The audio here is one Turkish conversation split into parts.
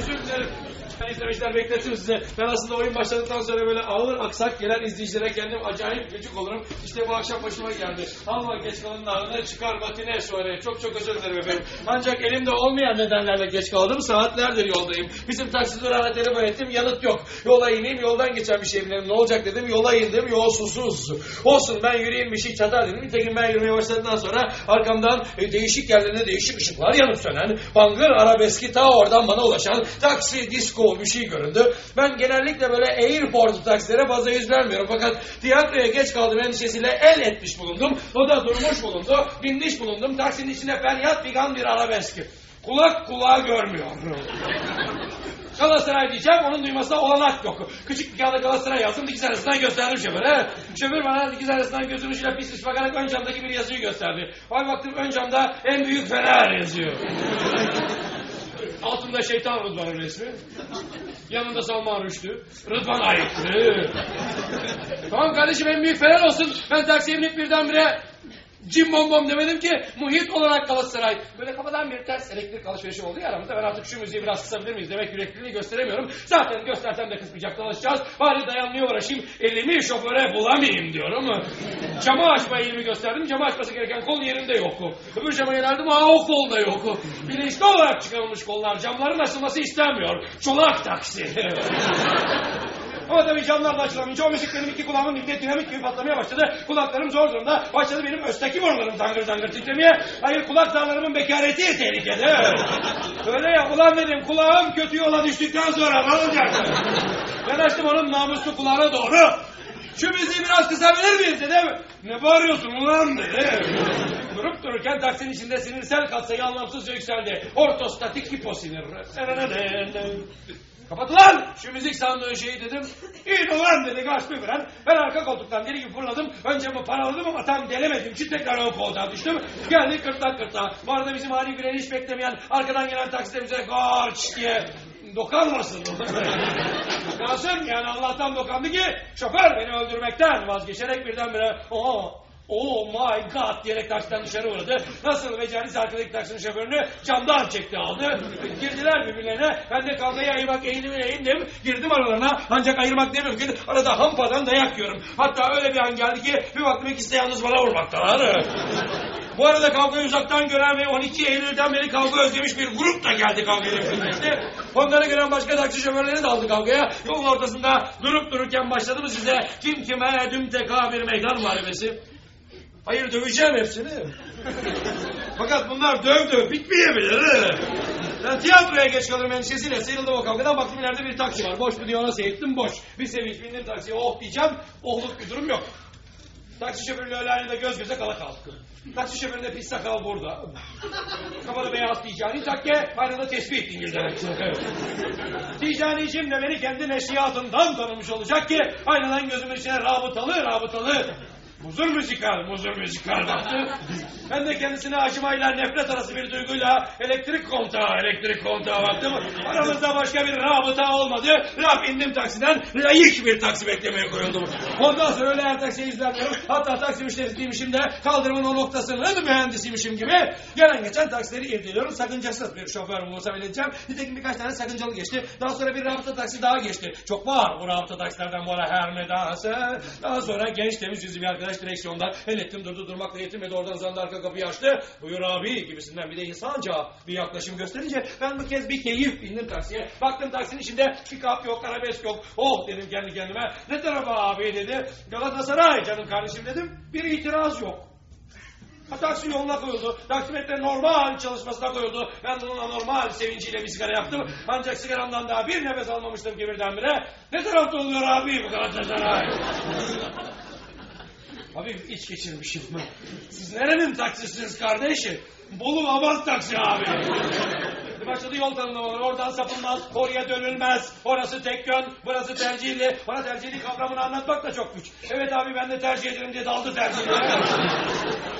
özür dilerim. Ben izlemişler bekletim size. Ben aslında oyun başladıktan sonra böyle ağır aksak gelen izleyicilere kendim acayip gıcık olurum. İşte bu akşam başıma geldi. Alma geç kalın ağına çıkar matine sonra. Çok çok özür dilerim efendim. Ancak elimde olmayan nedenlerle geç kaldım. Saatlerdir yoldayım. Bizim taksi durağına telefon ettim yanıt yok. Yola ineyim yoldan geçen bir şey bilelim. Ne olacak dedim. Yola indim yolsuzsuz. Olsun ben yürüyeyim bir şey çatar dedim. Nitekim ben yürümeye başladıktan sonra arkamdan e, değişik yerlerinde değişik ışıklar yanıp sönen. Bangır arabeski ta oradan bana ulaşan taksi, disco bir şey göründü. Ben genellikle böyle airport taksilere fazla yüz vermiyorum. Fakat tiyatroya geç kaldım endişesiyle el etmiş bulundum. O da durmuş bulundu. Binmiş bulundum. Taksinin içine feryat figan bir arabeski. Kulak kulağı görmüyor. Galatasaray diyeceğim onun duymasına olanak yok. Küçük bir kağıda Galatasaray yazdım dikiz arasından gösterdim şoföre. Şoför bana dikiz arasından gözünün ucuyla pis pis bakarak ön camdaki bir yazıyı gösterdi. Vay baktım ön camda en büyük Fener yazıyor. Altında şeytan Rıdvan'ın resmi. Yanında Salman Rüştü. Rıdvan ayıktı. tamam kardeşim en büyük Fener olsun. Ben taksiye binip birdenbire Cim bom bom demedim ki muhit olarak Galatasaray. Böyle kafadan bir ters elektrik alışverişi oldu ya aramızda. Ben artık şu müziği biraz kısabilir miyiz demek yürekliliği gösteremiyorum. Zaten göstersem de kısmayacak dolaşacağız. Bari dayanmaya uğraşayım. Elimi şoföre bulamayayım diyorum. Camı açma elimi gösterdim. Camı açması gereken kol yerinde yok. Öbür cama yöneldim. Aa o kol da yok. Bilinçli olarak çıkarılmış kollar. Camların açılması istenmiyor. Çolak taksi. Ama tabii camlar da açılamayınca o müzik iki kulağımın dibinde dinamit gibi patlamaya başladı. Kulaklarım zor durumda. Başladı benim östaki borularım zangır zangır titremeye. Hayır kulak zarlarımın bekareti tehlikede. Öyle ya ulan dedim kulağım kötü yola düştükten sonra ne olacak? Ben açtım onun namuslu kulağına doğru. Şu müziği biraz kısabilir miyiz dedim. Ne bağırıyorsun ulan dedi. Durup dururken taksinin içinde sinirsel katsayı anlamsızca yükseldi. Ortostatik hiposinir. Kapat ulan şu müzik sandığı şeyi dedim. İn ulan dedi bir fren. Ben arka koltuktan deli gibi fırladım. Önce mi paraladım ama tam delemedim. Şimdi tekrar ön koltuğa düştüm. Geldik kırtlak kırtlağa. Bu arada bizim ani freni hiç beklemeyen arkadan gelen takside bize garç diye dokanmasın. Nasıl yani Allah'tan dokandı ki şoför beni öldürmekten vazgeçerek birdenbire oh Oh my god diyerek taksiden dışarı uğradı. Nasıl beceriniz arkadaki taksinin şoförünü camdan çekti aldı. Girdiler birbirlerine. Ben de kavgayı ayırmak eğilime eğildim. Girdim aralarına. Ancak ayırmak ne mümkün. Arada hampadan dayak yiyorum. Hatta öyle bir an geldi ki bir baktım ikisi de yalnız bana vurmaktalar. Bu arada kavgayı uzaktan gören ve 12 Eylül'den beri kavga özlemiş bir grup da geldi kavgayı işte. Onları gören başka taksi şoförleri de aldı kavgaya. Yolun ortasında durup dururken başladı mı size kim kime dümteka bir meydan muharebesi. Hayır döveceğim hepsini. Fakat bunlar döv döv bitmeyebilir. Ben tiyatroya geç kalırım endişesiyle sıyrıldım o kavgadan. Baktım ileride bir taksi var. Boş mu diye ona seyrettim boş. Bir sevinç bindim taksiye oh diyeceğim. Ohluk bir durum yok. Taksi şoförüyle öyle aynı göz göze kala kalktı. Taksi şoföründe pis sakal burada. Kafanı beyaz Ticani takke, aynada tespih ettin güzel. Ticaniciğim de beni kendi neşriyatından tanımış olacak ki aynadan gözümün içine rabıtalı rabıtalı Muzur müzikal, muzur müzikal baktı. Ben de kendisine acımayla nefret arası bir duyguyla elektrik kontağı, elektrik kontağı baktım. Aramızda başka bir rabıta olmadı. Rab indim taksiden, layık bir taksi beklemeye koyuldum. Ondan sonra öyle her taksiye izlenmiyorum. Hatta taksi müşterisiymişim de kaldırımın o noktasının mühendisiymişim gibi. Gelen geçen taksileri irdeliyorum. Sakıncasız bir şoför bulursa bileceğim. Nitekim birkaç tane sakıncalı geçti. Daha sonra bir rabıta taksi daha geçti. Çok var bu rabıta taksilerden bu ara her nedense. Daha sonra genç temiz yüzlü bir arkadaş arkadaş direksiyonda el durdu durmakla yetinmedi oradan zandı arka kapıyı açtı. Buyur abi gibisinden bir de insanca bir yaklaşım gösterince ben bu kez bir keyif bindim taksiye. Baktım taksinin içinde pick-up yok arabesk yok. Oh dedim kendi kendime ne tarafa abi dedi. Galatasaray canım kardeşim dedim. Bir itiraz yok. Taksi yoluna koyuldu. Taksimetre normal çalışmasına koyuldu. Ben bununla normal sevinciyle bir sigara yaptım. Ancak sigaramdan daha bir nefes almamıştım ki birdenbire. Ne tarafta oluyor abi bu Galatasaray? Abi iç geçirmişim. Siz nerenin taksisiniz kardeşim? Bolu Avant taksi abi. Başladı yol tanımlamaları. Oradan sapılmaz, oraya dönülmez. Orası tek yön, burası tercihli. Bana tercihli kavramını anlatmak da çok güç. Evet abi ben de tercih ederim diye daldı tercihli.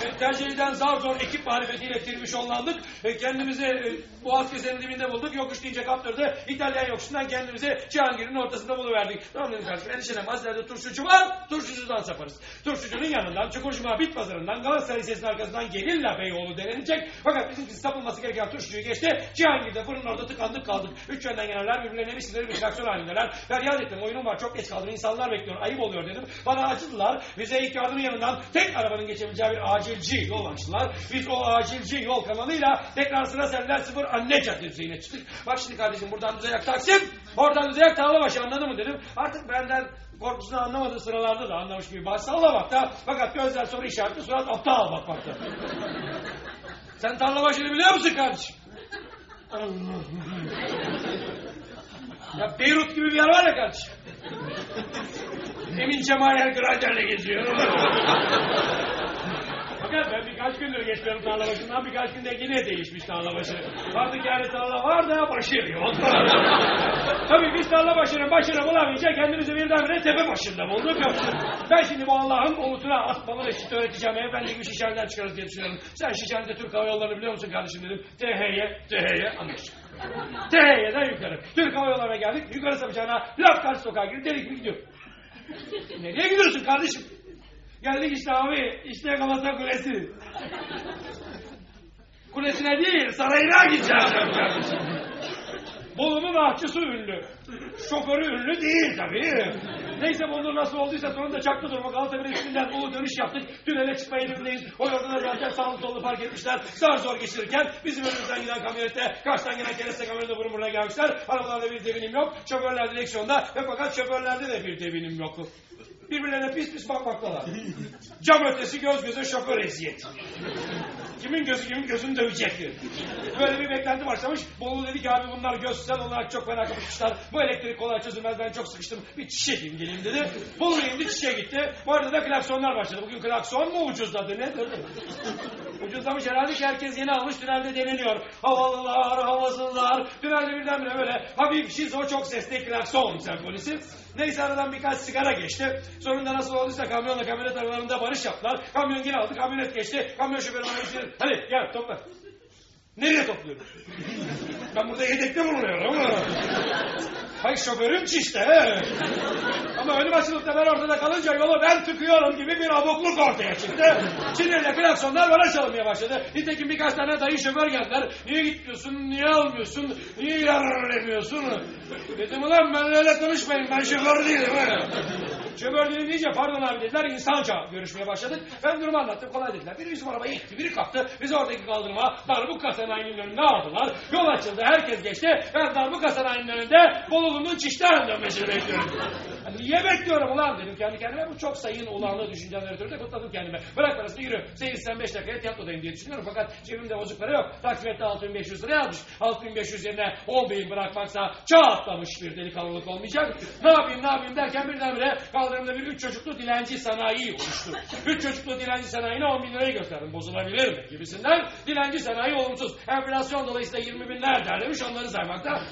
evet, tercihliden zar zor ekip marifetiyle tirmişonlandık. E, kendimizi e, Boğaz kesenin dibinde bulduk. Yokuş deyince kaptırdı. İtalyan yokuşundan kendimizi Cihangir'in ortasında buluverdik. Tamam dedim kardeşim endişelenme. Hazırlarda turşucu var. Turşucudan saparız. Turşucunun yanından Çukurcuma Bit Pazarı'ndan Galatasaray Lisesi'nin arkasından Gerilla Beyoğlu denilecek. Fakat bizimkisi sapılması gereken turşucuyu geçti. Cihangir'de fırının orada tıkandık kaldık. Üç yönden gelenler birbirlerine bir sinirli bir traksiyon halindeler. Feryat ettim oyunum var çok geç kaldım. İnsanlar bekliyor ayıp oluyor dedim. Bana acıdılar. Bize ilk yardımın yanından tek arabanın geçebileceği bir acilci yol açtılar. Biz o acilci yol kanalıyla tekrar sıra sender sıfır anne caddesine çıktık. Bak şimdi kardeşim buradan düzeyek Taksim. Oradan düzeyek Tağlabaşı anladın mı dedim. Artık benden korkusunu anlamadığı sıralarda da anlamış gibi baş sallamakta. Fakat gözler soru işaretli surat aptal bakmakta. Sen Tarlabaşı'nı biliyor musun kardeşim? Ya Beyrut gibi bir yer var ya kardeşim. Emin Cemal her graderle geziyor. Fakat ben birkaç gündür geçiyorum tarla başından birkaç günde yine değişmiş tarla başı. Artık yani tarla var da başı yok. Tabii biz tarla başının başını bulamayınca kendimizi birdenbire tepe başında bulduk. Ben şimdi bu Allah'ın bulutuna atmalı eşit öğreteceğim. Efendi gibi şişhaneden çıkarız diye düşünüyorum. Sen şişhanede Türk Hava Yolları'nı biliyor musun kardeşim dedim. THY, THY anlaştık. THY'den yukarı. Türk Hava Yolları'na geldik. Yukarı sapacağına laf karşı sokağa girip delik gibi gidiyor. Nereye gidiyorsun kardeşim? Geldik işte abi, işte Galata Kulesi. Kulesine değil, sarayına gideceğiz ben kardeşim. Bolu'nun ahçısı ünlü. Şoförü ünlü değil tabii. Neyse Bolu nasıl olduysa sonunda çaktı durumu. Galata Kulesi'nden Ulu dönüş yaptık. Tünele çıkma eğilimindeyiz. O yolda da zaten sağlı sollu fark etmişler. Zar zor geçirirken bizim önümüzden giden kamyonette, karşıdan gelen kereste kamyonete burun buruna gelmişler. Arabalarda bir devinim yok. Şoförler direksiyonda ve fakat şoförlerde de bir devinim yok. Birbirlerine pis pis bakmaktalar. Cam ötesi göz göze şoför eziyet. Kimin gözü kimin gözünü dövecekti. Böyle bir beklenti başlamış. Bolu dedi ki abi bunlar gözsel olarak çok fena kapışmışlar. Bu elektrik kolay çözülmez ben çok sıkıştım. Bir çişe gideyim geleyim dedi. Bolu indi çişe gitti. Bu arada da klaksonlar başladı. Bugün klakson mu ucuzladı ne dedi? Ucuzlamış herhalde ki herkes yeni almış tünelde deniliyor. Havalılar, havasızlar. Tünelde birdenbire böyle hafif şizo çok sesli klakson senfonisi. Neyse aradan birkaç sigara geçti. Sonunda nasıl olduysa kamyonla kamyonet aralarında barış yaptılar. Kamyon geri aldı, kamyonet geçti. Kamyon şoförü bana hadi gel topla. Nereye topluyorum? ben burada yedekte bulunuyorum ama. Hay şoförüm çişte. Ama önüm açılıp da ben ortada kalınca yolu ben tıkıyorum gibi bir abukluk ortaya çıktı. Sinirle klaksonlar bana çalmaya başladı. Nitekim birkaç tane dayı şoför geldiler. Niye gitmiyorsun, niye almıyorsun, niye yararlanamıyorsun? Dedim ulan benimle öyle konuşmayın ben şoför değilim. Değilim deyince pardon abi dediler insanca görüşmeye başladık. Ben durumu anlattım kolay dediler. Biri bizim arabayı itti, biri kaptı. Bizi oradaki kaldırıma darbuka sanayinin önünde aldılar. Yol açıldı, herkes geçti. Ben darbuka sanayinin önünde Bolulu'nun çişten dönmesini bekliyorum. Hani niye bekliyorum ulan dedim kendi kendime. Bu çok sayın ulanlı düşünceler ötürü de kutladım kendime. Bırak parasını yürü. Senin sen 5 dakikaya tiyatrodayım diye düşünüyorum. Fakat cebimde bozuk para yok. Taksimette 6500 lira yazmış. 6500 yerine 10 bin bırakmaksa çağ atlamış bir delikanlılık olmayacak. Ne yapayım ne yapayım derken birdenbire kaldırımda bir üç çocuklu dilenci sanayi oluştu. Üç çocuklu dilenci sanayine 10 bin lirayı gösterdim. Bozulabilir mi gibisinden. Dilenci sanayi olumsuz. Enflasyon dolayısıyla 20 binler derlemiş onları saymakta.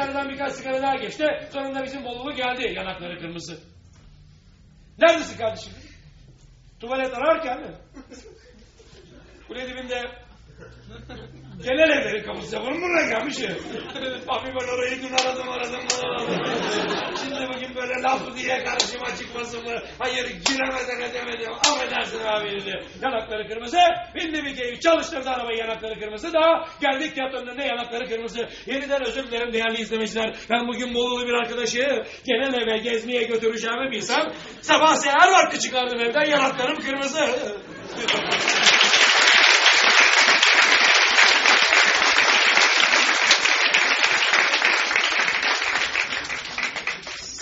Aradan birkaç sigara daha geçti. Sonunda bizim Bolulu geldi yanakları kırmızı. Neredesin kardeşim? Tuvalet ararken mi? Kule dibinde genel evlerin kapısı bunun buraya gelmiş ya. Abi ben orayı dün aradım aradım aradım. Şimdi bugün böyle laf diye karşıma çıkmasın mı? Hayır giremeden edemedim. Affedersin abi dedi. Yanakları kırmızı. Bindi bir keyif. Çalıştırdı arabayı yanakları kırmızı da. Geldik tiyatronun önünde yanakları kırmızı. Yeniden özür dilerim değerli izleyiciler. Ben bugün Bolulu bir arkadaşı genel eve gezmeye götüreceğimi bilsem sabah seher vakti çıkardım evden yanaklarım kırmızı.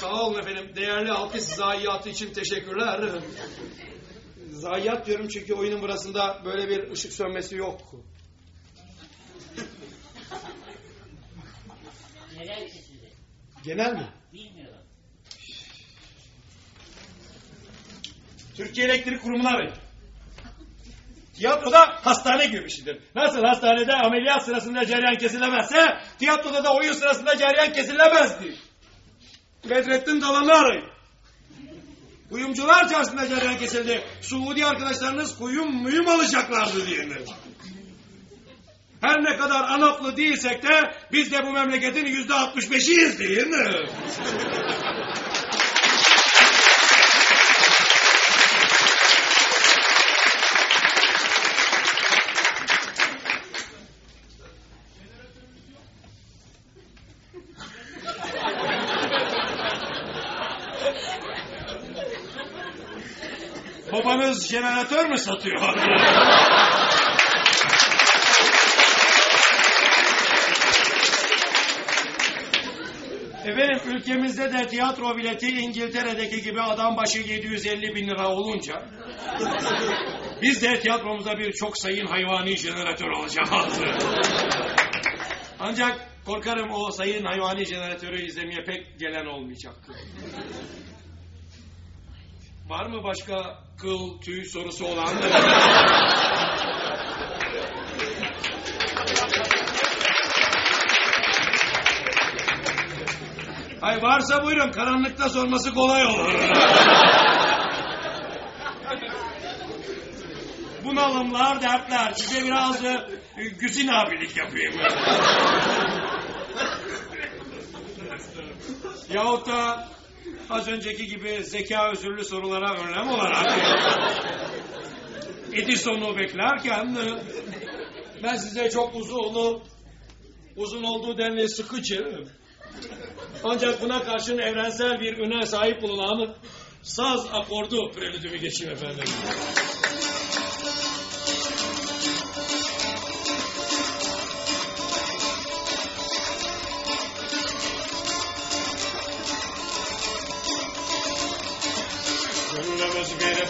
Sağ olun efendim. Değerli alkış zayiatı için teşekkürler. Zayiat diyorum çünkü oyunun burasında böyle bir ışık sönmesi yok. Neler kesildi? Genel mi? Bilmiyorum. Türkiye Elektrik Kurumu'na arayın. Tiyatroda hastane gibi bir şeydir. Nasıl hastanede ameliyat sırasında cereyan kesilemezse, tiyatroda da oyun sırasında cereyan kesilemezdi. Bedrettin Dalan'ı arayın. Kuyumcular çarşısında cereyan kesildi. Suudi arkadaşlarınız kuyum müyüm alacaklardı diyenler. Her ne kadar anaplı değilsek de biz de bu memleketin yüzde altmış beşiyiz değil mi? Babanız jeneratör mü satıyor? Efendim ülkemizde de tiyatro bileti İngiltere'deki gibi adam başı 750 bin lira olunca biz de tiyatromuza bir çok sayın hayvani jeneratör alacağız. Ancak korkarım o sayın hayvani jeneratörü izlemeye pek gelen olmayacak. Var mı başka kıl, tüy sorusu olan? Hay varsa buyurun karanlıkta sorması kolay olur. Bunalımlar, dertler. Size biraz e, Güzin abilik yapayım. Yahut da az önceki gibi zeka özürlü sorulara önlem olarak Edison'u beklerken ben size çok uzun uzun olduğu denli sıkıcı ancak buna karşın evrensel bir öne sahip bulunan saz akordu prelüdümü geçeyim efendim.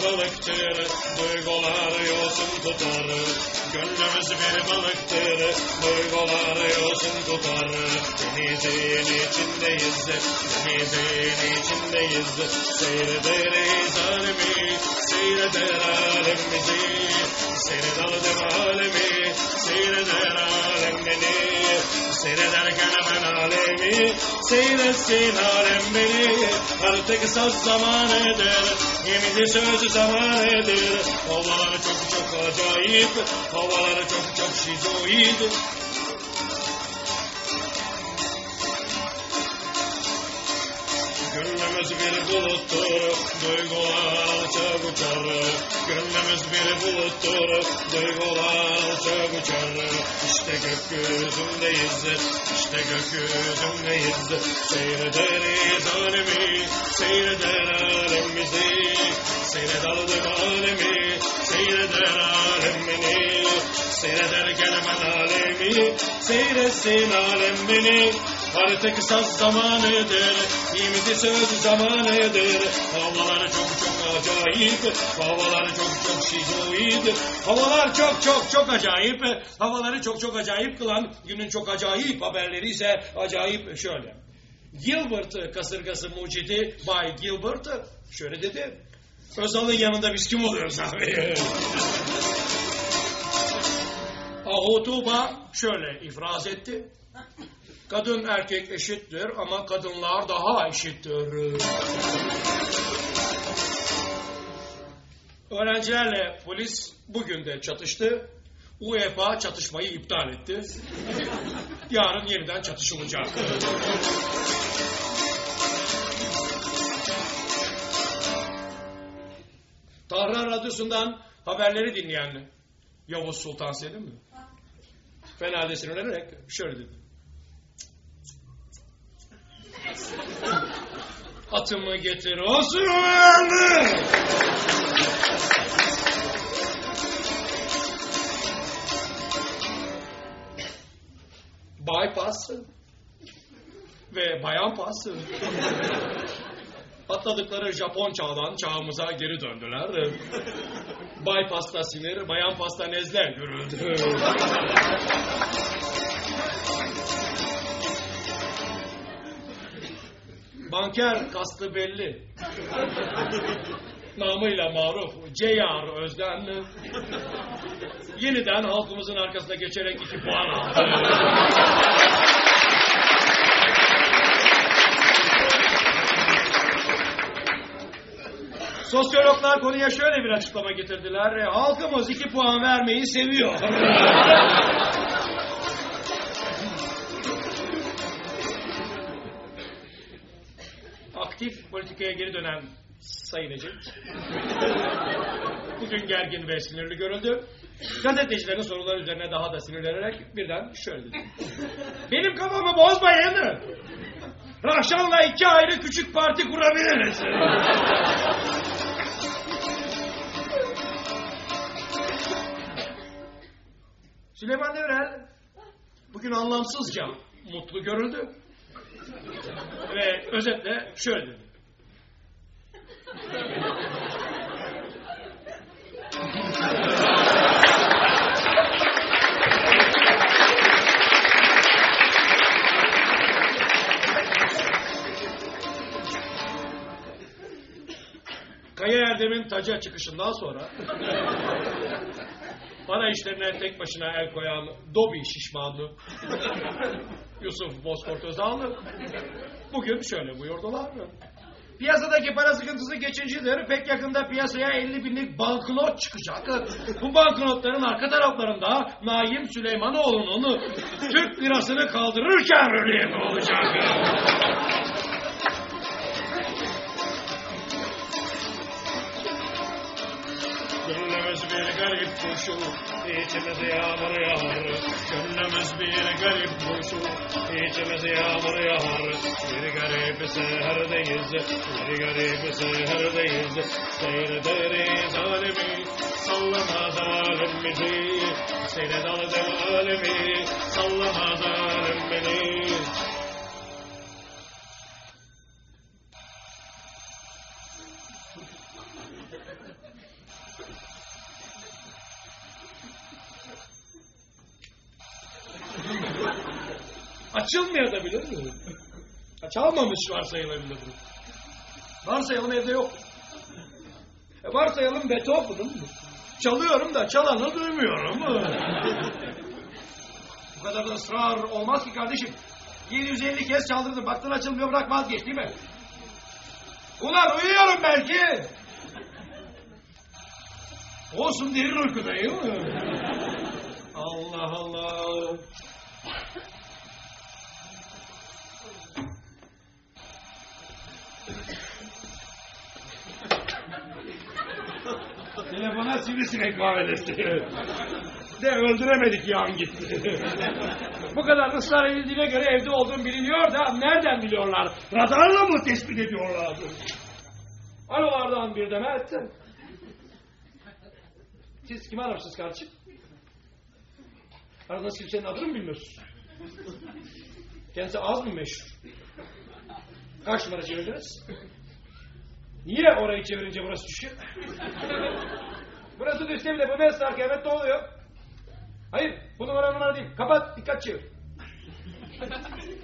Balıktır, duygular yosun tutar. Gönlümüz bir balıktır, duygular yosun tutar. Denizin içindeyiz, denizin içindeyiz. Seyrederiz alemi, seyreder alemimizi. Seyreder alemi, seyreder alem beni. Seyrederken ben alemi, seyretsin alem beni. Artık saz zamanıdır, yemidi sözü zamanıdır. Havalar çok çok acayip, havalar çok çok şizoid. Gönlümüz bir buluttur, duygular alçak uçar. Gönlümüz bir buluttur, duygular alçak uçar. İşte gökyüzündeyiz, işte gökyüzündeyiz. Seyrederiz alemi, seyreder alemimizi. Seyredalım alemi, seyreder alemini. Seyrederken ben alemi, seyretsin alem beni. Artık saz zamanıdır, imdi söz zamanıdır. Havalar çok çok acayip, havalar çok çok şizoid. Havalar çok çok çok acayip, havaları çok çok acayip kılan günün çok acayip haberleri ise acayip şöyle. Gilbert kasırgası mucidi Bay Gilbert şöyle dedi. Özal'ın yanında biz kim oluyoruz abi? Ahutuba şöyle ifraz etti. Kadın erkek eşittir ama kadınlar daha eşittir. Öğrencilerle polis bugün de çatıştı. UEFA çatışmayı iptal etti. Yarın yeniden çatışılacak. Tahran Radyosu'ndan haberleri dinleyen Yavuz Sultan Selim mi? Fena sinirlenerek şöyle dedi. Atımı getir Osmanlı. Bypass ve bayan pası. Atladıkları Japon çağdan çağımıza geri döndüler. Bypass'ta sinir, bayan pasta nezle görüldü. Banker kastı belli. Namıyla maruf Ceyar Özden yeniden halkımızın arkasına geçerek iki puan aldı. Sosyologlar konuya şöyle bir açıklama getirdiler. E, halkımız iki puan vermeyi seviyor. Aktif politikaya geri dönen Sayın Ecem. Bugün gergin ve sinirli görüldü. Gazetecilerin soruları üzerine daha da sinirlenerek birden şöyle dedi. Benim kafamı bozmayın. Rahşan'la iki ayrı küçük parti kurabiliriz. Süleyman Devrel bugün anlamsızca mutlu görüldü. Ve özetle şöyle dedi. Kaya Erdem'in taca çıkışından sonra bana işlerine tek başına el koyan Dobi şişmanlı Yusuf Bozkurt Özal'ı bugün şöyle buyurdular. Piyasadaki para sıkıntısı geçicidir. Pek yakında piyasaya 50 binlik banknot çıkacak. Bu banknotların arka taraflarında Naim Süleymanoğlu'nun Türk lirasını kaldırırken relief olacak. Gönlümüz bir garip kuşu, içimiz yağmur yağar. Gönlümüz bir garip kuşu, içimiz yağmur yağar. Bir garip seherdeyiz, bir garip seherdeyiz. Seyrederiz alemi, sallamaz alemimizi. Seyred alemi, sallamaz alemimizi. Açılmayabilir mi? Çalmamış varsayılabilir? Varsayalım evde yok. E varsayalım Beethoven'ın mı? Çalıyorum da çalanı duymuyorum. Bu kadar da ısrar olmaz ki kardeşim. 750 kez çaldırdım. Baktın açılmıyor bırak vazgeç değil mi? Ulan uyuyorum belki. Olsun derin uykudayım. Allah Allah. Telefona sivrisinek muamelesi. De öldüremedik yan gitti. Bu kadar ısrar edildiğine göre evde olduğum biliniyor da nereden biliyorlar? Radarla mı tespit ediyorlar? Alolardan bir demet. Siz kimi aramışsınız kardeşim? Aradığınız kimsenin adını mı bilmiyorsunuz? Kendisi az mı meşhur? Kaç numara çevirdiniz? Niye orayı çevirince burası düşüyor? burası düşse bile bu ısrar kıyamet ne oluyor? Hayır bu numara numara değil. Kapat dikkat çevir.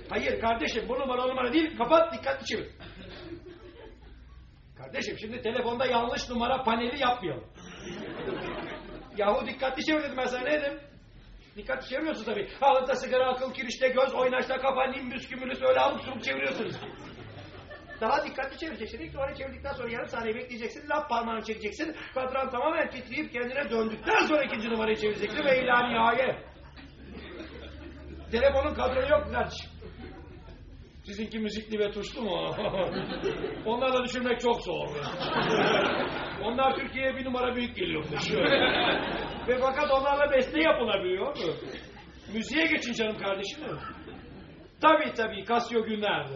Hayır kardeşim bu numara numara değil. Kapat dikkatli çevir. Kardeşim şimdi telefonda yanlış numara paneli yapmayalım. Yahu dikkatli çevir dedim ben sana ne dedim? Dikkatli çeviriyorsun tabii. Halıda sigara, akıl, kirişte, göz, oynaşta, kafa, nimbüs, kümülüs öyle alıp surup çeviriyorsunuz. Daha dikkatli çevireceksin. İlk numara çevirdikten sonra yarım saniye bekleyeceksin. Lap parmağını çekeceksin. Kadran tamamen titreyip kendine döndükten sonra ikinci numarayı çevireceksin. Ve ila nihayet. Telefonun kadronu yok mu kardeşim? Sizinki müzikli ve tuşlu mu? Onlarla düşürmek çok zor. Onlar Türkiye'ye bir numara büyük geliyormuş. ve fakat onlarla beste yapılabiliyor. Müziğe geçin canım kardeşim. Tabii tabii Casio günlerdi.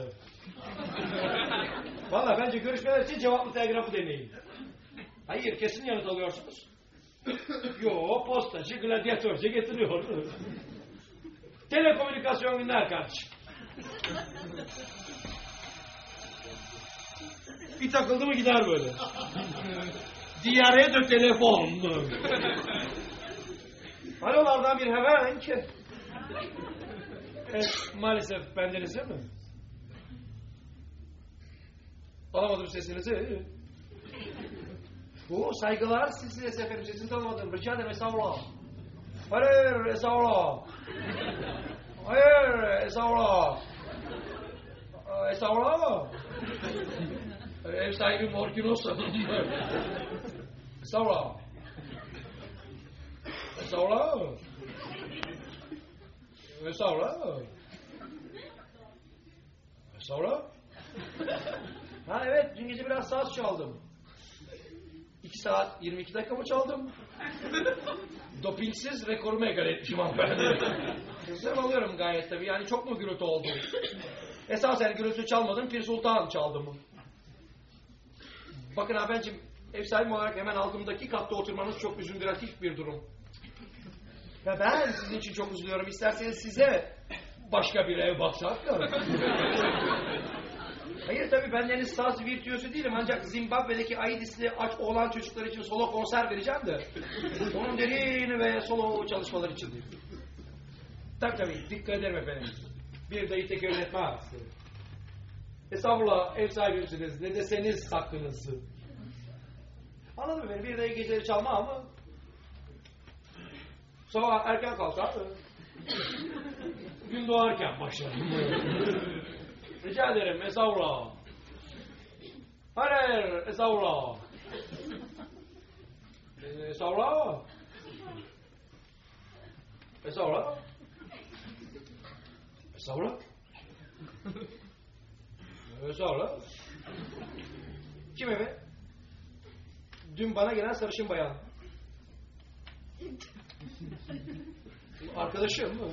Valla bence görüşmeler için cevaplı telgrafı deneyin. Hayır kesin yanıt alıyorsunuz. Yo postacı gladyatörce getiriyor. Telekomünikasyon günler kardeşim. Bir takıldı mı gider böyle. Diyare de telefon. Alolardan bir hemen ki. Evet, maalesef bendeniz değil mi? Alamadım sesinizi. Bu saygılar silsilesi efendim sesini alamadım. Rica ederim estağfurullah. Hayır estağfurullah. Hayır estağfurullah. Estağfurullah. Ev sahibi Morkinos Estağfurullah. Estağfurullah. Estağfurullah. Estağfurullah. Ha evet dün gece biraz saz çaldım. 2 saat 22 dakika mı çaldım? Dopingsiz rekorumu egal etmişim hanımefendi. Kızım alıyorum gayet tabii. Yani çok mu gürültü oldu? Esasen gürültü çalmadım. Pir Sultan çaldım. Bakın hanımefendiciğim ev sahibi olarak hemen aldığımdaki katta oturmanız çok üzüntüratif bir durum. Ya ben sizin için çok üzülüyorum. İsterseniz size başka bir ev baksak. Hayır tabii ben henüz saz virtüözü değilim ancak Zimbabwe'deki Aidis'li aç oğlan çocuklar için solo konser vereceğim de. Onun derin ve solo çalışmaları için değil. Tabii tabii dikkat ederim efendim. Bir dayı tek yönetmez. Estağfurullah ev sahibimsiniz ne deseniz hakkınız. Anladın mı beni bir dayı geceleri çalma ama sabah erken kalkar. Gün doğarken başlarım. Rica ederim estağfurullah. Hayır. Ee, Estağfurullah. Estağfurullah. Estağfurullah. Estağfurullah. Kim evi? Dün bana gelen sarışın bayan. Arkadaşım mı?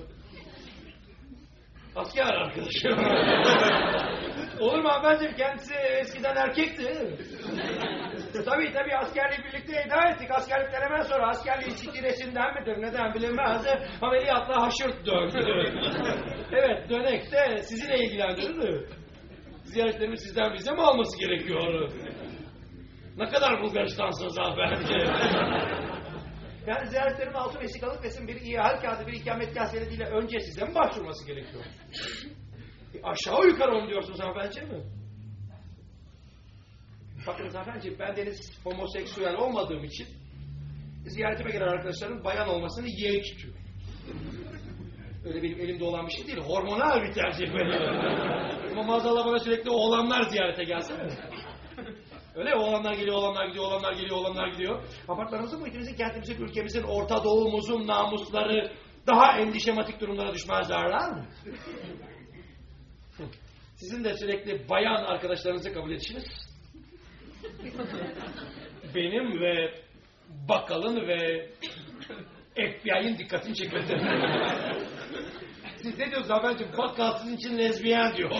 Asker arkadaşım. Olur mu hanımefendi? Kendisi eskiden erkekti. tabii tabii askerliği birlikte eda ettik. Askerlikten hemen sonra askerliğin sikiresinden midir? Neden bilinmez. Ameliyatla haşırt döndü. evet dönek de sizinle ilgilendirir. Ziyaretlerimi sizden bize mi alması gerekiyor? Ne kadar Bulgaristan'sınız hanımefendi? Yani ziyaretlerimin altı vesikalık resim bir ihal kağıdı bir ikametgah senediyle önce size mi başvurması gerekiyor? E aşağı yukarı onu diyorsunuz hanımefendi mi? Bakınız hanımefendi ben deniz homoseksüel olmadığım için ziyaretime gelen arkadaşların bayan olmasını yeğ tutuyor. Öyle benim elimde olan bir şey değil. Hormonal bir tercih benim. Ama maazallah bana sürekli oğlanlar ziyarete gelsene. Öyle ya, oğlanlar geliyor, oğlanlar gidiyor, oğlanlar geliyor, oğlanlar gidiyor. Apartmanımızın, muhitimizin, kentimizin, ülkemizin, Orta Doğu'muzun namusları daha endişematik durumlara düşmezlerler mi? Sizin de sürekli bayan arkadaşlarınızı kabul edişiniz benim ve bakkalın ve FBI'nin dikkatini çekmedi. Siz ne diyorsunuz hanımefendi? Bakkal sizin için lezbiyen diyor.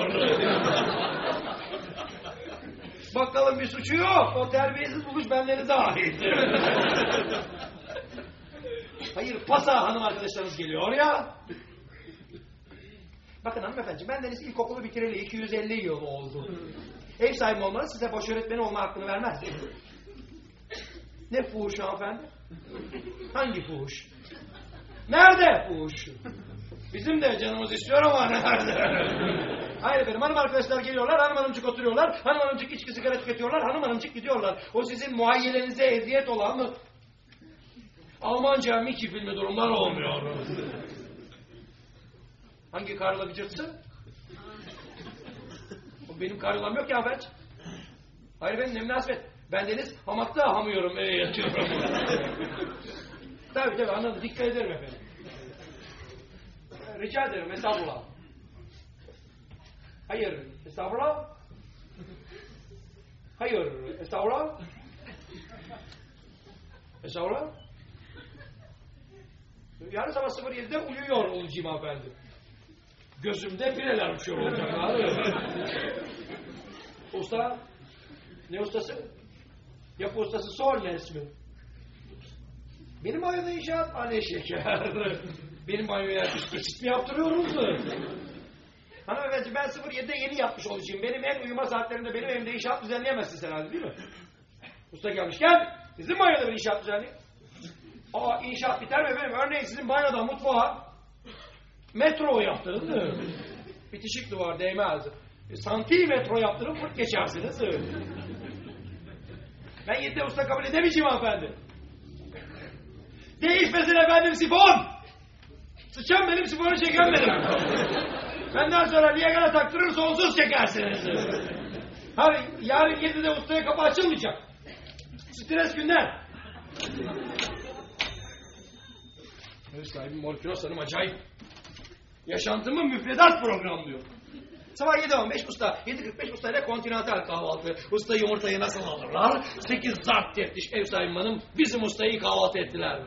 Bakkalın bir suçu yok. O terbiyesiz buluş benleri dahil. Hayır pasa hanım arkadaşlarınız geliyor ya. Bakın hanımefendi bendeniz ilkokulu bitireli 250 yıl oldu. Ev sahibi olmanız size boş öğretmeni olma hakkını vermez. Ne fuhuş hanımefendi? Hangi fuhuş? Nerede fuhuş? Bizim de canımız istiyor ama nerede? Hayır efendim hanım arkadaşlar geliyorlar, hanım hanımcık oturuyorlar, hanım hanımcık içki sigara tüketiyorlar, hanım hanımcık gidiyorlar. O sizin muayyelenize eziyet olan mı? Almanca Mickey filmi durumlar olmuyor. Hangi karla bir cırtsı? O benim karılam yok ya ben. Hayır benim ne münasebet. Ben deniz hamakta hamıyorum, e, yatıyorum. tabii tabii anladım. Dikkat ederim efendim. Rica ederim estağfurullah. Hayır estağfurullah. Hayır estağfurullah. Estağfurullah. Yarın sabah 07'de uyuyor olacağım hanımefendi. Gözümde pireler uçuyor olacak. Usta, ne ustası? Yapı ustası sor ne ismi? Benim banyoda inşaat anne şeker. Benim banyoya geçit mi yaptırıyoruz? Hanımefendi ben 07'de yeni yapmış olacağım. Benim en uyuma saatlerinde benim evimde inşaat düzenleyemezsin herhalde değil mi? Usta gelmiş gel. Sizin banyoda bir inşaat düzenleyin. Aa inşaat biter mi efendim? Örneğin sizin banyoda mutfağa metro yaptınız mı? Bitişik duvar değmez. E, santimetro yaptırıp fırt geçersiniz. Ben 7'de usta kabul edemeyeceğim hanımefendi. Değişmesin efendim sifon. Sıçan benim sifonu çeken benim. Benden sonra Niagara taktırır sonsuz çekersiniz. Abi yarın 7'de ustaya kapı açılmayacak. Stres günler. Ev sahibi Morfinos Hanım acayip. Yaşantımı müfredat programlıyor. Sabah 7.15 usta. 7.45 usta ile kontinental kahvaltı. Usta yumurtayı nasıl alırlar? 8 zart teftiş ev sahibim hanım bizim ustayı kahvaltı ettiler.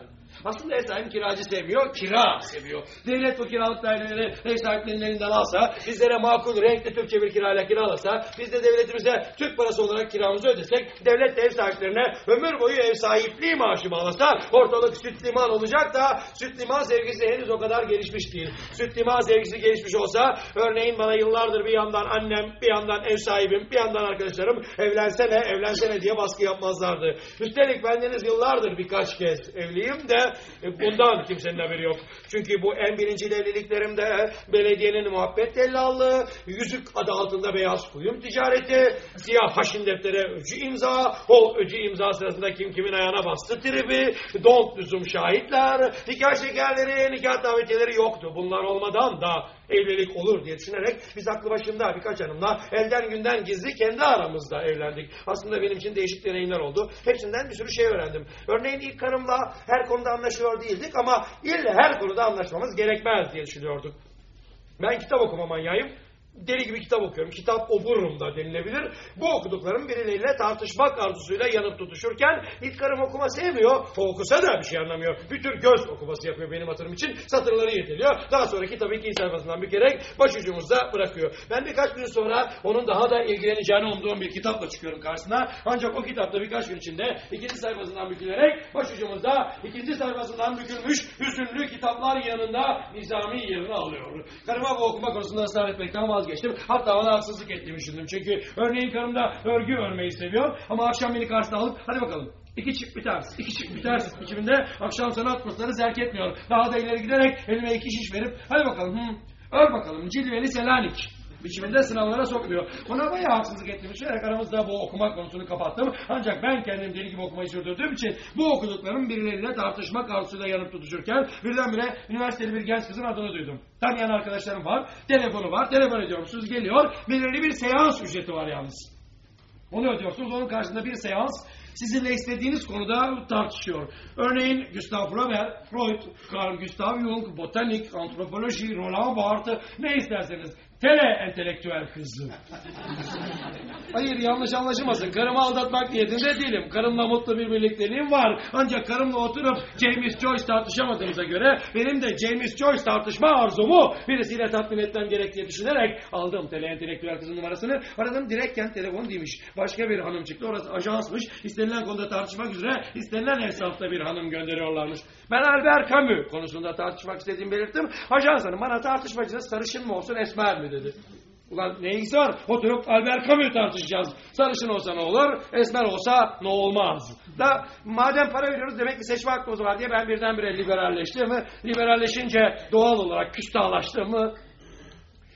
Aslında ev sahibi kiracı sevmiyor, kira seviyor. Devlet bu kiralık daireleri ev sahiplerinin elinden alsa, bizlere makul renkli Türkçe bir kirayla kiralasa, biz de devletimize Türk parası olarak kiramızı ödesek, devlet de ev sahiplerine ömür boyu ev sahipliği maaşı bağlasa, ortalık süt liman olacak da süt liman sevgisi henüz o kadar gelişmiş değil. Süt liman sevgisi gelişmiş olsa, örneğin bana yıllardır bir yandan annem, bir yandan ev sahibim, bir yandan arkadaşlarım evlensene, evlensene diye baskı yapmazlardı. Üstelik bendeniz yıllardır birkaç kez evliyim de bundan kimsenin haberi yok. Çünkü bu en birinci evliliklerimde belediyenin muhabbet tellallığı, yüzük adı altında beyaz kuyum ticareti, siyah haşin deftere öcü imza, o öcü imza sırasında kim kimin ayağına bastı tribi, don't lüzum şahitler, nikah şekerleri, nikah davetiyeleri yoktu. Bunlar olmadan da evlilik olur diye düşünerek biz aklı başında birkaç hanımla elden günden gizli kendi aramızda evlendik. Aslında benim için değişik deneyimler oldu. Hepsinden bir sürü şey öğrendim. Örneğin ilk karımla her konuda anlaşıyor değildik ama ille her konuda anlaşmamız gerekmez diye düşünüyorduk. Ben kitap okuma manyağıyım. Deli gibi kitap okuyorum. Kitap oburum da denilebilir. Bu okuduklarım birileriyle tartışmak arzusuyla yanıp tutuşurken ilk karım okuma sevmiyor. Okusa da bir şey anlamıyor. Bir tür göz okuması yapıyor benim hatırım için. Satırları yetiliyor. Daha sonra kitabı ikinci sayfasından bükerek başucumuzda bırakıyor. Ben birkaç gün sonra onun daha da ilgileneceğini umduğum bir kitapla çıkıyorum karşısına. Ancak o kitapta birkaç gün içinde ikinci sayfasından bükülerek başucumuzda ikinci sayfasından bükülmüş hüzünlü kitaplar yanında nizami yerini alıyor. Karıma bu okuma konusunda ısrar etmekten. Hatta ona haksızlık ettiğimi düşündüm. Çünkü örneğin karım da örgü örmeyi seviyor. Ama akşam beni karşısına alıp hadi bakalım İki çift bir ters, iki çift bir ters biçiminde akşam sanat kursları zerk etmiyor. Daha da ileri giderek elime iki şiş verip hadi bakalım hı, ör bakalım cilveli selanik biçiminde sınavlara sokmuyor. Ona bayağı haksızlık düşünerek aramızda bu okuma konusunu kapattım. Ancak ben kendim deli gibi okumayı sürdürdüğüm için bu okuduklarım birileriyle tartışmak arzusuyla yanıp tutuşurken birdenbire üniversiteli bir genç kızın adını duydum. Tanıyan arkadaşlarım var, telefonu var, telefon ediyormuşsunuz geliyor. Belirli bir seans ücreti var yalnız. Onu ödüyorsunuz, onun karşısında bir seans sizinle istediğiniz konuda tartışıyor. Örneğin Gustav Flaubert, Freud, Carl Gustav Jung, botanik, antropoloji, Roland Barthes ne isterseniz. Tele entelektüel kızı. Hayır yanlış anlaşılmasın. Karımı aldatmak niyetinde değilim. Karımla mutlu bir birlikteliğim var. Ancak karımla oturup James Joyce tartışamadığımıza göre benim de James Joyce tartışma arzumu birisiyle tatmin etmem gerek diye düşünerek aldım tele entelektüel kızın numarasını. Aradım direktken telefon değilmiş. Başka bir hanım çıktı. Orası ajansmış. İstenilen konuda tartışmak üzere istenilen hesapta bir hanım gönderiyorlarmış. Ben Albert Camus konusunda tartışmak istediğimi belirttim. Ajans hanım bana tartışmacınız sarışın mı olsun esmer mi dedi. Ulan ne ilgisi var? Oturup Albert Camus tartışacağız. Sarışın olsa ne olur, esmer olsa ne olmaz. Da madem para veriyoruz demek ki seçme hakkımız var diye ben birdenbire liberalleştim. Liberalleşince doğal olarak küstahlaştığımı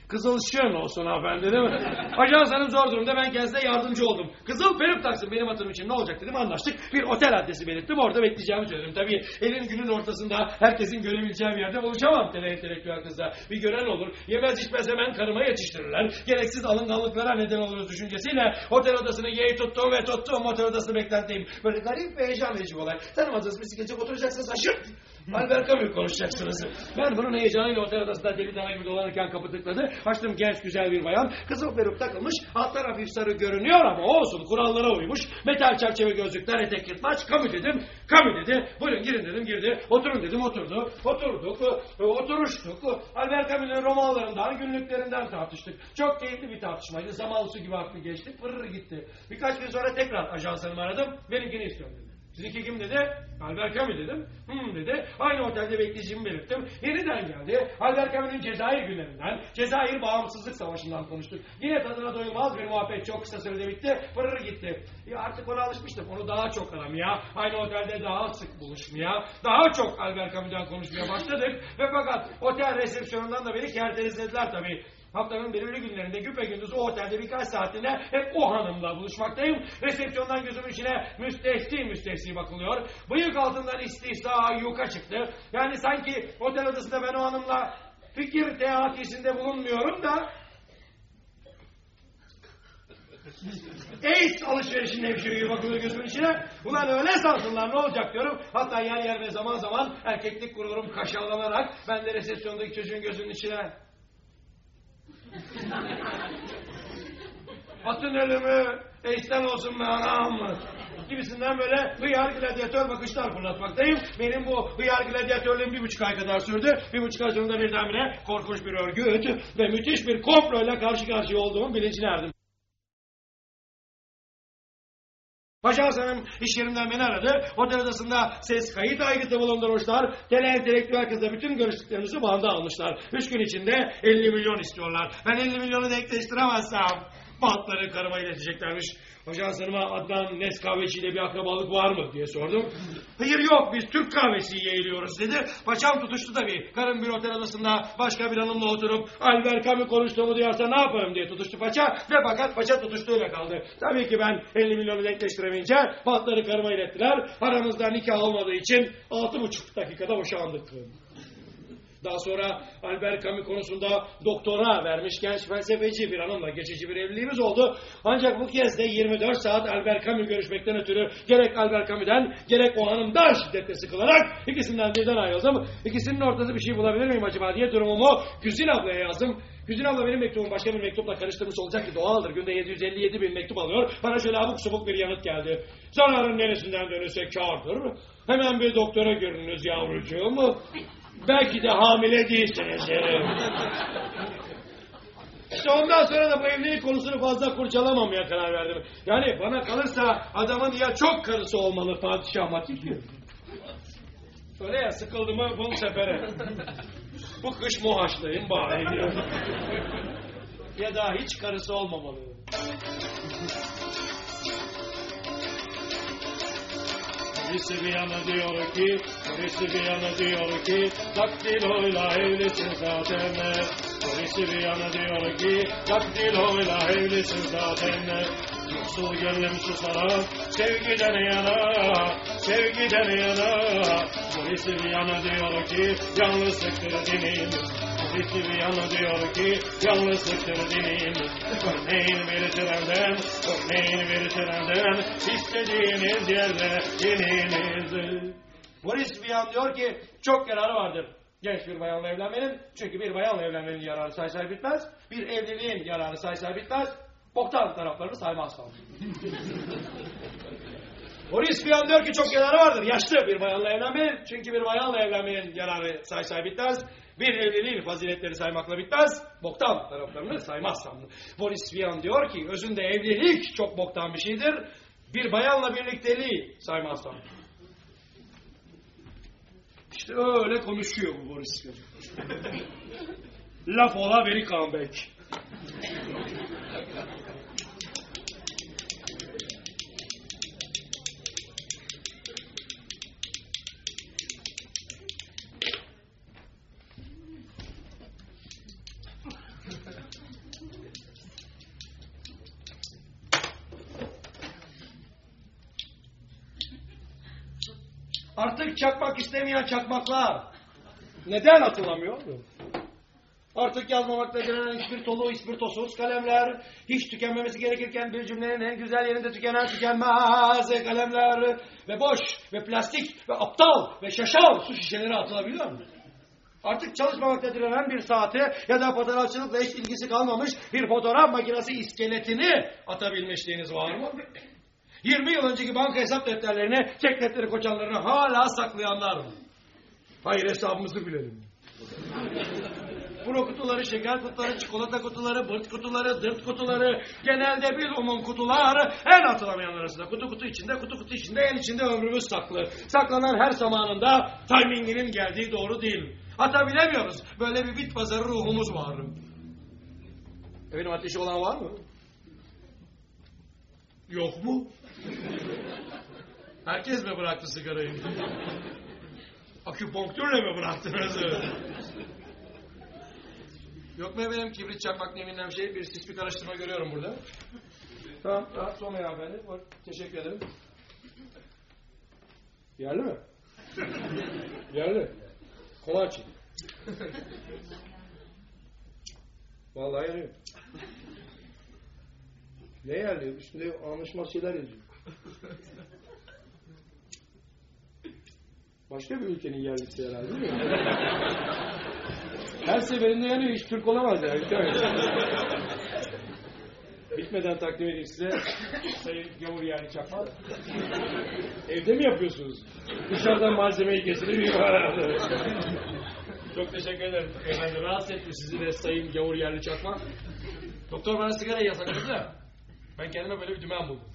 Kızılışın olsun hanımefendi değil mi? Ajans hanım zor durumda ben kendisine yardımcı oldum. Kızıl peruk taksın benim hatırım için ne olacak dedim anlaştık. Bir otel adresi belirttim orada bekleyeceğimi söyledim. Tabii elin günün ortasında herkesin görebileceği bir yerde buluşamam tele entelektüel kızla. Bir gören olur yemez içmez hemen karıma yetiştirirler. Gereksiz alınganlıklara neden oluruz düşüncesiyle otel odasını yeği tuttum ve tuttum otel odasını beklentiyim. Böyle garip ve heyecan verici bir olay. Tanımadığınız birisi gelecek oturacaksınız aşırt. Albert Camus konuşacaksınız. Ben bunun heyecanıyla otel odasında deli dana gibi dolanırken kapı tıkladı. Açtım genç güzel bir bayan. Kızıl peruk takılmış. Altlar hafif sarı görünüyor ama olsun kurallara uymuş. Metal çerçeve gözlükler etek yırtmaç. Camus dedim. Camus dedi. Buyurun girin dedim girdi. Oturun dedim oturdu. Oturduk. Oturuştuk. Albert Camus'un romanlarından günlüklerinden tartıştık. Çok keyifli bir tartışmaydı. Zaman su gibi aklı geçti. Fırır gitti. Birkaç gün sonra tekrar ajans aradım. Benimkini istiyorum dedi. Sizinki kim dedi? Albert Camus dedim. Hmm dedi. Aynı otelde bekleyeceğimi belirttim. Yeniden geldi. Albert Camus'un Cezayir günlerinden, Cezayir bağımsızlık savaşından konuştuk. Yine tadına doyulmaz bir muhabbet çok kısa sürede bitti. Fırır gitti. Ya artık ona alışmıştım. Onu daha çok aramaya, aynı otelde daha sık buluşmaya, daha çok Albert Camus'dan konuşmaya başladık. Ve fakat otel resepsiyonundan da beni kertelediler tabii. Haftanın belirli günlerinde güpegündüz o otelde birkaç saatliğine hep o hanımla buluşmaktayım. Resepsiyondan gözümün içine müstehsi müstehsi bakılıyor. Bıyık altından istihsa yuka çıktı. Yani sanki otel odasında ben o hanımla fikir teatisinde bulunmuyorum da AIDS alışverişinde bir şey bakılıyor gözümün içine. Ulan öyle sansınlar ne olacak diyorum. Hatta yer yer ve zaman zaman erkeklik gururum kaşallanarak ben de resepsiyondaki çocuğun gözünün içine Atın elimi, eşten olsun be anam. Gibisinden böyle hıyar gladyatör bakışlar fırlatmaktayım. Benim bu hıyar gladyatörlüğüm bir buçuk ay kadar sürdü. Bir buçuk ay sonunda birdenbire korkunç bir örgüt ve müthiş bir komployla karşı karşıya olduğumun bilincine erdim. Paşa Hasan'ım iş yerinden beni aradı. Otel odasında ses kayıt aygıtı bulundurmuşlar. Tele entelektüel kızla bütün görüştüklerimizi banda almışlar. Üç gün içinde 50 milyon istiyorlar. Ben 50 milyonu denkleştiremezsem bantları karıma ileteceklermiş. Paşa Hasan'ıma Adnan Nes kahveciyle bir akrabalık var mı diye sordum. Hayır yok biz Türk kahvesi yeğliyoruz dedi. Paçam tutuştu tabii. Karım bir otel odasında başka bir hanımla oturup Albert Camus konuştuğumu duyarsa ne yaparım diye tutuştu paça. Ve fakat paça tutuştuğuyla kaldı. Tabii ki ben 50 milyonu denkleştiremeyince bantları karıma ilettiler. Aramızda nikah olmadığı için 6,5 dakikada boşandık. Daha sonra Albert Camus konusunda doktora vermiş genç felsefeci bir hanımla geçici bir evliliğimiz oldu. Ancak bu kez de 24 saat Albert Camus görüşmekten ötürü gerek Albert Camus'den gerek o hanımdan şiddetle sıkılarak ikisinden birden ayrıldım. İkisinin ortası bir şey bulabilir miyim acaba diye durumumu Güzin ablaya yazdım. Güzin abla benim mektubumu başka bir mektupla karıştırmış olacak ki doğaldır. Günde 757 bin mektup alıyor. Bana şöyle abuk subuk bir yanıt geldi. Zararın neresinden dönülse kârdır. Hemen bir doktora görününüz yavrucuğum. Belki de hamile değilsiniz. İşte ondan sonra da bu evlilik konusunu fazla kurcalamamaya karar verdim. Yani bana kalırsa adamın ya çok karısı olmalı padişah matik Öyle ya sıkıldı mı bul sefere. bu kış muhaşlayın bari ya da hiç karısı olmamalı. Birisi bir yana diyor ki, birisi bir yana diyor ki, daktiloyla evlisin zaten. Birisi bir yana diyor ki, daktiloyla evlisin zaten. Yoksul gönlüm susarak, sevgiden yana, sevgiden yana. Birisi bir yana diyor ki, yalnızlıktır dinim. Yana diyor ki, yalnızlıktır dinim. Örneğin bir trenden, örneğin bir trenden, istediğiniz yerle ininiz. Boris Vian diyor ki, çok yararı vardır. Genç bir bayanla evlenmenin, çünkü bir bayanla evlenmenin yararı say say bitmez. Bir evliliğin yararı say say bitmez. Boktan taraflarını saymazsam. Boris Vian diyor ki çok yararı vardır. Yaşlı bir bayanla evlenmenin, çünkü bir bayanla evlenmenin yararı say say bitmez. Bir evliliğin faziletleri saymakla bitmez. Boktan taraflarını saymazsam. Boris Vian diyor ki özünde evlilik çok boktan bir şeydir. Bir bayanla birlikteliği saymazsam. İşte öyle konuşuyor bu Boris Vian. Laf ola beri comeback. Artık çakmak istemeyen çakmaklar neden atılamıyor? Artık yazmamakta direnen ispirtolu, ispirtosuz kalemler, hiç tükenmemesi gerekirken bir cümlenin en güzel yerinde tükenen tükenmez kalemler ve boş ve plastik ve aptal ve şaşal su şişeleri atılabiliyor mu? Artık çalışmamakta direnen bir saati ya da fotoğrafçılıkla hiç ilgisi kalmamış bir fotoğraf makinesi iskeletini atabilmişliğiniz var mı? 20 yıl önceki banka hesap defterlerini, çek defteri koçanlarını hala saklayanlar mı? Hayır hesabımızı bilelim. Pro kutuları, şeker kutuları, çikolata kutuları, bırt kutuları, dırt kutuları, genelde bir umum kutular en atılamayanlar arasında. Kutu kutu içinde, kutu kutu içinde, en içinde ömrümüz saklı. Saklanan her zamanında timinginin geldiği doğru değil. Atabilemiyoruz. Böyle bir bit pazarı ruhumuz var. Efendim ateşi olan var mı? Yok mu? Herkes mi bıraktı sigarayı? Aküpunktürle mi bıraktınız? Yok mu efendim kibrit çakmak neminden bir şey? Bir sismik araştırma görüyorum burada. Tamam, rahat olmayın hanımefendi. Teşekkür ederim. Yerli mi? Yerli. Kovaçi. Vallahi yanıyor. Ne yerli? Üstünde anlaşma şeyler yazıyor. Başka bir ülkenin yerlisi herhalde değil mi? Her seferinde yanıyor. Hiç Türk olamaz yani. Bitmeden takdim edeyim size Sayın Gavur yani çakmak. Evde mi yapıyorsunuz? Dışarıdan malzemeyi getirip herhalde. Çok teşekkür ederim. Efendim rahatsız etti sizi de Sayın Gavur yerli çakmak. Doktor bana sigarayı yasakladı da ben kendime böyle bir dümen buldum.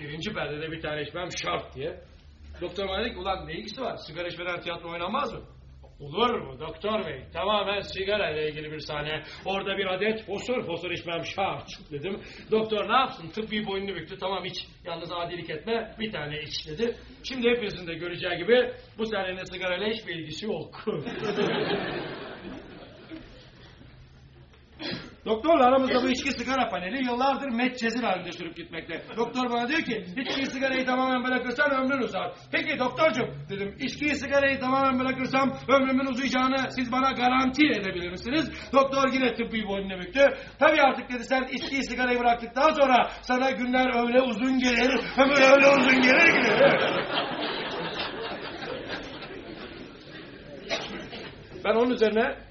Birinci perdede bir tane içmem şart diye. Doktor bana dedi ki ulan ne ilgisi var? Sigara içmeden tiyatro oynanmaz mı? Olur mu doktor bey? Tamamen sigara ile ilgili bir sahne. Orada bir adet fosur fosur içmem şart dedim. Doktor ne yapsın? Tıbbi boynunu büktü. Tamam iç. Yalnız adilik etme. Bir tane iç dedi. Şimdi hepinizin de göreceği gibi bu sahnenin sigarayla hiçbir ilgisi yok. Doktorla aramızda bu içki sigara paneli yıllardır metcezir halinde sürüp gitmekte. Doktor bana diyor ki içkiyi sigarayı tamamen bırakırsan ömrün uzar. Peki doktorcum dedim içkiyi sigarayı tamamen bırakırsam ömrümün uzayacağını siz bana garanti edebilir misiniz? Doktor yine tıbbi boynunu büktü. Tabii artık dedi sen içkiyi sigarayı bıraktıktan sonra sana günler öyle uzun gelir, ömür öyle uzun gelir ki. Ben onun üzerine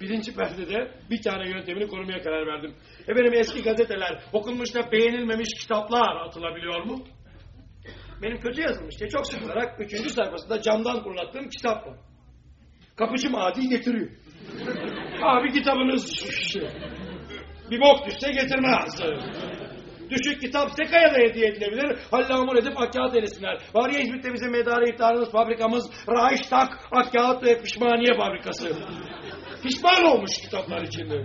birinci perdede bir tane yöntemini korumaya karar verdim. Efendim eski gazeteler, okunmuş da beğenilmemiş kitaplar atılabiliyor mu? Benim kötü yazılmış diye çok sıkılarak üçüncü sayfasında camdan kurulattığım kitap var. Kapıcım adi getiriyor. Abi kitabınız bir bok düşse getirmez. Düşük kitap Sekaya da hediye edilebilir. Hallamur edip akkağıt elesinler. Var ya İzmit'te bizim medarı iftarımız fabrikamız Reichstag akkağıt ve pişmaniye fabrikası. Pişman olmuş kitaplar içinde.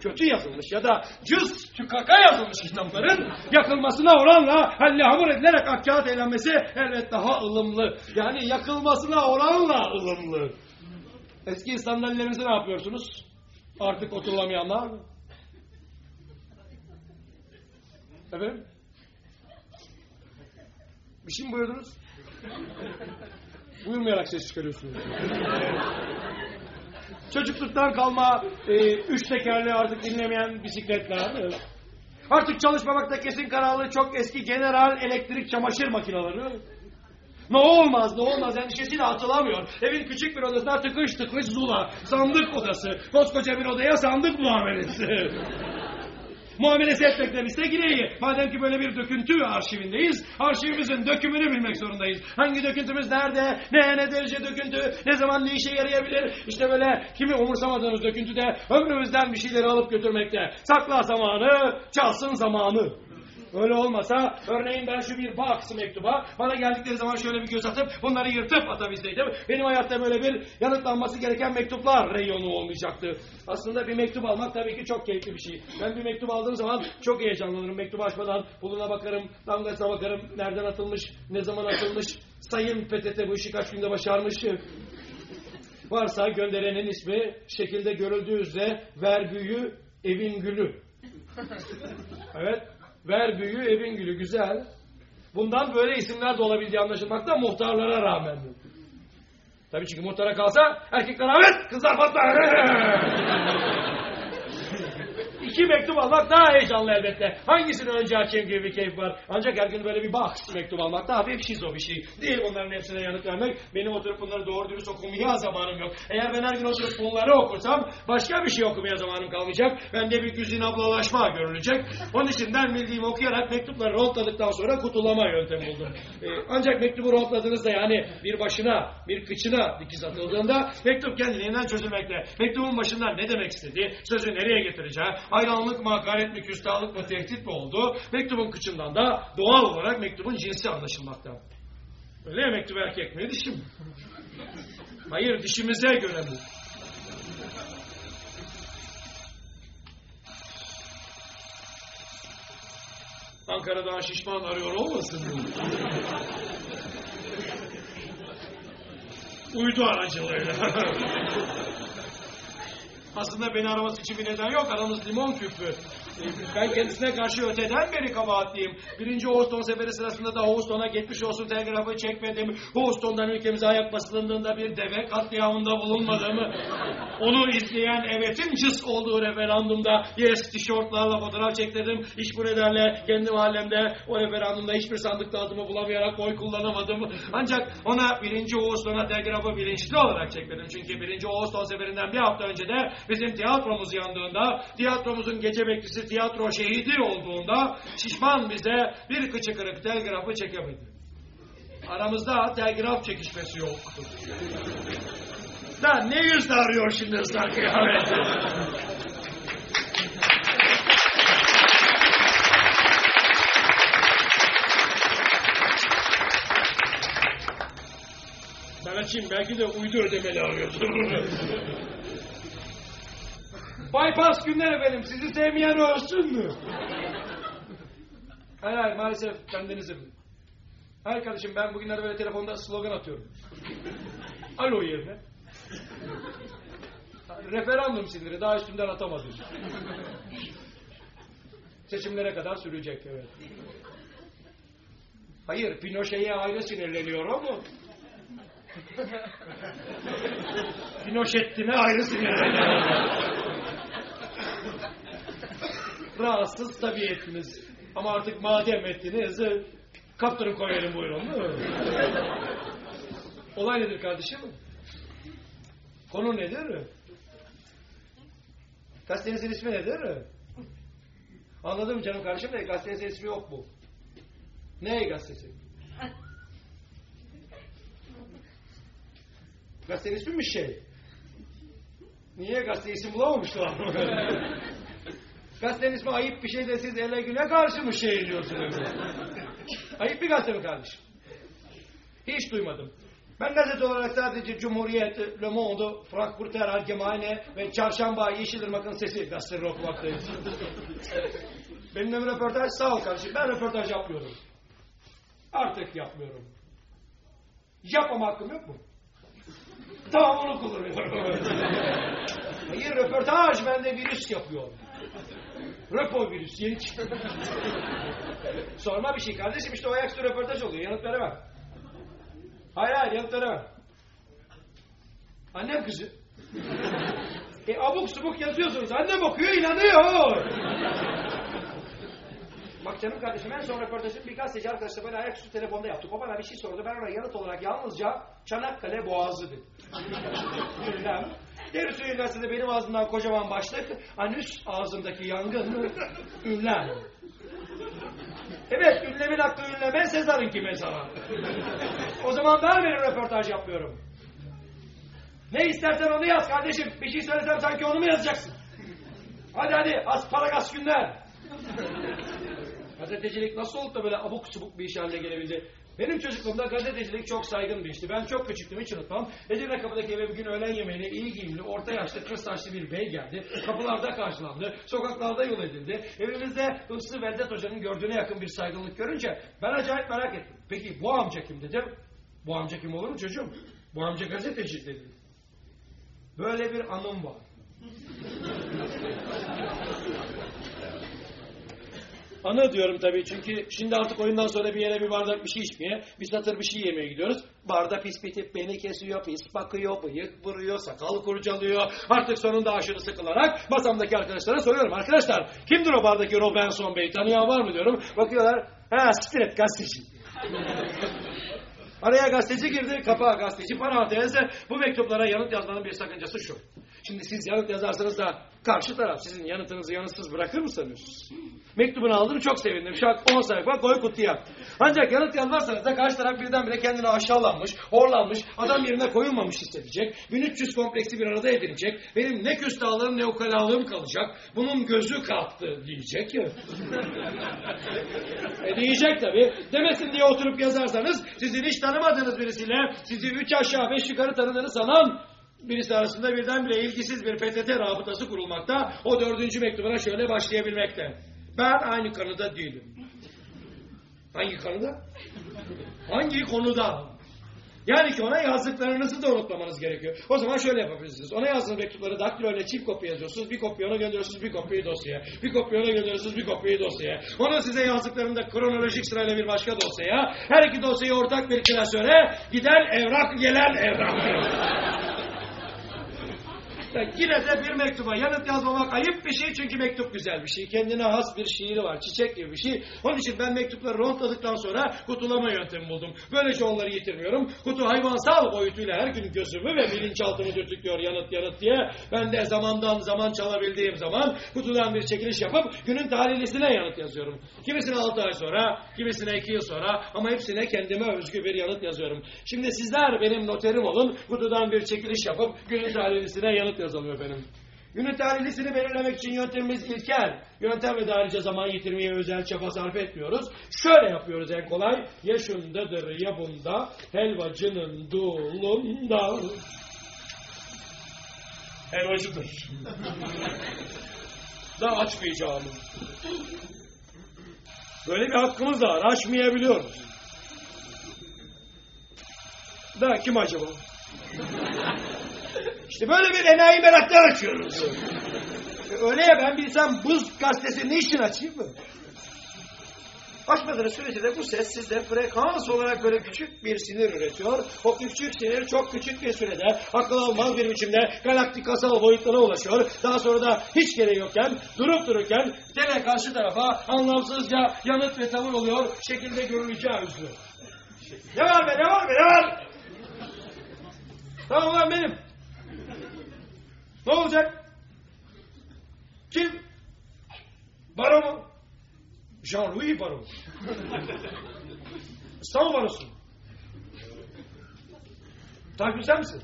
Kötü yazılmış ya da cız tükaka yazılmış kitapların yakılmasına oranla halle hamur edilerek akkağıt eğlenmesi elbet daha ılımlı. Yani yakılmasına oranla ılımlı. Eski sandalyelerinizi ne yapıyorsunuz? Artık oturulamayanlar mı? Efendim? Bir şey mi buyurdunuz? Buyurmayarak ses çıkarıyorsunuz. Çocukluktan kalma e, üç tekerli artık dinlemeyen bisikletler. Artık çalışmamakta kesin kararlı çok eski general elektrik çamaşır makineleri. Ne olmaz ne olmaz endişesiyle atılamıyor. Evin küçük bir odasına tıkış tıkış zula. Sandık odası. Koskoca bir odaya sandık muamelesi. Muamelesi etmekten ise gireyi. Madem ki böyle bir döküntü arşivindeyiz, arşivimizin dökümünü bilmek zorundayız. Hangi döküntümüz nerede, ne ne derece döküntü, ne zaman ne işe yarayabilir? İşte böyle kimi umursamadığımız döküntü de ömrümüzden bir şeyleri alıp götürmekte. Sakla zamanı, çalsın zamanı. Öyle olmasa örneğin ben şu bir box mektuba bana geldikleri zaman şöyle bir göz atıp bunları yırtıp atabilseydim benim hayatta böyle bir yanıtlanması gereken mektuplar reyonu olmayacaktı. Aslında bir mektup almak tabii ki çok keyifli bir şey. Ben bir mektup aldığım zaman çok heyecanlanırım. Mektubu açmadan puluna bakarım, damgasına bakarım, nereden atılmış, ne zaman atılmış, sayın PTT bu işi kaç günde başarmış. Varsa gönderenin ismi şekilde görüldüğü üzere vergüyü evin gülü. Evet. Ver büyüğü evin gülü güzel. Bundan böyle isimler de olabildiği anlaşılmakta muhtarlara rağmen. Tabii çünkü muhtara kalsa erkekler evet kızlar patlar. İki mektup almak daha heyecanlı elbette. Hangisini önce açayım gibi bir keyif var. Ancak her gün böyle bir box mektup almak daha hafif şizo bir şey. Değil bunların hepsine yanıt vermek. Benim oturup bunları doğru dürüst okumaya zamanım yok. Eğer ben her gün oturup bunları okursam başka bir şey okumaya zamanım kalmayacak. Bende bir güzin ablalaşma görülecek. Onun için ben bildiğimi okuyarak mektupları rotladıktan sonra kutulama yöntemi buldum. Ee, ancak mektubu rotladığınızda yani bir başına bir kıçına dikiz atıldığında mektup kendiliğinden çözülmekte. Mektubun başından ne demek istediği, sözü nereye getireceği, hayranlık mı, hakaret mi, küstahlık mı, tehdit mi oldu? Mektubun kıçından da doğal olarak mektubun cinsi anlaşılmakta. Öyle ya mektup erkek mi, dişi mi? Hayır, dişimize göre bu. Ankara'dan şişman arıyor olmasın bu? Uydu aracılığıyla. Aslında beni araması için bir neden yok. Aramız limon küpü. Ben kendisine karşı öteden beri kabahatliyim. Birinci Houston seferi sırasında da Houston'a geçmiş olsun telgrafı çekmedim. Houston'dan ülkemize ayak basıldığında bir deve katliamında bulunmadım. Onu izleyen evetin cız olduğu referandumda yes tişörtlarla fotoğraf çektirdim. İş bu nedenle kendi mahallemde o referandumda hiçbir sandıkta adımı bulamayarak oy kullanamadım. Ancak ona birinci Houston'a telgrafı bilinçli olarak çekmedim. Çünkü birinci Houston seferinden bir hafta önce de bizim tiyatromuz yandığında, tiyatromuzun gece bekçisi tiyatro şehidi olduğunda şişman bize bir kıçı kırık telgrafı çekemedi. Aramızda telgraf çekişmesi yoktu. Da ne yüzle arıyor şimdi ıslak? Ben açayım belki de uydu ödemeli arıyordur. Bypass günler efendim sizi sevmeyen ölsün mü? Hayır hayır maalesef bendenizim. Hayır kardeşim ben bugünlerde böyle telefonda slogan atıyorum. Alo yerine. Referandum siniri daha üstünden atamadım. Seçimlere kadar sürecek evet. Hayır Pinochet'e ayrı sinirleniyor ama. Pinochet'ine ayrı sinirleniyor. Rahatsız tabii ettiniz. Ama artık madem ettiniz kaptırın koyalım buyurun. Olay nedir kardeşim? Konu nedir? Gazetenizin ismi nedir? Anladım canım kardeşim de gazetenizin ismi yok bu. Ne gazetesi? Gazetenin ismi mi şey? Niye gazete isim bulamamışlar? Gazetenin ismi ayıp bir şey de siz ele güne karşı mı şey diyorsunuz? ayıp bir gazete mi kardeşim? Hiç duymadım. Ben gazete olarak sadece Cumhuriyet, Le Monde, Frankfurter Allgemeine ve Çarşamba Yeşilırmak'ın sesi gazeteleri okumaktayım. Benimle bir röportaj sağ ol kardeşim. Ben röportaj yapmıyorum. Artık yapmıyorum. Yapmama hakkım yok mu? Tamam onu kullanıyorum. Hayır röportaj bende virüs yapıyor. Röpo virüs yeni çıktı. Sorma bir şey kardeşim işte o ayaküstü röportaj oluyor yanıt veremem. Hayır hayır yanıt veremem. Annem kızı. E abuk subuk yazıyorsunuz. Annem okuyor inanıyor. Bak canım kardeşim en son röportajım bir gazeteci arkadaşla böyle ayaküstü telefonda yaptık. O bana bir şey sordu. Ben ona yanıt olarak yalnızca Çanakkale Boğazı dedim. Deri suyu gazetede benim ağzımdan kocaman başlık. Anüs ağzımdaki yangın. Ünlem. Evet ünlemin hakkı ünleme Sezar'ınki mezara. O zaman ben benim röportaj yapmıyorum. Ne istersen onu yaz kardeşim. Bir şey söylesem sanki onu mu yazacaksın? Hadi hadi asparagas günler. Gazetecilik nasıl oldu da böyle abuk subuk bir iş haline gelebildi? Benim çocukluğumda gazetecilik çok saygın bir işti. Ben çok küçüktüm hiç unutmam. Edirne kapıdaki eve bir gün öğlen yemeğine iyi giyimli, orta yaşlı, kız saçlı bir bey geldi. Kapılarda karşılandı, sokaklarda yol edildi. Evimizde Hıfzı Veldet Hoca'nın gördüğüne yakın bir saygınlık görünce ben acayip merak ettim. Peki bu amca kim dedim. Bu amca kim olur mu çocuğum? Bu amca gazeteci dedi. Böyle bir anım var. Anı diyorum tabii çünkü şimdi artık oyundan sonra bir yere bir bardak bir şey içmeye, bir satır bir şey yemeye gidiyoruz. Barda pis bitip beni kesiyor, pis bakıyor, bıyık vuruyor, sakal kurcalıyor. Artık sonunda aşırı sıkılarak masamdaki arkadaşlara soruyorum. Arkadaşlar kimdir o bardaki Robinson Bey tanıyan var mı diyorum. Bakıyorlar, ha siktir et gazeteci. Araya gazeteci girdi, kapağa gazeteci parantez. Bu mektuplara yanıt yazmanın bir sakıncası şu. Şimdi siz yanıt yazarsanız da karşı taraf sizin yanıtınızı yanıtsız bırakır mı sanıyorsunuz? Mektubunu aldım çok sevindim. Şak 10 sayfa koy kutuya. Ancak yanıt yazmazsanız da karşı taraf birdenbire kendini aşağılanmış, horlanmış, adam yerine koyulmamış hissedecek. 1300 kompleksi bir arada edilecek. Benim ne küstahlığım ne ukalalığım kalacak. Bunun gözü kalktı diyecek ya. e diyecek tabii. Demesin diye oturup yazarsanız sizin hiç tanımadığınız birisiyle sizi üç aşağı beş yukarı tanıdığını sanan birisi arasında birdenbire ilgisiz bir PTT rabıtası kurulmakta. O dördüncü mektubuna şöyle başlayabilmekte. Ben aynı konuda değilim. Hangi konuda? Hangi konuda? Yani ki ona yazdıklarınızı da unutmamanız gerekiyor. O zaman şöyle yapabilirsiniz. Ona yazdığınız mektupları daktilo ile çift kopya yazıyorsunuz. Bir kopya ona gönderiyorsunuz, bir kopyayı dosyaya. Bir kopya ona gönderiyorsunuz, bir kopyayı dosyaya. Onun size yazdıklarını da kronolojik sırayla bir başka dosyaya. Her iki dosyayı ortak bir klasöre. Giden evrak, gelen evrak. Ya Yine de bir mektuba yanıt yazmamak ayıp bir şey çünkü mektup güzel bir şey. Kendine has bir şiiri var, çiçek gibi bir şey. Onun için ben mektupları rontladıktan sonra kutulama yöntemi buldum. Böylece onları yitirmiyorum. Kutu hayvansal boyutuyla her gün gözümü ve bilinçaltımı dürtüklüyor yanıt yanıt diye. Ben de zamandan zaman çalabildiğim zaman kutudan bir çekiliş yapıp günün tarihlisine yanıt yazıyorum. Kimisine 6 ay sonra, kimisine 2 yıl sonra ama hepsine kendime özgü bir yanıt yazıyorum. Şimdi sizler benim noterim olun, kutudan bir çekiliş yapıp günün tarihlisine yanıt yazılıyor benim. Günün tarihlisini belirlemek için yöntemimiz ilkel. Yöntem ve ayrıca zaman yitirmeye özel çaba sarf etmiyoruz. Şöyle yapıyoruz en kolay. Ya şundadır ya bunda, helvacının dulunda. Helvacıdır. Daha açmayacağım. Böyle bir hakkımız da var. Açmayabiliyoruz. Da kim acaba? İşte böyle bir enayi meraktan açıyoruz. Öyle ya ben bilsem buz gazetesi ne için açayım mı? Açmadığınız sürece de bu ses sizde frekans olarak böyle küçük bir sinir üretiyor. O küçük sinir çok küçük bir sürede akıl almaz bir biçimde galaktik kasal boyutlara ulaşıyor. Daha sonra da hiç gereği yokken durup dururken gene karşı tarafa anlamsızca yanıt ve tavır oluyor. Şekilde görüleceği üzere. Ne var be ne var be ne var? Tamam lan benim. Ne olacak? Kim? Baro mu? Jean-Louis Baro. İstanbul Barosu. Tayfun sen misin?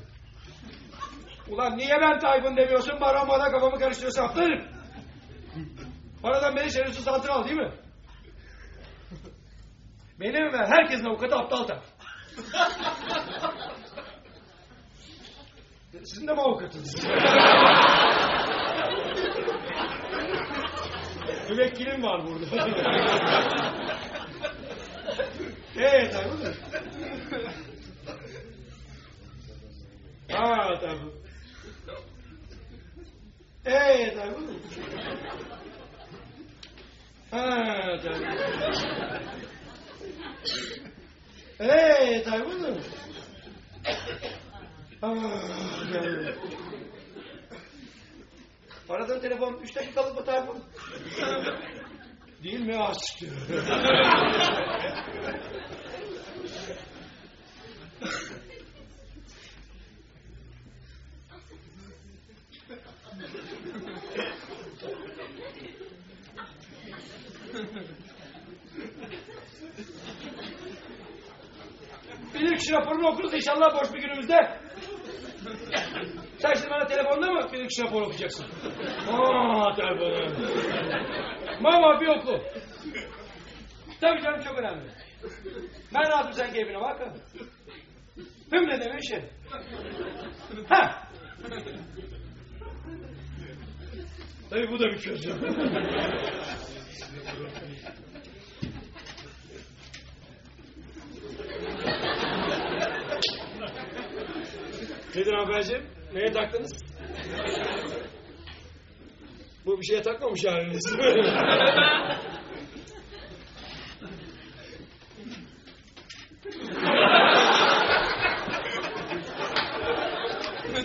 Ulan niye ben Tayfun demiyorsun? Baro bana kafamı karıştırıyorsun aptalım. Paradan beni şerefsiz altına al değil mi? Benim ve herkesin avukatı aptal Tayfun. Sizin de mi avukatınız? Müvekkilim var burada. Eee Tayfun. Ha Tayfun. Eee Tayfun. Ha Tayfun. Eee Tayfun. Ah, telefon 3 dakikalık mı Tayfun? Değil mi aşk? Bilirkişi raporunu okuruz inşallah boş bir günümüzde. Sen şimdi bana telefonda mı bilirkişi raporu okuyacaksın? Aa telefonum. Mama bir oku. Tabii canım çok önemli. Ben rahatım sen keyfine bak. Hüm ne demek şey? Ha. Tabii bu da bir çözüm. Nedir hanımefendiciğim? Neye taktınız? Bu bir şeye takmamış haliniz.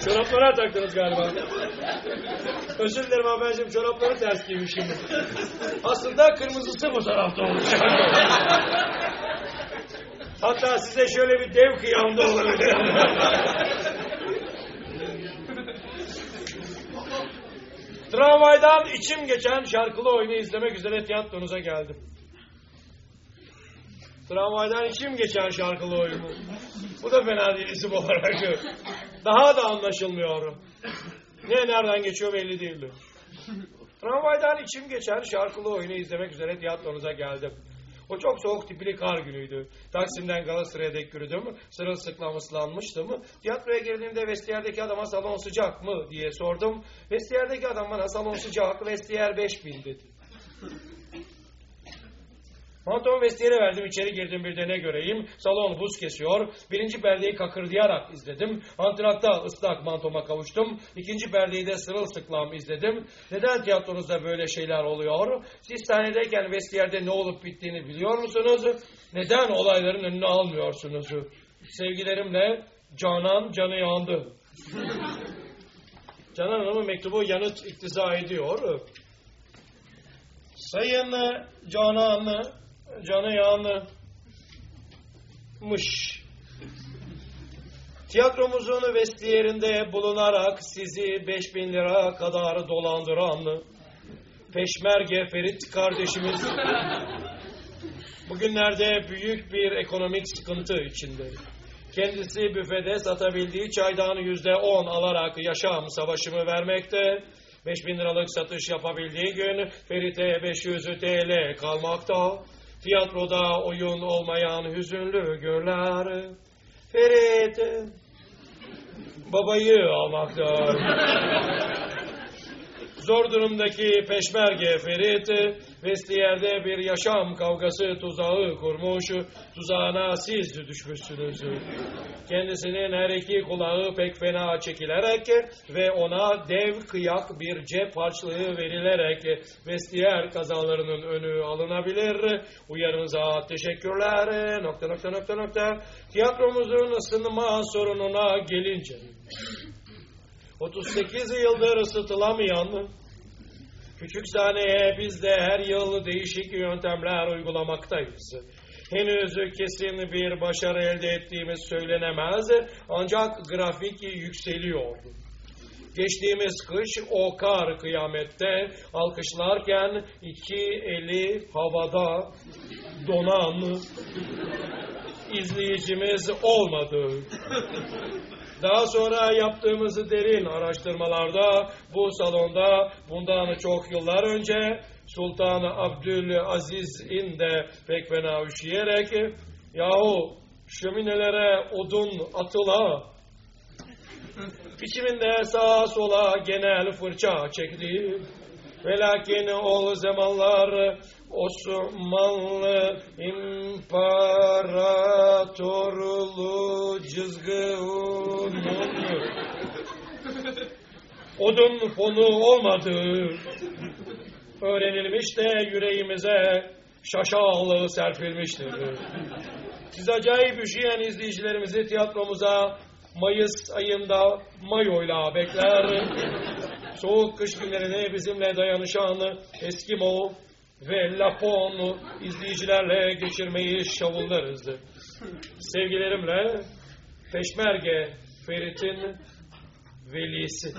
Çoraplara taktınız galiba. Özür dilerim hanımefendiciğim çorapları ters giymişim. Aslında kırmızısı bu tarafta olacak. Hatta size şöyle bir dev kıyamda olabilir. Tramvaydan içim geçen şarkılı oyunu izlemek üzere tiyatronuza geldim. Tramvaydan içim geçen şarkılı oyunu. Bu da fena değil isim olarak. Daha da anlaşılmıyor. Ne nereden geçiyor belli değildi. Tramvaydan içim geçen şarkılı oyunu izlemek üzere tiyatronuza geldim. O çok soğuk tipli kar günüydü. Taksim'den Galatasaray'a dek yürüdüm. Sırılsıklam ıslanmıştım. Tiyatroya girdiğimde vestiyerdeki adama salon sıcak mı diye sordum. Vestiyerdeki adam bana salon sıcak, vestiyer 5000 dedi. Mantomu vestiyere verdim içeri girdim bir de ne göreyim. Salon buz kesiyor. Birinci perdeyi kakırdayarak izledim. Antrakta ıslak mantoma kavuştum. İkinci perdeyi de sırılsıklam izledim. Neden tiyatronuzda böyle şeyler oluyor? Siz sahnedeyken vestiyerde ne olup bittiğini biliyor musunuz? Neden olayların önüne almıyorsunuz? Sevgilerimle Canan canı yandı. Canan Hanım'ın mektubu yanıt iktiza ediyor. Sayın Canan, canı yanmış. Tiyatromuzun vestiyerinde bulunarak sizi 5000 lira kadar dolandıran Peşmerge Ferit kardeşimiz bugünlerde büyük bir ekonomik sıkıntı içinde. Kendisi büfede satabildiği çaydan yüzde on alarak yaşam savaşımı vermekte. 5000 liralık satış yapabildiği gün Ferit'e 500 TL kalmakta. Tiyatroda oyun olmayan hüzünlü günler. Ferit babayı almakta. Zor durumdaki peşmerge Ferit, vestiyerde bir yaşam kavgası tuzağı kurmuş, tuzağına siz düşmüşsünüz. Kendisinin her iki kulağı pek fena çekilerek ve ona dev kıyak bir cep harçlığı verilerek vestiyer kazalarının önü alınabilir. Uyarınıza teşekkürler. Nokta nokta nokta nokta. Tiyatromuzun ısınma sorununa gelince. 38 yıldır ısıtılamayan küçük sahneye biz de her yıl değişik yöntemler uygulamaktayız. Henüz kesin bir başarı elde ettiğimiz söylenemez ancak grafik yükseliyor. Geçtiğimiz kış o kar kıyamette alkışlarken iki eli havada donan izleyicimiz olmadı. Daha sonra yaptığımız derin araştırmalarda bu salonda bundan çok yıllar önce Sultan Abdülaziz'in de pek fena üşüyerek yahu şöminelere odun atıla biçiminde sağa sola genel fırça çekti. Ve lakin o zamanlar Osmanlı İmparatorluğu cızgınının odun fonu olmadığı öğrenilmiş de yüreğimize şaşalı serpilmiştir. Siz acayip üşüyen izleyicilerimizi tiyatromuza Mayıs ayında mayoyla bekler. Soğuk kış günlerini bizimle dayanışan Eskimo ve Lapon izleyicilerle geçirmeyi şavullarız. Sevgilerimle Peşmerge Ferit'in velisi.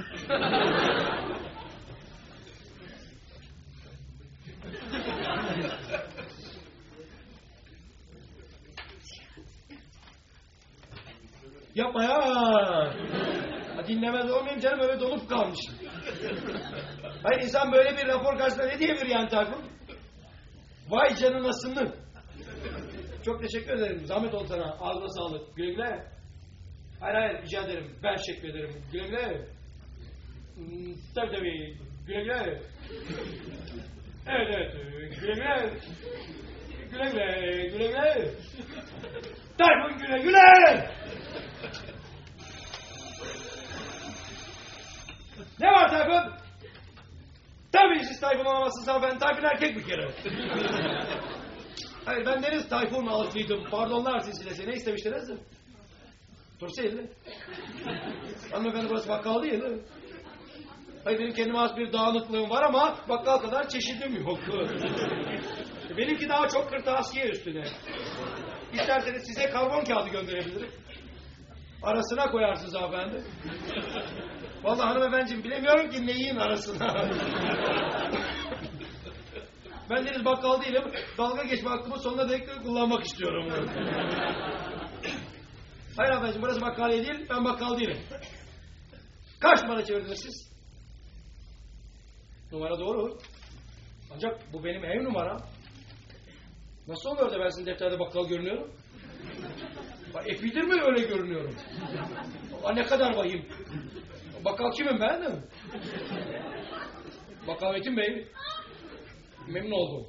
Yapma ya. Ha, dinlemez olmayayım canım öyle dolup kalmış. Hayır insan böyle bir rapor karşısında ne diyebilir yani Tayfun? Vay canınasını. Çok teşekkür ederim. Zahmet oldu sana. Ağzına sağlık. Güle güle. Hayır hayır rica ederim. Ben teşekkür ederim. Güle güle. Tabii tabii. Güle güle. Evet evet. Güle güle. Güle güle. Güle güle. Tayfun güle güle. Ne var Tayfun? Tabii siz Tayfun olamazsınız ama ben Tayfun erkek bir kere. Hayır ben deniz Tayfun altıydım. Pardonlar silsilesi. Ne istemiştiniz? Tursaydı. Hanımefendi burası bakkal değil mi? Hayır benim kendime az bir dağınıklığım var ama bakkal kadar çeşidim yok. Benimki daha çok kırtasiye üstüne. İsterseniz size karbon kağıdı gönderebilirim. Arasına koyarsınız hanımefendi. Vallahi hanımefendiciğim bilemiyorum ki neyin arasına. ben deniz bakkal değilim. Dalga geçme hakkımı sonuna dek kullanmak istiyorum. Hayır hanımefendiciğim burası bakkaliye değil. Ben bakkal değilim. Kaç numara çevirdiniz siz? Numara doğru. Ancak bu benim ev numara. Nasıl oluyor da ben sizin defterde bakkal görünüyorum? Epidir mi öyle görünüyorum? Aa, ne kadar vahim. Bakkal kimim ben mi? Bakkal Metin Bey. Memnun oldum.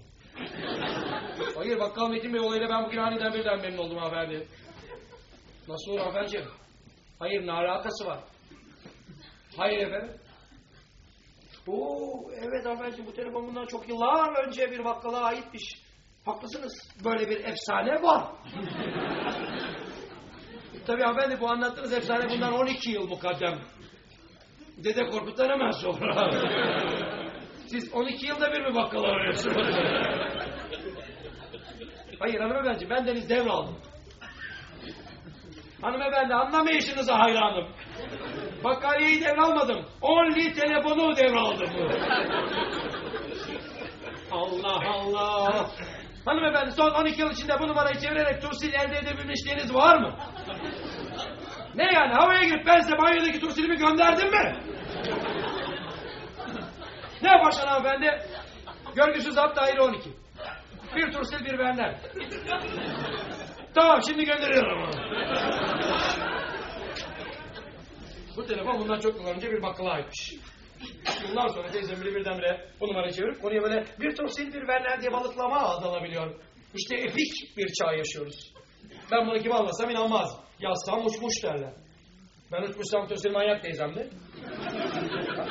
Hayır bakkal Metin Bey olayıyla ben bugün aniden birden memnun oldum hanımefendi. Nasıl olur hanımefendiciğim? Hayır ne alakası var? Hayır efendim. Oo evet hanımefendiciğim bu telefon bundan çok yıllar önce bir bakkala aitmiş. Haklısınız. Böyle bir efsane var. Tabii hanımefendi bu anlattığınız efsane bundan 12 yıl mukaddem. Dede Korkut'tan hemen sonra. Siz 12 yılda bir mi bakkala arıyorsunuz? Hayır hanımefendi ben deniz devraldım. Hanımefendi anlamayışınıza hayranım. Bakkaliyeyi devralmadım. Only telefonu devraldım. Allah Allah. Hanımefendi son 12 yıl içinde bu numarayı çevirerek tursil elde edebilmişliğiniz var mı? Ne yani havaya girip ben size banyodaki tursilimi gönderdim mi? ne yaparsın hanımefendi? Görgüsüz hat daire 12. Bir tursil bir benden. Tamam şimdi gönderiyorum. Bu telefon bundan çok yıl önce bir bakkala aitmiş. Yıllar sonra teyzem biri birdenbire bu numarayı çevirip konuya böyle bir tursil bir verler diye balıklama ağız. İşte epik bir çağ yaşıyoruz. Ben bunu kim almasam inanmaz. Yazsam uçmuş derler. Ben uçmuşsam tursil manyak teyzemdi.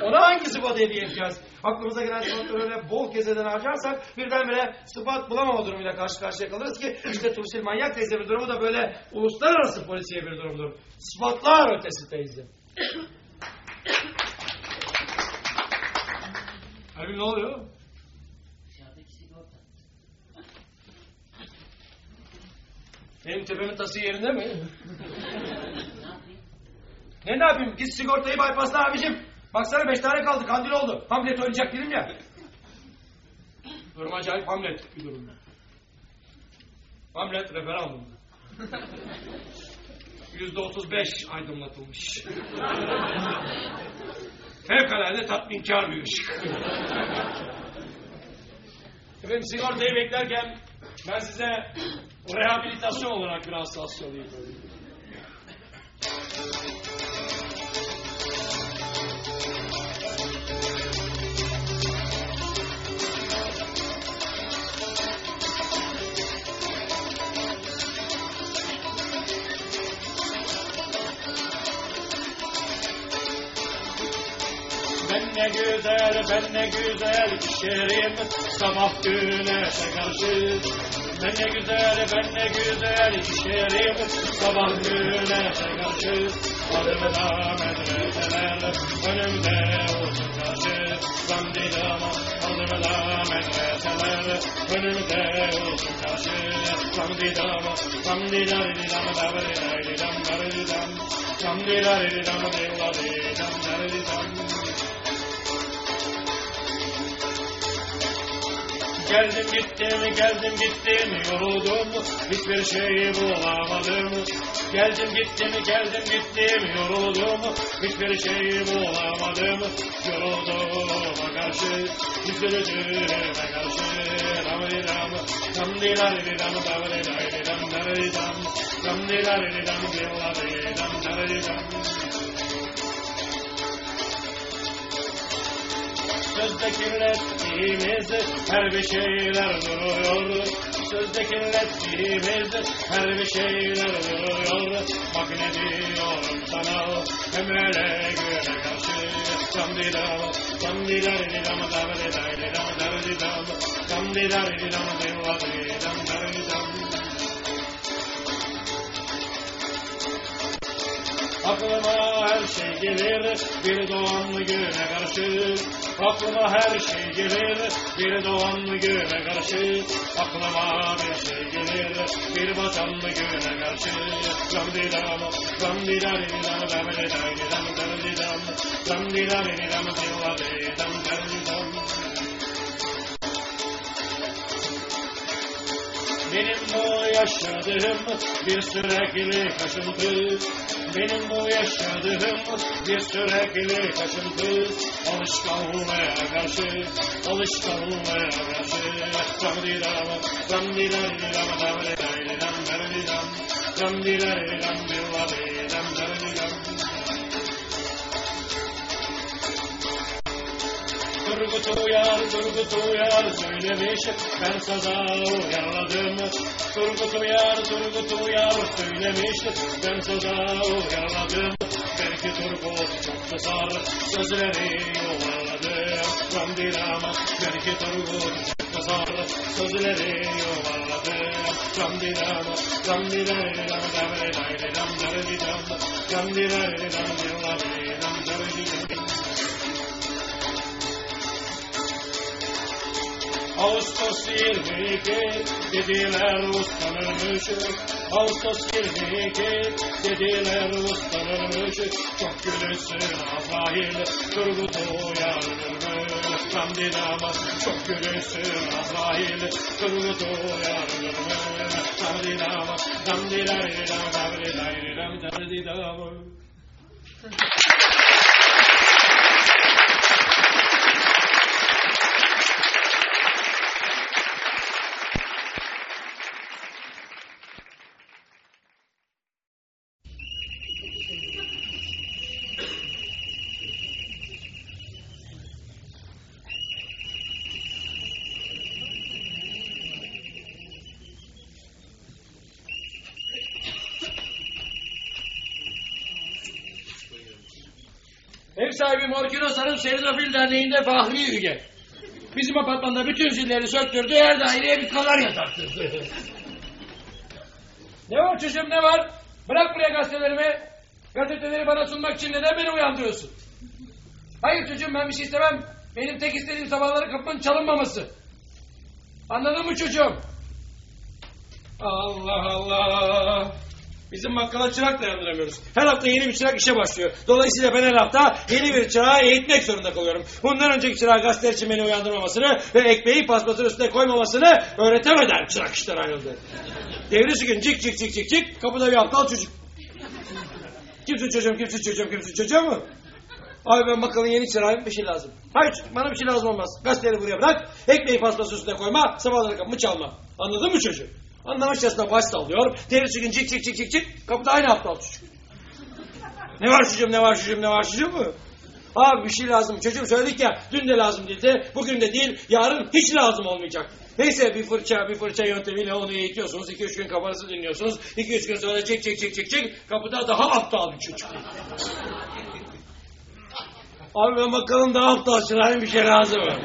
Ona hangi sıfat hediye edeceğiz? Aklımıza gelen sıfatları öyle bol keseden harcarsak birdenbire sıfat bulamama durumuyla karşı karşıya kalırız ki işte tursil manyak teyzemin durumu da böyle uluslararası polisiye bir durumdur. Sıfatlar ötesi teyze. Abi ne oluyor? Benim tepemin tası yerinde mi? Ne? Ne yapayım? Git sigortayı bypassla abicim. Baksana beş tane kaldı. Kandil oldu. Hamlet oynayacak dedim ya. Durum acayip Hamlet bir durum. Hamlet referandumda. Yüzde otuz beş aydınlatılmış. Fevkalade tatminkar bir ışık. Efendim sigortayı beklerken ben size rehabilitasyon olarak biraz. Ben ne güzel, ben ne güzel işerim sabah güneşe karşı. Ben ne güzel, ben ne güzel işerim sabah güneşe karşı. Adımda medreseler, önümde uzun karşı. Zandilama, adımda medreseler, önümde uzun karşı. Zandilama, zandilama, davridam, davridam, zandilama, davridam, davridam. Geldim gittim, geldim gittim, yoruldum, hiçbir şey bulamadım. Geldim gittim, geldim gittim, yoruldum, hiçbir şey bulamadım. Yorulduğuma karşı, üzüldüğüme karşı, ramiram, ramdilariram, davridariram, daridam, ramdilariram, dilariram, daridam. Sözde kirlettiğimiz her bir şeyler duruyor. Sözde kirlettiğimiz her bir şeyler duruyor. Bak ne diyorum sana hem öyle güne karşı. Samdidam, samdidaridam, davridaridam, davridam, samdidaridam, divadridam, davridam. Aklıma her şey gelir bir doğanlı güne karşı. Aklıma her şey gelir bir doğanlı güne karşı. Aklıma bir şey gelir bir batanlı güne karşı. Zamdidam, zamdidaridam, damdidaridam, damdidam, zamdidaridam, dilladidam, damdidam. Benim bu yaşadığım bir sürekli kaşıntı Benim bu yaşadığım bir sürekli kaşıntı Alışkanlığa karşı, alışkanlığa karşı. Ramdidam, ramdidaridam, davridaridam, daridam Ramdidaridam, dilladidam, daridam Turgut Uyar, Turgut Uyar söylemiş, ben saza uyarladım. Turgut Uyar, Turgut Uyar söylemiş, ben saza uyarladım. Belki Turgut çok kızar, sözleri yuvarladı. Ramdirama, belki Turgut çok kızar, sözleri yuvarladı. Ramdirama, ramdirama, ramdirama, ramdirama, ramdirama, ramdirama, Ağustos 22 dediler ustanırmış Ağustos 22 dediler ustanırmış Çok gülüsün Azrail Turgut uyarırmış Ramdinama çok gülüsün Azrail Turgut uyarırmış Ramdinama Ramdinama Ramdinama Ramdinama Ev sahibi Morkinosa'nın Seridofil Derneği'nde Fahri Üge. Bizim apartmanda bütün zilleri söktürdü, her daireye bir kanarya taktırdı. ne var çocuğum ne var? Bırak buraya gazetelerimi. Gazeteleri bana sunmak için neden beni uyandırıyorsun? Hayır çocuğum ben bir şey istemem. Benim tek istediğim sabahları kapının çalınmaması. Anladın mı çocuğum? Allah Allah. Bizim bakkala çırak dayandıramıyoruz. Her hafta yeni bir çırak işe başlıyor. Dolayısıyla ben her hafta yeni bir çırağı eğitmek zorunda kalıyorum. Bundan önceki çırak gazeteler için beni uyandırmamasını ve ekmeği paspasın üstüne koymamasını öğretemeden çırak işten ayrıldı. Devrisi gün cik cik cik cik cik kapıda bir aptal çocuk. Kimsin çocuğum, kimsin çocuğum, kimsin çocuğum mu? Abi ben bakkalın yeni çırağıyım bir şey lazım. Hayır bana bir şey lazım olmaz. Gazeteleri buraya bırak. Ekmeği paspasın üstüne koyma. Sabahları kapımı çalma. Anladın mı çocuğum? Anlamışçasına baş sallıyor. Derisi gün cik cik cik cik cik. Kapıda aynı aptal çocuk. Ne var çocuğum ne var çocuğum ne var çocuğum mu? Abi bir şey lazım. Çocuğum söyledik ya dün de lazım değildi. Bugün de değil yarın hiç lazım olmayacak. Neyse bir fırça bir fırça yöntemiyle onu eğitiyorsunuz. iki üç gün kafanızı dinliyorsunuz. iki üç gün sonra çek çek çek çek çek. Kapıda daha aptal bir çocuk. Abi ben bakalım daha aptal çırağın bir şey lazım mı?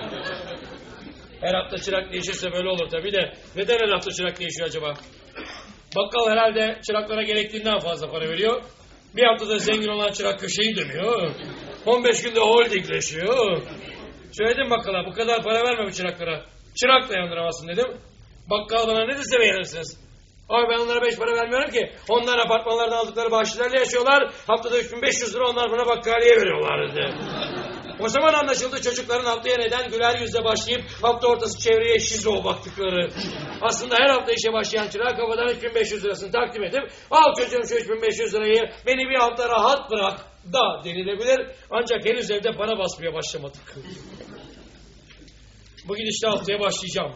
Her hafta çırak değişirse böyle olur tabii de. Neden her hafta çırak değişiyor acaba? Bakkal herhalde çıraklara gerektiğinden fazla para veriyor. Bir haftada zengin olan çırak köşeyi dönüyor. 15 günde holdingleşiyor. Söyledim bakkala bu kadar para verme bu çıraklara. Çırak dayandıramazsın dedim. Bakkal bana ne dese beğenirsiniz. Abi ben onlara beş para vermiyorum ki. Onlar apartmanlardan aldıkları bahşişlerle yaşıyorlar. Haftada 3500 lira onlar bana bakkaliye veriyorlar dedi. O zaman anlaşıldı çocukların haftaya neden güler yüzle başlayıp hafta ortası çevreye şizo baktıkları. Aslında her hafta işe başlayan çırağa kafadan 3500 lirasını takdim edip al çocuğum şu 3500 lirayı beni bir hafta rahat bırak da denilebilir. Ancak henüz evde para basmaya başlamadık. Bu gidişle haftaya başlayacağım.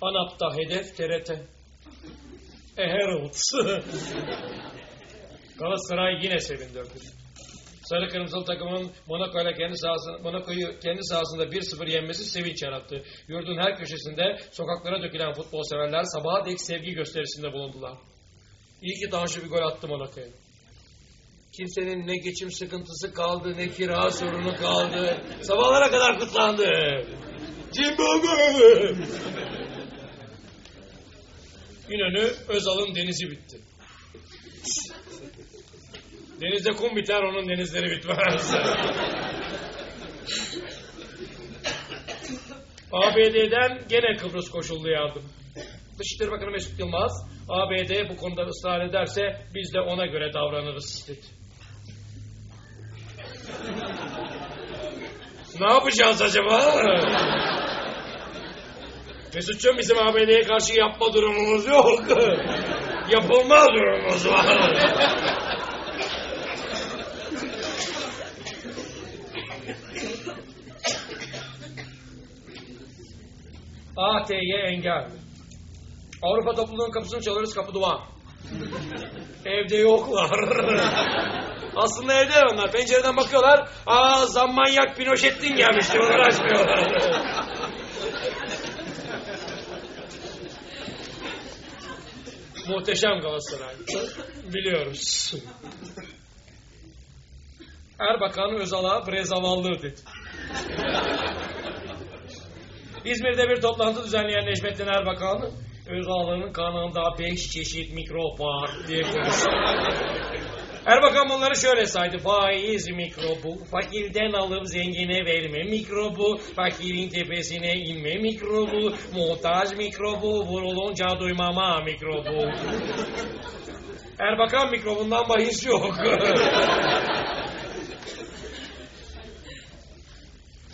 ANAP'ta hedef TRT. Eherald. Galatasaray yine sevindirdi. Sarı Kırmızılı takımın Monaco ile kendi sahasında, Monaco'yu kendi sahasında 1-0 yenmesi sevinç yarattı. Yurdun her köşesinde sokaklara dökülen futbol severler sabaha dek sevgi gösterisinde bulundular. İyi ki Tanju bir gol attı Monaco'ya. Kimsenin ne geçim sıkıntısı kaldı, ne kira sorunu kaldı. Sabahlara kadar kutlandı. Cimbombo! İnönü Özal'ın denizi bitti. Denizde kum biter, onun denizleri bitmez. ABD'den gene Kıbrıs koşullu yardım. Dışişleri Bakanı Mesut Yılmaz, ABD bu konuda ısrar ederse biz de ona göre davranırız dedi. ne yapacağız acaba? Mesut'cum bizim ABD'ye karşı yapma durumumuz yok. Yapılma durumumuz var. ATY engel. Avrupa topluluğunun kapısını çalarız kapı duvar. Evde yoklar. Aslında evdeler onlar. Pencereden bakıyorlar. Aa zammanyak Pinochet'in gelmiş diyorlar açmıyorlar. Muhteşem Galatasaray. Biliyoruz. Erbakan Özal'a bre zavallı dedi. İzmir'de bir toplantı düzenleyen Necmettin Erbakan, Özal'ın kanında beş çeşit mikrop var diye konuştu. Erbakan bunları şöyle saydı. Faiz mikrobu, fakirden alıp zengine verme mikrobu, fakirin tepesine inme mikrobu, muhtaç mikrobu, vurulunca duymama mikrobu. Erbakan mikrobundan bahis yok.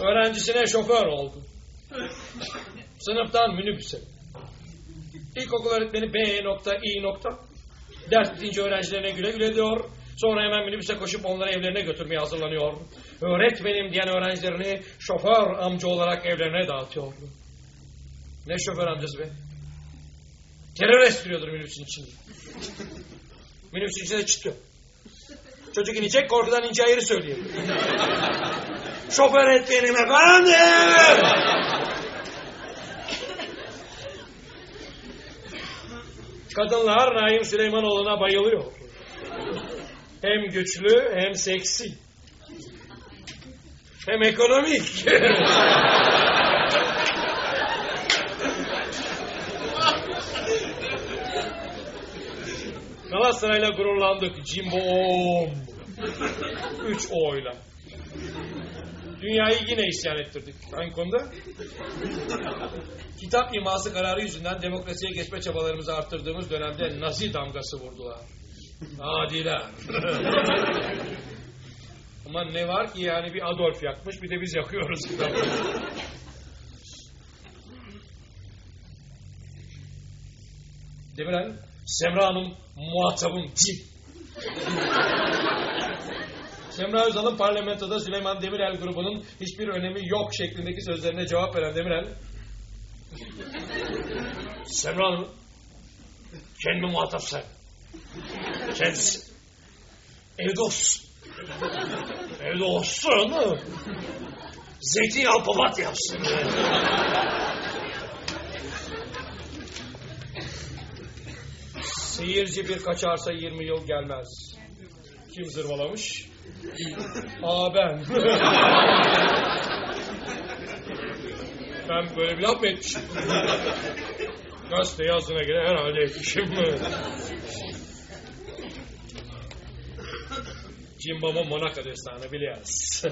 Öğrencisine şoför oldu. Sınıftan minibüse. İlkokul öğretmeni B nokta I nokta. Ders bitince öğrencilerine güle güle diyor. Sonra hemen minibüse koşup onları evlerine götürmeye hazırlanıyor. Öğretmenim diyen öğrencilerini şoför amca olarak evlerine dağıtıyor. Ne şoför amcası be? Terör estiriyordur minibüsün içinde. Minibüsün içinde çıtıyor. Çocuk inecek korkudan ince ayırı söylüyor. şoför etmeyelim efendim. Kadınlar Naim Süleymanoğlu'na bayılıyor. Hem güçlü hem seksi. Hem ekonomik. Galatasaray'la gururlandık. Cimbom. Üç oyla. Dünyayı yine isyan ettirdik. Hangi konuda? Kitap iması kararı yüzünden demokrasiye geçme çabalarımızı arttırdığımız dönemde nazi damgası vurdular. Adiler. Ama ne var ki yani bir Adolf yakmış bir de biz yakıyoruz. Demirel, Semra Hanım muhatabım değil. Semra Özal'ın parlamentoda Süleyman Demirel grubunun hiçbir önemi yok şeklindeki sözlerine cevap veren Demirel, Semra Hanım, kendimi muhatap sen. Kendisi. Evde olsun. Evde olsun. Yapsın. Seyirci bir kaçarsa 20 yıl gelmez. Kim zırvalamış? Aa ben. ben böyle bir laf mı etmişim? Gazete yazdığına göre herhalde etmişim. Cimbom'un Monaco destanı biliyoruz.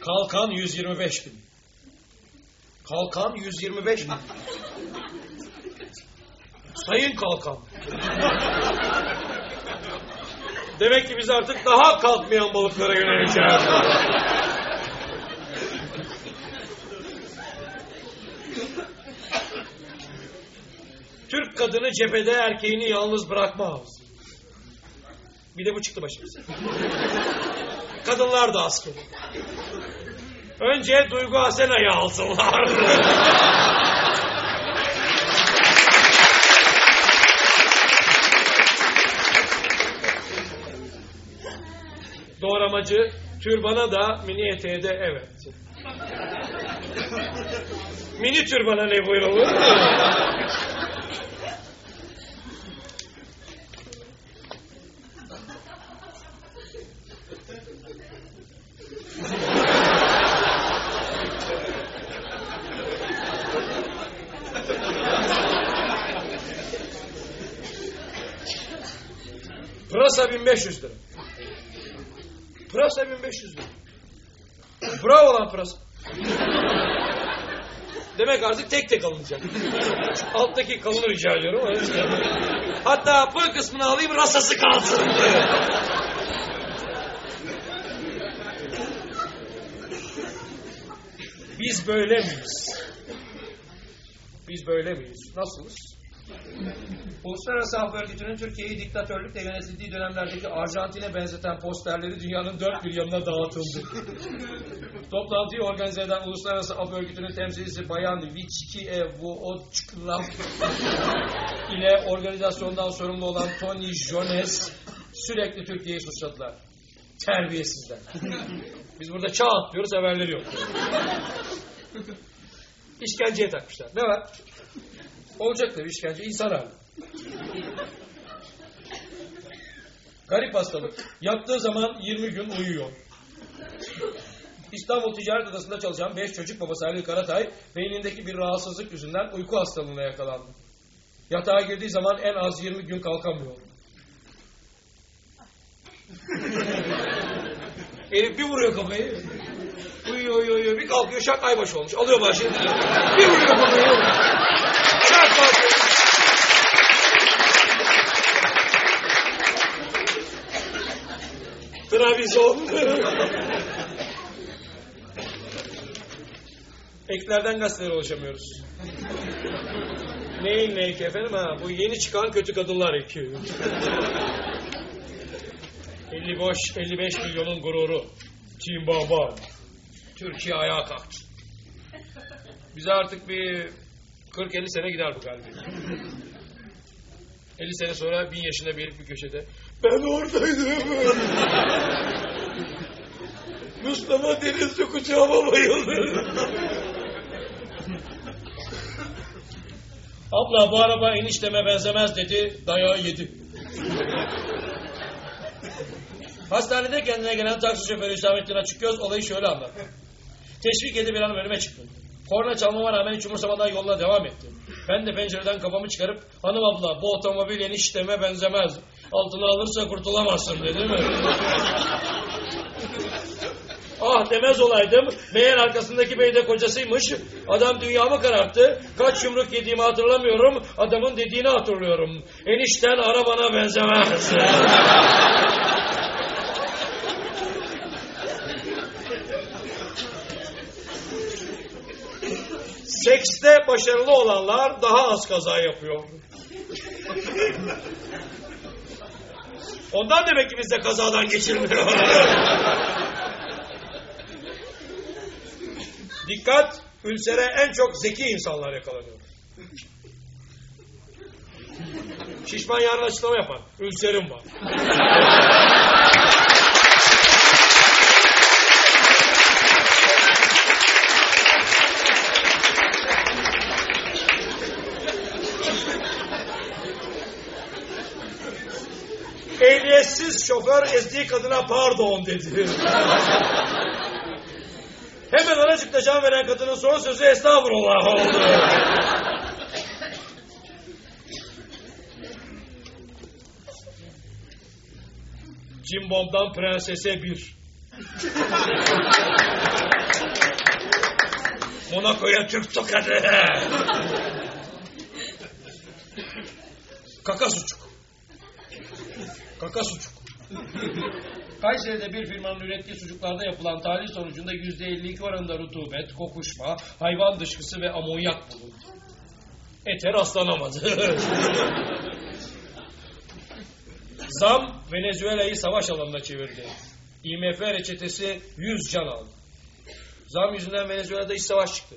Kalkan 125 bin. Kalkan 125 bin. Sayın Kalkan. Demek ki biz artık daha kalkmayan balıklara yöneleceğiz. Türk kadını cephede erkeğini yalnız bırakmaz. Bir de bu çıktı başımıza. Kadınlar da asker. Önce Duygu Asena'yı alsınlar. Doğramacı türbana da mini eteğe de evet. mini türbana ne buyurulur? Pırasa 1500 lira. Pırasa 1500 lira. Bravo lan pırasa. Demek artık tek tek alınacak. Şu alttaki kalını rica ediyorum. Hatta pır kısmını alayım rasası kalsın. Biz böyle miyiz? Biz böyle miyiz? Nasılız? Uluslararası Af Örgütü'nün Türkiye'yi diktatörlükle yönetildiği dönemlerdeki Arjantin'e benzeten posterleri dünyanın dört bir yanına dağıtıldı. Toplantıyı organize eden Uluslararası Af Örgütü'nün temsilcisi Bayan Vichki Vuotçkla ile organizasyondan sorumlu olan Tony Jones Sürekli Türkiye'yi suçladılar. Terbiyesizler. Biz burada çağ atlıyoruz haberleri yok. İşkenceye takmışlar. Ne var? Olacak tabii işkence. insan hali. Garip hastalık. Yattığı zaman 20 gün uyuyor. İstanbul Ticaret Odası'nda çalışan 5 çocuk babası Ali Karatay beynindeki bir rahatsızlık yüzünden uyku hastalığına yakalandı. Yatağa girdiği zaman en az 20 gün kalkamıyor. Herif bir vuruyor kafayı. Uyuyor uyuyor uyuyor. Bir kalkıyor şak aybaşı olmuş. Alıyor başını. Bir vuruyor kafayı. Trabzon. Eklerden gazetelere ulaşamıyoruz. Neyin ne eki efendim ha? Bu yeni çıkan kötü kadınlar eki. 50 boş 55 milyonun gururu. Team Baba. Türkiye ayağa kalktı. Bize artık bir 40-50 sene gider bu galiba. 50 sene sonra bin yaşında bir bir köşede. Ben oradaydım. Mustafa Denizli kucağıma bayıldı. Abla bu araba enişteme benzemez dedi. Dayağı yedi. Hastanede kendine gelen taksi şoförü Hüsamettin Açıkgöz olayı şöyle anlattı. Teşvik edip bir an önüme çıktı. Korna çalmama rağmen hiç umursamadan yoluna devam etti. Ben de pencereden kafamı çıkarıp hanım abla bu otomobil enişteme benzemez. Altına alırsa kurtulamazsın dedim. Ah demez olaydım. Meğer arkasındaki bey de kocasıymış. Adam dünyamı kararttı. Kaç yumruk yediğimi hatırlamıyorum. Adamın dediğini hatırlıyorum. Enişten arabana benzemez. Sekste başarılı olanlar daha az kaza yapıyor. Ondan demek ki bizde kazadan geçilmiyor. Dikkat! Ülsere en çok zeki insanlar yakalanıyor. Şişman yarın açıklama yapar. Ülserim var. Şoför ezdiği kadına pardon dedi. Hemen aracıkta can veren kadının son sözü estağfurullah oldu. Cimbom'dan prensese bir. Monaco'ya Türk tokadı. Kaka sucuk. Kaka sucuk. Kayseri'de bir firmanın ürettiği sucuklarda yapılan tahlil sonucunda yüzde 52 oranında rutubet, kokuşma, hayvan dışkısı ve amonyak bulundu. Ete rastlanamadı. Zam Venezuela'yı savaş alanına çevirdi. IMF reçetesi 100 can aldı. Zam yüzünden Venezuela'da iç savaş çıktı.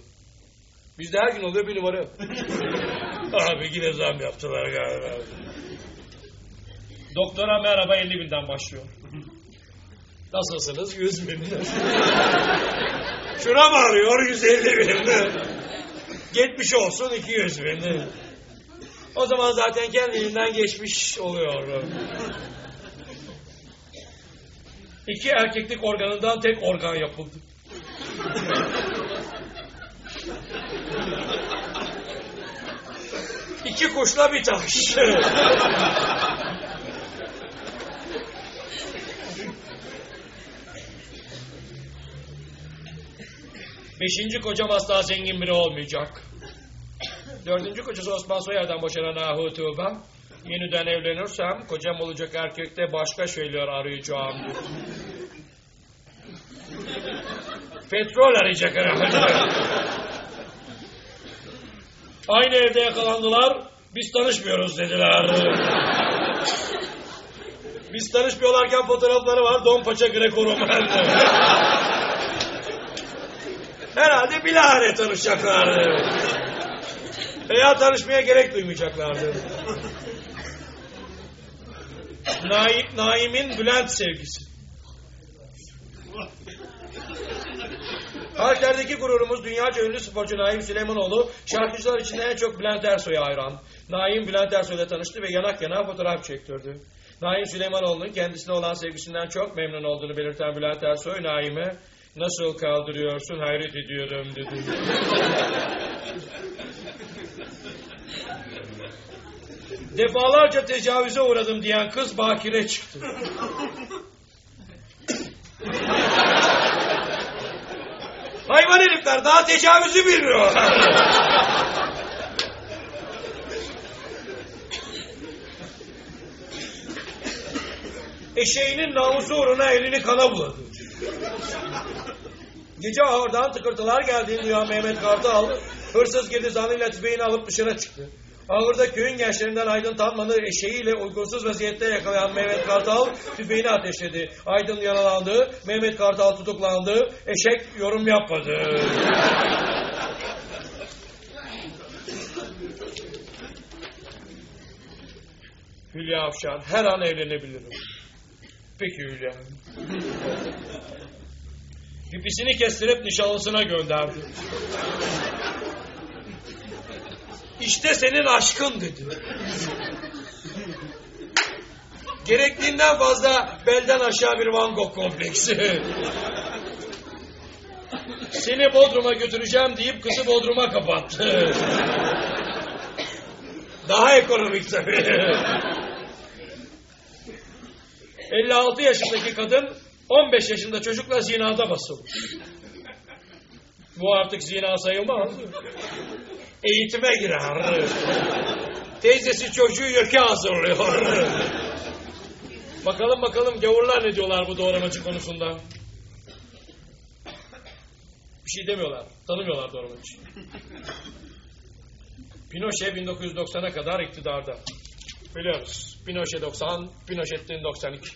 Bizde her gün oluyor bir numara. Abi yine zam yaptılar galiba. Doktora merhaba 50 binden başlıyor. Nasılsınız? 100 bin. Şuna mı arıyor? 150 bin. Geçmiş olsun 200 bin. O zaman zaten kendiliğinden geçmiş oluyor. İki erkeklik organından tek organ yapıldı. İki kuşla bir taş. Beşinci kocam asla zengin biri olmayacak. Dördüncü kocası Osman Soyer'den boşanan Ahu Tuğba. Yeniden evlenirsem kocam olacak erkekte başka şeyler arayacağım. Petrol arayacak herhalde. Aynı evde yakalandılar. Biz tanışmıyoruz dediler. Biz tanışmıyorlarken fotoğrafları var. Don Paça Greco-Roman. Herhalde bilahare tanışacaklardı. Veya tanışmaya gerek duymayacaklardı. Naim, Naim'in Bülent sevgisi. Harflerdeki gururumuz dünyaca ünlü sporcu Naim Süleymanoğlu şarkıcılar içinde en çok Bülent Ersoy'a hayran. Naim Bülent Ersoy'la tanıştı ve yanak yana fotoğraf çektirdi. Naim Süleymanoğlu'nun kendisine olan sevgisinden çok memnun olduğunu belirten Bülent Ersoy Naim'e nasıl kaldırıyorsun hayret ediyorum dedi. Defalarca tecavüze uğradım diyen kız bakire çıktı. Hayvan herifler daha tecavüzü bilmiyor. Eşeğinin namusu uğruna elini kana buladı. Gece ağırdan tıkırtılar geldiğini duyan Mehmet Kartal hırsız girdi zanıyla tüfeğini alıp dışarı çıktı. Ağırda köyün gençlerinden Aydın Tanman'ı eşeğiyle uygunsuz vaziyette yakalayan Mehmet Kartal tüfeğini ateşledi. Aydın yaralandı, Mehmet Kartal tutuklandı, eşek yorum yapmadı. Hülya Avşar her an evlenebilirim. Peki Hülya. Pipisini kestirip nişanlısına gönderdi. İşte senin aşkın dedi. Gerektiğinden fazla belden aşağı bir Van Gogh kompleksi. Seni Bodrum'a götüreceğim deyip kızı Bodrum'a kapattı. Daha ekonomik tabii. 56 yaşındaki kadın 15 yaşında çocukla zinada basıldı. Bu artık zina sayılmaz. Eğitime girer. Teyzesi çocuğu yöke hazırlıyor. bakalım bakalım gavurlar ne diyorlar bu doğramacı konusunda. Bir şey demiyorlar. Tanımıyorlar doğramacı. Pinochet 1990'a kadar iktidarda. Biliyoruz. Pinochet 90, Pinochet'in 92.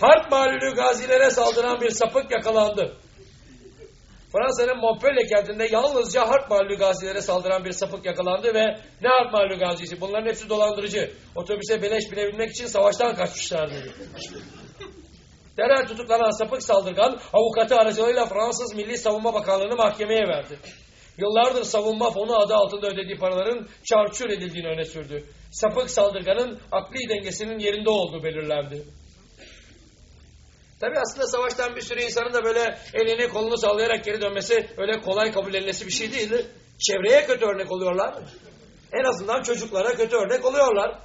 Harp malulü gazilere saldıran bir sapık yakalandı. Fransa'nın Montpellier kentinde yalnızca harp malulü gazilere saldıran bir sapık yakalandı ve ne harp malulü gazisi? Bunların hepsi dolandırıcı. Otobüse beleş binebilmek için savaştan kaçmışlar dedi. Derhal tutuklanan sapık saldırgan avukatı aracılığıyla Fransız Milli Savunma Bakanlığı'nı mahkemeye verdi. Yıllardır savunma fonu adı altında ödediği paraların çarçur edildiğini öne sürdü. Sapık saldırganın akli dengesinin yerinde olduğu belirlendi. Tabi aslında savaştan bir sürü insanın da böyle elini kolunu sallayarak geri dönmesi öyle kolay kabul edilmesi bir şey değildi. Çevreye kötü örnek oluyorlar. En azından çocuklara kötü örnek oluyorlar.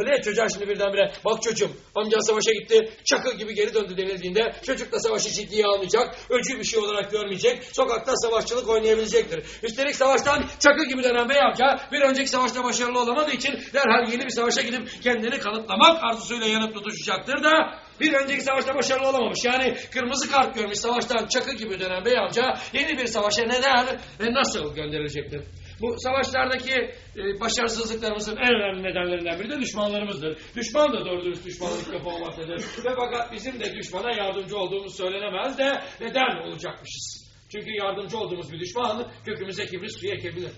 Öyle ya çocuğa şimdi birdenbire bak çocuğum amcan savaşa gitti çakıl gibi geri döndü denildiğinde çocuk da savaşı ciddiye almayacak, öcü bir şey olarak görmeyecek, sokakta savaşçılık oynayabilecektir. Üstelik savaştan çakıl gibi dönen bey amca bir önceki savaşta başarılı olamadığı için derhal yeni bir savaşa gidip kendini kanıtlamak arzusuyla yanıp tutuşacaktır da bir önceki savaşta başarılı olamamış. Yani kırmızı kart görmüş savaştan çakı gibi dönen bey amca yeni bir savaşa neden ve nasıl gönderilecektir? Bu savaşlardaki e, başarısızlıklarımızın en önemli nedenlerinden biri de düşmanlarımızdır. Düşman da doğru dürüst düşmanlık yapamamaktadır. Ve fakat bizim de düşmana yardımcı olduğumuz söylenemez de neden olacakmışız? Çünkü yardımcı olduğumuz bir düşman kökümüze kibrit suyu ekebilir.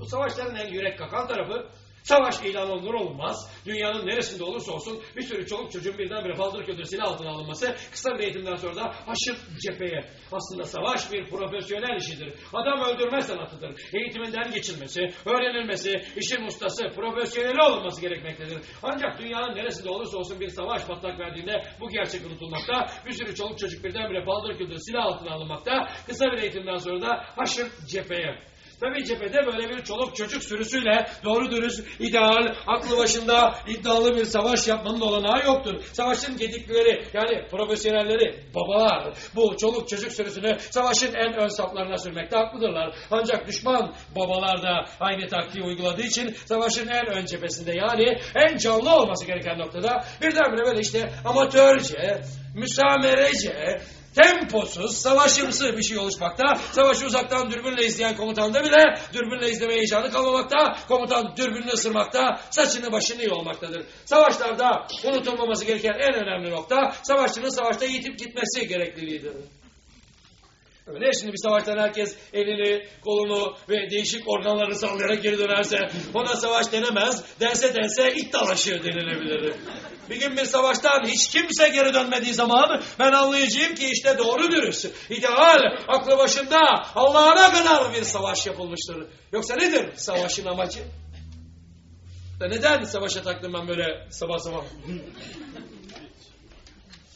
Bu savaşların en yürek kakan tarafı Savaş ilan olunur olmaz. Dünyanın neresinde olursa olsun bir sürü çoluk çocuğun birdenbire paldır küldür silah altına alınması kısa bir eğitimden sonra da haşır cepheye. Aslında savaş bir profesyonel işidir. Adam öldürme sanatıdır. Eğitiminden geçilmesi, öğrenilmesi, işin ustası, profesyoneli olunması gerekmektedir. Ancak dünyanın neresinde olursa olsun bir savaş patlak verdiğinde bu gerçek unutulmakta. Bir sürü çoluk çocuk birdenbire paldır küldür silah altına alınmakta. Kısa bir eğitimden sonra da haşır cepheye. Tabii cephede böyle bir çoluk çocuk sürüsüyle doğru dürüst, ideal, aklı başında iddialı bir savaş yapmanın olanağı yoktur. Savaşın gedikleri yani profesyonelleri, babalar bu çoluk çocuk sürüsünü savaşın en ön saflarına sürmekte haklıdırlar. Ancak düşman babalar da aynı taktiği uyguladığı için savaşın en ön cephesinde yani en canlı olması gereken noktada birdenbire böyle işte amatörce, müsamerece, temposuz, savaşımsı bir şey oluşmakta. Savaşı uzaktan dürbünle izleyen komutanda bile dürbünle izleme heyecanı kalmamakta. Komutan dürbününü ısırmakta, saçını başını yolmaktadır. Savaşlarda unutulmaması gereken en önemli nokta savaşçının savaşta yitip gitmesi gerekliliğidir. Öyle şimdi bir savaştan herkes elini, kolunu ve değişik organlarını sallayarak geri dönerse ona savaş denemez, dense dense it dalaşı denilebilir. Bir gün bir savaştan hiç kimse geri dönmediği zaman ben anlayacağım ki işte doğru dürüst, ideal, aklı başında Allah'ına kadar bir savaş yapılmıştır. Yoksa nedir savaşın amacı? Da neden savaşa taktım ben böyle sabah sabah?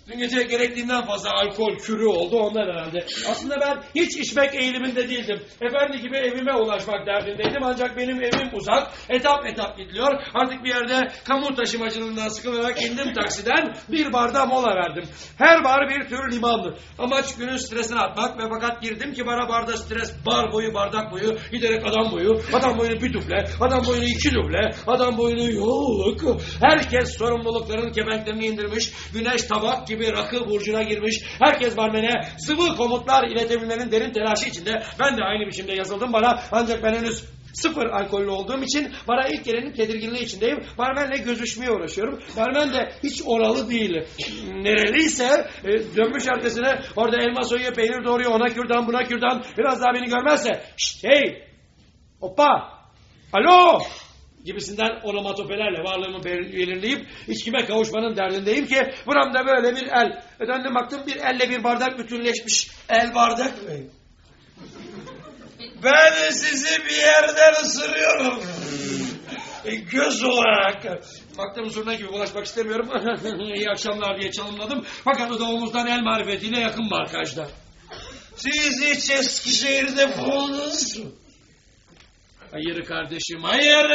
Dün gece gerektiğinden fazla alkol kürü oldu ondan herhalde. Aslında ben hiç içmek eğiliminde değildim. Efendi gibi evime ulaşmak derdindeydim. Ancak benim evim uzak. Etap etap gidiliyor. Artık bir yerde kamu taşımacılığından sıkılarak indim taksiden. Bir barda mola verdim. Her bar bir tür limandı. Amaç günün stresini atmak ve fakat girdim ki bara barda stres bar boyu bardak boyu giderek adam boyu. Adam boyunu bir duble. Adam boyunu iki duble. Adam boyunu yolluk. Herkes sorumlulukların kepenklerini indirmiş. Güneş tabak gibi rakı burcuna girmiş. Herkes barmene sıvı komutlar iletebilmenin derin telaşı içinde. Ben de aynı biçimde yazıldım bana. Ancak ben henüz sıfır alkollü olduğum için bana ilk gelenin tedirginliği içindeyim. Barmenle gözüşmeye uğraşıyorum. Barmen de hiç oralı değil. Nereliyse e, dönmüş arkasına orada elma soyuyor, peynir doğruyor, ona kürdan buna kürdan. Biraz daha beni görmezse şşt hey hoppa alo gibisinden onomatopelerle varlığımı belirleyip içkime kavuşmanın derdindeyim ki buramda böyle bir el. E, Döndüm baktım bir elle bir bardak bütünleşmiş. El bardak mı? Ben sizi bir yerden ısırıyorum. E, Göz olarak. Baktım zurna gibi ulaşmak istemiyorum. İyi akşamlar diye çalımladım. Fakat o da omuzdan el marifetiyle yakın markajda. Siz hiç Eskişehir'de bulundunuz mu? Hayır kardeşim, hayır.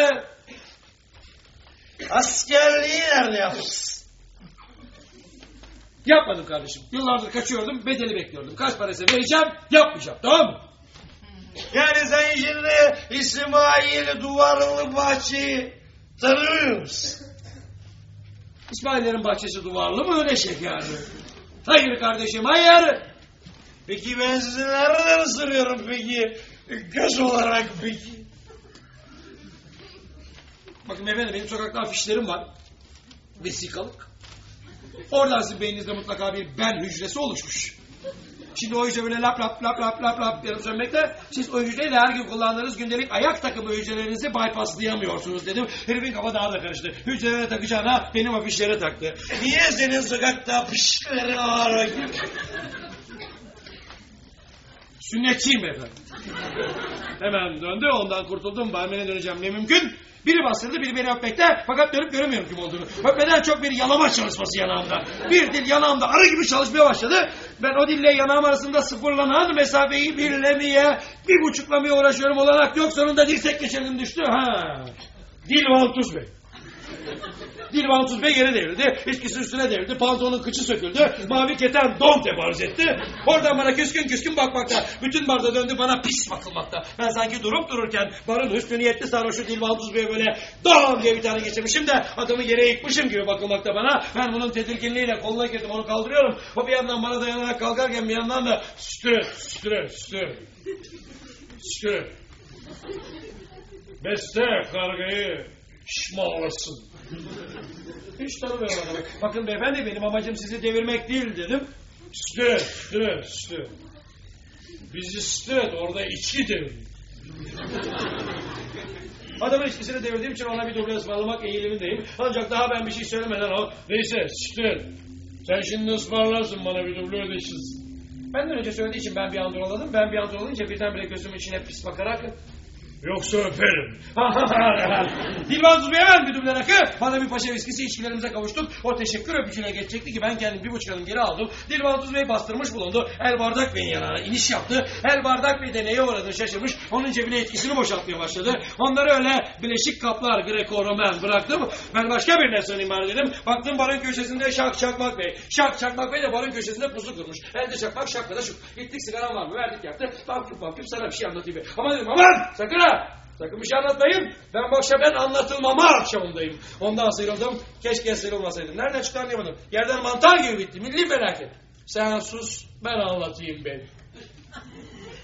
Askerliği nerede yapmışsın? Yapmadım kardeşim. Yıllardır kaçıyordum, bedeli bekliyordum. Kaç parası vereceğim, yapmayacağım. Tamam mı? Yani sen şimdi İsmail Duvarlı Bahçe'yi tanıyor musun? İsmail'lerin bahçesi duvarlı mı öyle şeker? Hayır kardeşim, hayır. Peki ben sizi nereden ısırıyorum peki? Göz olarak peki? Bakın efendim benim sokakta afişlerim var. Vesikalık. Oradan sizin beyninizde mutlaka bir ben hücresi oluşmuş. Şimdi o hücre böyle lap lap lap lap lap lap yanıp sönmekte. Siz o hücreyle her gün kullandığınız gündelik ayak takımı hücrelerinizi bypasslayamıyorsunuz dedim. Herifin kafa daha da karıştı. Hücrelere takacağına benim afişlere taktı. Niye senin sokakta afişlerin var? Sünnetçiyim efendim. Hemen döndü ondan kurtuldum. Barmene döneceğim ne mümkün. Biri bastırdı biri beni öpmekte fakat dönüp göremiyorum kim olduğunu. Öpmeden çok bir yalama çalışması yanağımda. Bir dil yanağımda arı gibi çalışmaya başladı. Ben o dille yanağım arasında sıfırlanan mesafeyi birlemeye, bir buçuklamaya uğraşıyorum olarak yok. Sonunda dirsek geçelim düştü. Ha. Dil Vantuz Bey. Dil Vantuz Bey yere devrildi. İçkisi üstüne devrildi. Pantolonun kıçı söküldü. Mavi keten don tebarüz etti. Oradan bana küskün küskün bakmakta. Bütün barda döndü bana pis bakılmakta. Ben sanki durup dururken barın üstü niyetli sarhoşu Dil Vantuz Bey'e böyle don diye bir tane geçirmişim de adamı yere yıkmışım gibi bakılmakta bana. Ben bunun tedirginliğiyle koluna girdim onu kaldırıyorum. O bir yandan bana dayanarak kalkarken bir yandan da sütürü sütürü sütürü sütürü. Beste kargayı şişmalasın. Hiç tanımıyorum adamı. Bakın beyefendi benim amacım sizi devirmek değil dedim. Üstü, üstü, üstü. Biz üstü, orada içki devirdik. Adamın içkisini devirdiğim için ona bir duble ısmarlamak eğilimindeyim. Ancak daha ben bir şey söylemeden o. Neyse, üstü. Sen şimdi ısmarlarsın bana bir duble ödeşiriz. Benden önce söylediği için ben bir anda oladım. Ben bir anda olunca birdenbire gözümün içine pis bakarak Yoksa öperim. Dilbaz Bey hemen duble rakı. Bana bir paşa viskisi içkilerimize kavuştuk. O teşekkür öpücüğüne geçecekti ki ben kendim bir buçuk adım geri aldım. Dilbaz Bey bastırmış bulundu. El Bardak Bey'in yanına iniş yaptı. El Bardak Bey de neye uğradığını şaşırmış. Onun cebine etkisini boşaltmaya başladı. Onları öyle bileşik kaplar Greco-Roman bıraktım. Ben başka birine söyleyeyim bari dedim. Baktım barın köşesinde Şak Çakmak Bey. Şak Çakmak Bey de barın köşesinde pusu kurmuş. Elde çakmak şakla da şu. Gittik sigaram var mı? Verdik yaktı. Baktık baktık sana bir şey anlatayım. Ama dedim aman sakın ha. Sakın bir şey anlatmayın. Ben bu akşam ben anlatılmama akşamındayım. Ondan sıyrıldım. Keşke sıyrılmasaydım. Nereden çıktı anlayamadım. Yerden mantar gibi bitti. Milli felaket. Sen sus ben anlatayım ben.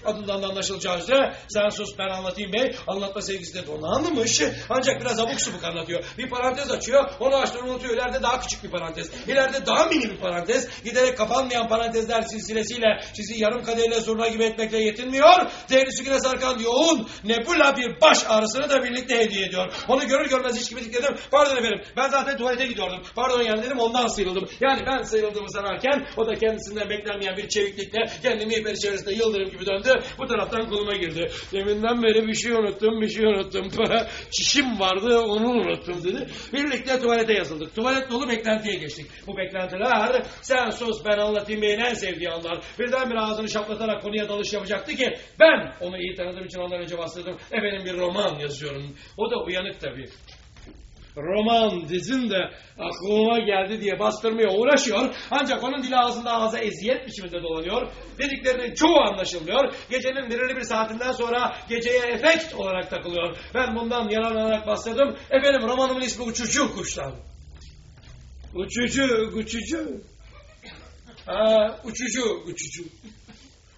Adından da anlaşılacağı üzere sen sus ben anlatayım bey. Anlatma sevgisi de donanmış. Ancak biraz abuk subuk anlatıyor. Bir parantez açıyor. Onu açtığını unutuyor. İleride daha küçük bir parantez. İleride daha mini bir parantez. Giderek kapanmayan parantezler silsilesiyle sizi yarım kadeyle zurna gibi etmekle yetinmiyor. Zehri sarkan yoğun nebula bir baş ağrısını da birlikte hediye ediyor. Onu görür görmez hiç gibi dikledim. Pardon efendim ben zaten tuvalete gidiyordum. Pardon yani dedim ondan sıyrıldım. Yani ben sıyrıldığımı sanarken o da kendisinden beklenmeyen bir çeviklikle kendimi iperi içerisinde yıldırım gibi döndü. Bu taraftan koluma girdi. Deminden beri bir şey unuttum bir şey unuttum. Çişim vardı onu unuttum dedi. Birlikte tuvalete yazıldık. Tuvalet dolu beklentiye geçtik. Bu beklentiler sen sus ben anlatayım beyin en sevdiği anlar. Birdenbire ağzını şaplatarak konuya dalış yapacaktı ki ben onu iyi tanıdığım için ondan önce bastırdım. Efendim bir roman yazıyorum. O da uyanık tabii roman dizin de aklıma geldi diye bastırmaya uğraşıyor. Ancak onun dili ağzında ağza eziyet biçiminde dolanıyor. Dediklerinin çoğu anlaşılmıyor. Gecenin belirli bir saatinden sonra geceye efekt olarak takılıyor. Ben bundan yararlanarak bastırdım. Efendim romanımın ismi Uçucu Kuşlar. Uçucu, uçucu. Ha, uçucu, uçucu.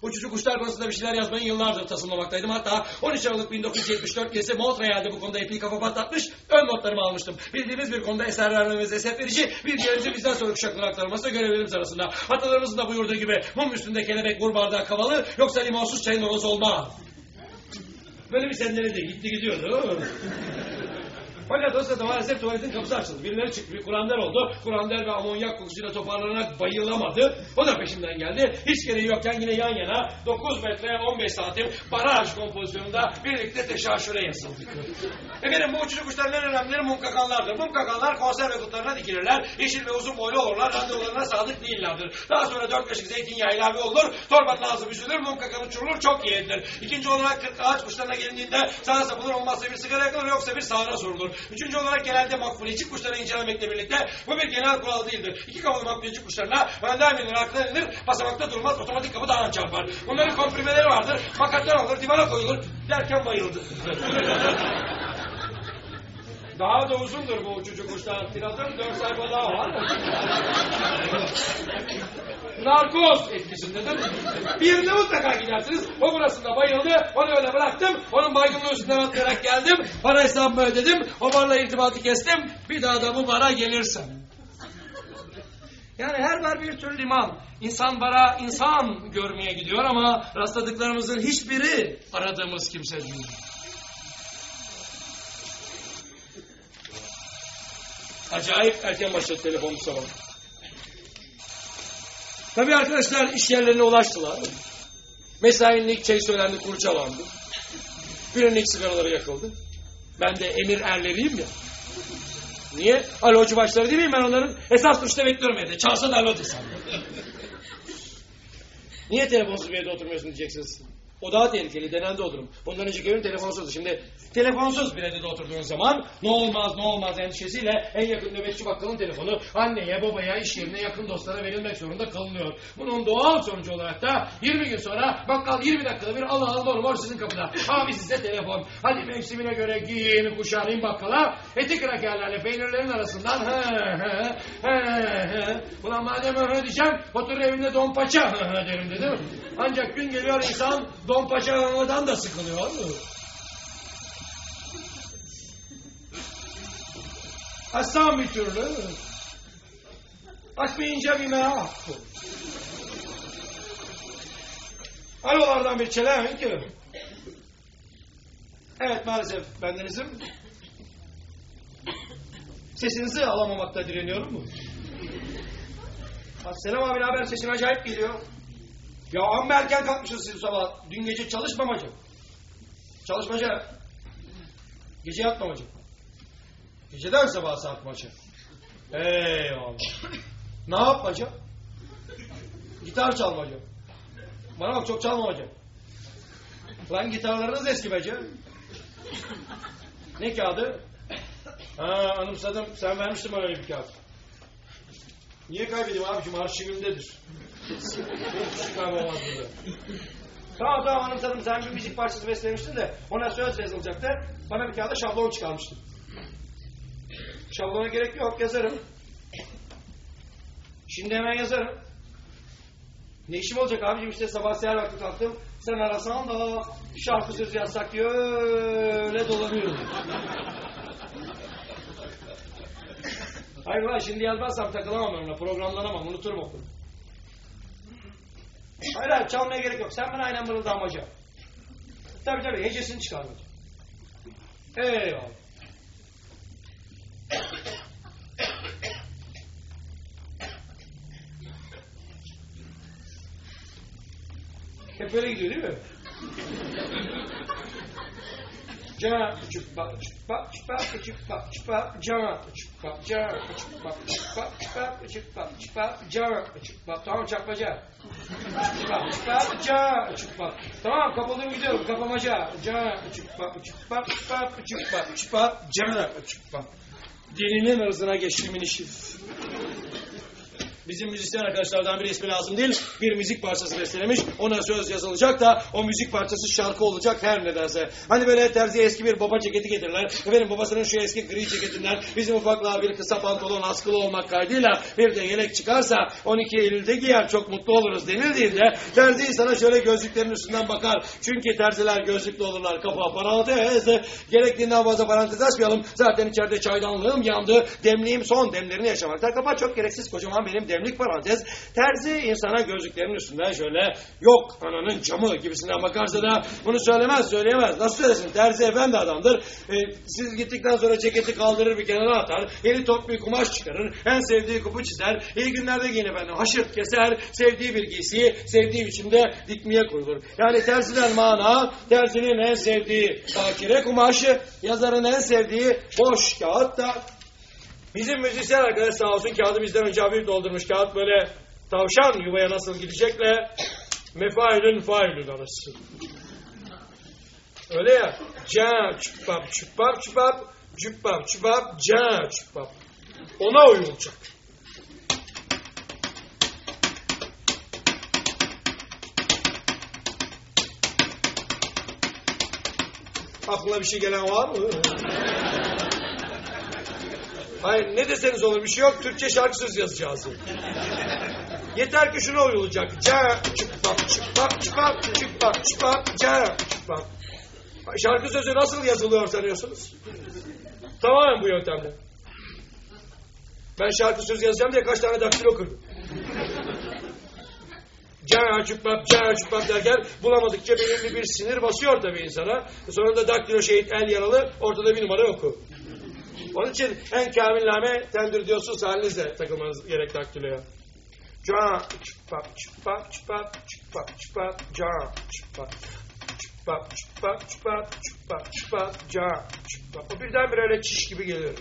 Uçucu kuşlar konusunda bir şeyler yazmayı yıllardır tasımlamaktaydım. Hatta 13 Aralık 1974 gecesi Montreal'de bu konuda epey kafa patlatmış, ön notlarımı almıştım. Bildiğimiz bir konuda eser vermemiz esef verici, bilgilerimizi bizden sonra kuşaklara aktarılması görevlerimiz arasında. Atalarımızın da buyurduğu gibi mum üstünde kelebek vur bardağı kavalı, yoksa limonsuz çayın oroz olma. Böyle bir senleri de gitti gidiyordu. Fakat o sırada maalesef tuvaletin kapısı açıldı. Birileri çıktı. Bir kurander oldu. Kurander ve amonyak kokusuyla toparlanarak bayılamadı. O da peşimden geldi. Hiç gereği yokken yine yan yana 9 metre 15 santim baraj kompozisyonunda birlikte teşaşüre yazıldık. Efendim bu uçucu kuşların en önemlileri mumkakanlardır. Mumkakanlar konserve kutularına dikilirler. Yeşil ve uzun boylu olurlar. Randevularına sadık değillerdir. Daha sonra 4 kaşık zeytinyağı ilave olur. Torbat lazım üzülür. Mumkakan uçurulur. Çok iyi edilir. İkinci olarak kırk ağaç kuşlarına gelindiğinde sağa sapılır olmazsa bir sigara yakılır yoksa bir sağına sorulur. Üçüncü olarak genelde makbuleci kuşları incelemekle birlikte bu bir genel kural değildir. İki kafalı makbuleci kuşlarına bilinir, arkadan inilir, basamakta durmaz, otomatik kapı daha çarpar. Bunların komprimeleri vardır, makatlar alır, divana koyulur, derken bayıldı. Daha da uzundur bu uçucu kuşlar. Tiratın dört sayfa daha var. Narkoz etkisindedir. Bir yerine mutlaka gidersiniz. O burasında bayıldı. Onu öyle bıraktım. Onun baygınlığı üstüne atlayarak geldim. Para hesabımı ödedim. O barla irtibatı kestim. Bir daha da bu bara gelirsem. Yani her bar bir tür liman. İnsan bara insan görmeye gidiyor ama rastladıklarımızın hiçbiri aradığımız kimse değil. Acayip erken başladı telefonu sabah. Tabii arkadaşlar iş yerlerine ulaştılar. Mesainin ilk şey söylendi, kurcalandı. Birinin ilk sigaraları yakıldı. Ben de emir erleriyim ya. Niye? Alocu başları değil miyim ben onların? Esas duruşta bekliyorum evde. Çalsa da alo desem. Niye telefonsuz bir evde oturmuyorsun diyeceksiniz. O daha tehlikeli. Denendi o durum. Bundan önceki evim telefonsuzdu. Şimdi telefonsuz bir evde oturduğun zaman ne olmaz ne olmaz endişesiyle en yakın nöbetçi bakkalın telefonu anneye babaya iş yerine yakın dostlara verilmek zorunda kalınıyor. Bunun doğal sonucu olarak da 20 gün sonra bakkal 20 dakikada bir al al mor sizin kapıda. Abi size telefon. Hadi mevsimine göre giyin kuşanayım bakkala. Eti krakerlerle peynirlerin arasından he he he he. Ulan madem öyle diyeceğim otur evinde don paça he he derim dedim. Ancak gün geliyor insan don paça da sıkılıyor. Açsam bir türlü. Açmayınca bir merak. Alolardan bir çelemin ki. Evet maalesef bendenizim. Sesinizi alamamakta direniyorum mu? Selam abi haber sesin acayip geliyor. Ya amma erken kalkmışsınız siz sabah. Dün gece çalışmamacı. Çalışmaca. Gece yatmamacı. Geceden sabah saat maçı. Eyvallah. ne yapmaca? Gitar çalmaca. Bana bak çok çalmamaca. Lan gitarlarınız eski bece. Ne kağıdı? Ha anımsadım. Sen vermiştin bana öyle bir kağıt. Niye kaybedeyim abicim? Arşivimdedir. Hiç kaybolmaz burada. Tamam tamam anımsadım. Sen bir müzik parçası beslemiştin de ona söz yazılacaktı. Bana bir kağıda şablon çıkarmıştın. Şablona gerek yok yazarım. Şimdi hemen yazarım. Ne işim olacak abicim işte sabah seher vakti kalktım. Sen arasan da şarkı sözü yazsak diye öyle dolanıyorum. Hayır lan şimdi yazmazsam takılamam onunla, programlanamam, unuturum okulu. Hayır hayır çalmaya gerek yok. Sen bana aynen mırıldamaca. Tabii tabii hecesini çıkarmaca. Eyvallah. Hep böyle gidiyor değil mi? Ca çupa çupa çupa çupa çupa ca çupa ca çupa çupa çupa çupa çupa ca çupa tamam çakmaca çupa çupa ca çupa tamam kapadım gidiyorum kapamaca ca çupa çupa çupa çupa çupa ca çupa dilinin hırzına geçtiğimin işi. Bizim müzisyen arkadaşlardan bir ismi lazım değil. Bir müzik parçası bestelemiş. Ona söz yazılacak da o müzik parçası şarkı olacak her nedense. Hani böyle terziye eski bir baba ceketi getirirler. Efendim babasının şu eski gri ceketinden bizim ufaklığa bir kısa pantolon askılı olmak kaydıyla bir de yelek çıkarsa 12 Eylül'de giyer çok mutlu oluruz denildiğinde terzi sana şöyle gözlüklerin üstünden bakar. Çünkü terziler gözlüklü olurlar. Kafa parantez. Gerektiğinden fazla parantez açmayalım. Zaten içeride çaydanlığım yandı. Demliğim son demlerini yaşamakta. Kafa çok gereksiz kocaman benim demlik parantez. Terzi insana gözlüklerin üstünden şöyle yok ananın camı gibisinden bakarsa da bunu söylemez söyleyemez. Nasıl söylesin? Terzi efendi adamdır. Ee, siz gittikten sonra ceketi kaldırır bir kenara atar. Yeni top bir kumaş çıkarır. En sevdiği kupu çizer. İyi günlerde giyin efendim. Haşırt keser. Sevdiği bir giysiyi sevdiği biçimde dikmeye koyulur. Yani terziden mana terzinin en sevdiği bakire kumaşı yazarın en sevdiği boş kağıt da Bizim müzisyen arkadaş sağ olsun kağıdı bizden önce abi doldurmuş. Kağıt böyle tavşan yuvaya nasıl gidecekle mefailün failün arası. Öyle ya. Ca çupap çupap çupap çupap çupap ca çupap. Ona uyulacak. Aklına bir şey gelen var mı? Hayır ne deseniz olur bir şey yok. Türkçe şarkı sözü yazacağız. Yeter ki şuna uyulacak. Ca çıplak çıplak çıplak çıplak çıplak ca çıplak. Şarkı sözü nasıl yazılıyor sanıyorsunuz? Tamamen bu yöntemle. Ben şarkı sözü yazacağım diye kaç tane daktilo kırdım. Ca çıplak ca çıplak derken bulamadıkça belirli bir sinir basıyor tabii insana. Sonunda daktilo şehit el yaralı ortada bir numara oku. Onun için en kamil name tendür diyorsunuz halinizle takılmanız gerek daktiloya. Ca çıpak çıpak çıpak çıpak çıpak ca çıpak çıpak çıpak çıpak çıpak çıpak ca çıpak. O birdenbire öyle çiş gibi geliyor.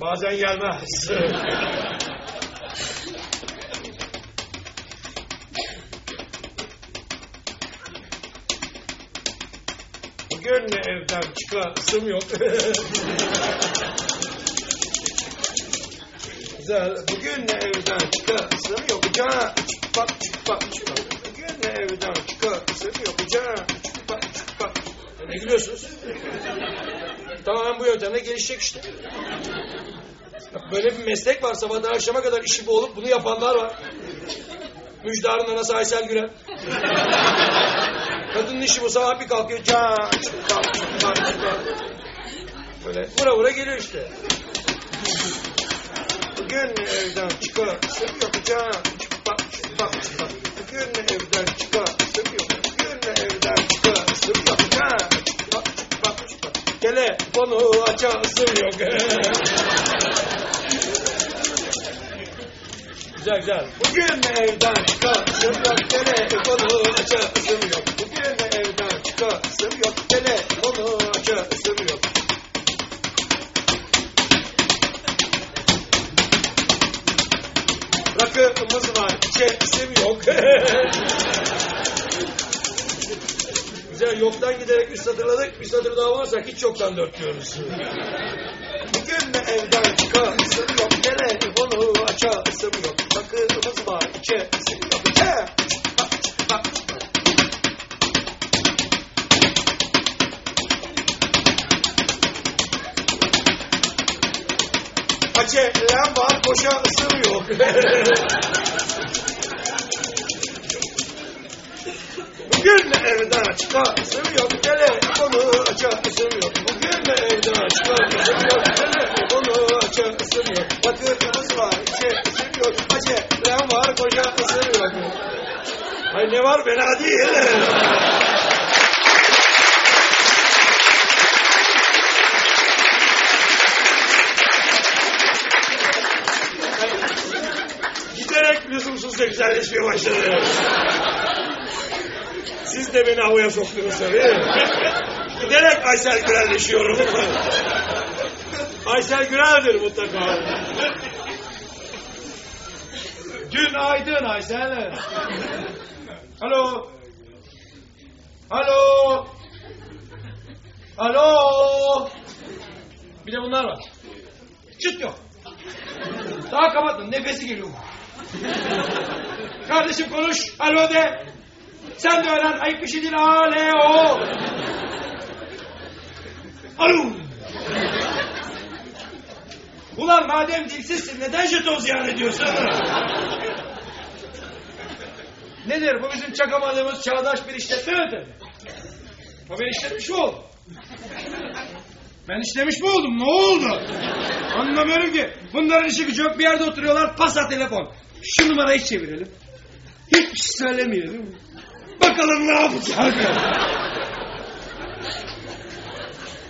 Bazen gelmez. Bugün evden çıkasım yok. Güzel. Bugün evden çıkasım yok. Ca çıpak çıpak çıpak. Bugün evden çıkasım yok. Ca çıpak çıpak. Ne gülüyorsunuz? Tamamen bu yöntemle gelişecek işte. Böyle bir meslek var sabahtan akşama kadar işi bu olup bunu yapanlar var. Müjdarın anası Aysel Güren. Kadının işi bu sabah bir kalkıyor. Can, çıkar, çıkar, çıkar. Böyle vura vura geliyor işte. Bugün evden çıkar, yok can, çıkar, çıkar, çıkar. Bugün evden çıkar, Telefonu açasım yok. Güzel güzel. Bugün evden çıkasım yok. Telefonu açasım yok. Bugün evden çıkasım yok. Telefonu açasım yok. Rakımız var. İçesim yok. Güzel yoktan giderek üç satırladık. Bir satır daha bulursak hiç yoktan dört diyoruz. Bugün de evden çıkasım yok. Gene onu açasım yok. Sakınımız var içesim yok. He! Acelem var koşa ısım yok. Evden çıkasım yok. Telefonu açasım yok. Bugün evden çıkasım yok. Telefonu açasım yok. Vakıtımız var içesim yok. Acelem var koşasım yok. Ay ne var fena değil. Giderek lüzumsuz da güzelleşmeye başladı. Siz de beni havaya soktunuz tabii. Giderek Aysel Gürelleşiyorum. Aysel Gürel'dir mutlaka. Günaydın Aysel. Alo. Alo. Alo. Bir de bunlar var. Çıt yok. Daha kapatın nefesi geliyor. Kardeşim konuş. Alo de. Sen de öğren. Ayıp bir şey değil. Alo. Alo. Ulan madem dilsizsin neden jeton ziyan ediyorsun? Nedir bu bizim çakamadığımız çağdaş bir işletme yöntemi? Ha ben işletmiş mi oldum? Ben işlemiş mi oldum? Ne oldu? Anlamıyorum ki. Bunların işi gücü yok. Bir yerde oturuyorlar. Pasa telefon. Şu numarayı çevirelim. Hiçbir şey söylemeyelim. Bakalım ne yapacak?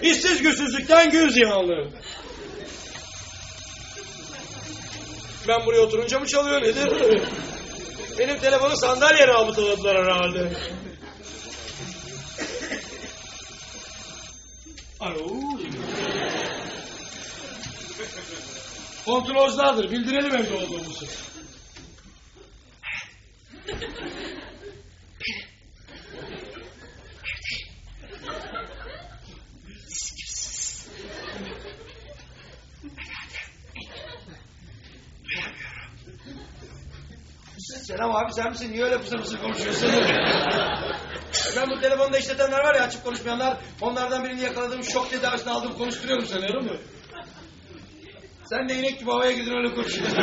İşsiz güçsüzlükten gün ziyanlı. Ben buraya oturunca mı çalıyor nedir? Benim telefonu sandalyeye rabıtaladılar herhalde. Alo. Kontrolcülerdir. Bildirelim evde olduğumuzu. Selam abi sen misin? Niye öyle fısır fısır konuşuyorsun? ben bu telefonda işletenler var ya açık konuşmayanlar. Onlardan birini yakaladım şok tedavisini aldım konuşturuyorum sanıyorum? Sen de inek gibi havaya gidin öyle konuşuyorsun.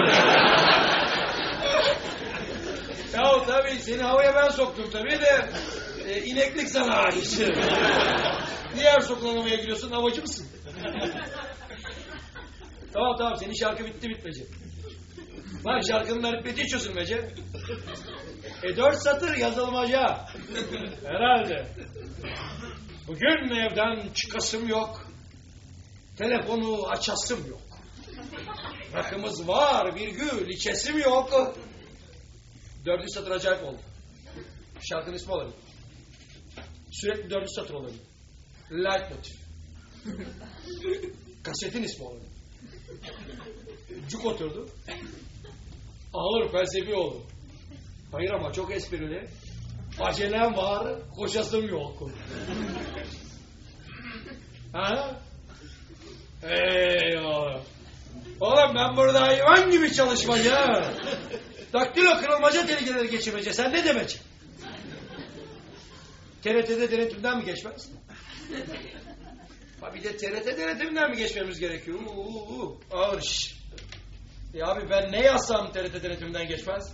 ya tabii seni havaya ben soktum tabii de e, ineklik sana ait. Niye her sokulan havaya giriyorsun? Havacı mısın? tamam tamam senin şarkı bitti bitmeyecek. Lan şarkının aritmetiği çözülmece. E dört satır yazılmaca. Herhalde. Bugün evden çıkasım yok. Telefonu açasım yok. Rakımız var virgül içesim yok. Dördüncü satır acayip oldu. Şarkının ismi olabilir. Sürekli dördüncü satır olabilir. Leitmotiv. Kasetin ismi olabilir. Cuk oturdu. Ağır felsefi oldu. Hayır ama çok esprili. Acelem var, koşasım yok. ha? Eyvallah. Oğlum ben burada hayvan gibi çalışmaca. Daktilo kırılmaca tehlikeleri geçirmece. Sen ne demece? TRT'de denetimden mi geçmez? Ha bir de TRT denetiminden mi geçmemiz gerekiyor? Uu, uu, ağır iş. Ya abi ben ne yazsam TRT denetiminden geçmez?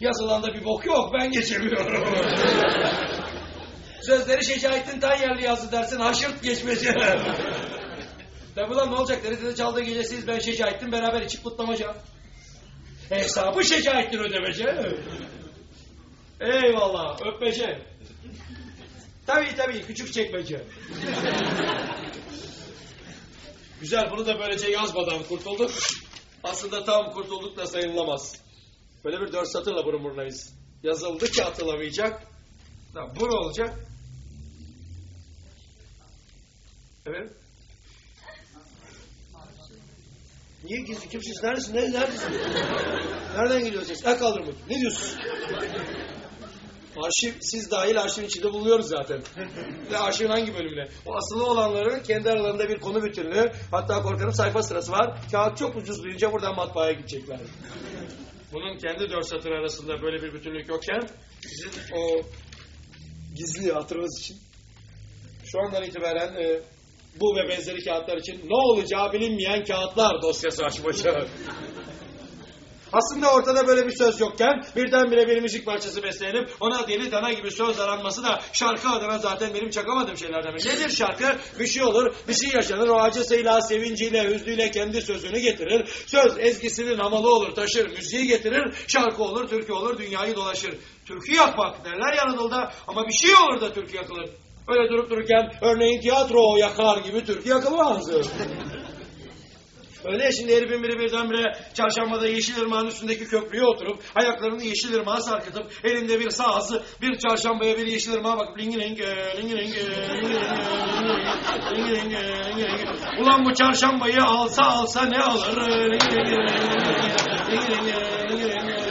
Yazılanda bir bok yok ben geçemiyorum. Sözleri Şecaettin Tanyerli yazdı dersin haşırt geçmece. Tabi lan ne olacak TRT'de çaldığı gecesiyiz ben Şecaettin beraber içip kutlamaca. Hesabı Şecaettin ödemece. Eyvallah öpmece. Tabii tabii küçük çekmece. Güzel bunu da böylece yazmadan kurtulduk. Aslında tam kurtulduk da sayılamaz. Böyle bir dört satırla burun burnayız. Yazıldı ki atılamayacak. Tamam, bu olacak? Evet. Niye gizli? Kimsiz? Neredesin? Ne, neredesin? Nereden geliyor ses? El kaldırın bakayım. Ne diyorsun? Arşiv, siz dahil arşivin içinde bulunuyoruz zaten. Ve arşivin hangi bölümüne? O asılı olanların kendi aralarında bir konu bütünlüğü, hatta korkarım sayfa sırası var. Kağıt çok ucuz duyunca buradan matbaaya gidecekler. Bunun kendi dört satır arasında böyle bir bütünlük yokken, sizin o gizli hatırınız için şu andan itibaren e, Bu ve benzeri kağıtlar için ne olacağı bilinmeyen kağıtlar dosyası açmaca. Aslında ortada böyle bir söz yokken birdenbire bir müzik parçası beslenip ona deli dana gibi söz aranması da şarkı adına zaten benim çakamadığım şeylerden biri. Nedir şarkı? Bir şey olur, bir şey yaşanır. O acısıyla, sevinciyle, hüznüyle kendi sözünü getirir. Söz ezgisinin hamalı olur, taşır, müziği getirir. Şarkı olur, türkü olur, dünyayı dolaşır. Türkü yakmak derler ya Anadolu'da ama bir şey olur da türkü yakılır. Öyle durup dururken örneğin tiyatro yakar gibi türkü yakılmaz. Öyle ya şimdi herifin biri birdenbire çarşambada Yeşilırmağın üstündeki köprüye oturup ayaklarını Yeşilırmağa sarkıtıp elinde bir saz bir çarşambaya bir Yeşilırmağa bakıp lingi lingi lingi lingi lingi lingi lingi Ulan bu çarşambayı alsa alsa ne alır? Lingi lingi lingi lingi lingi lingi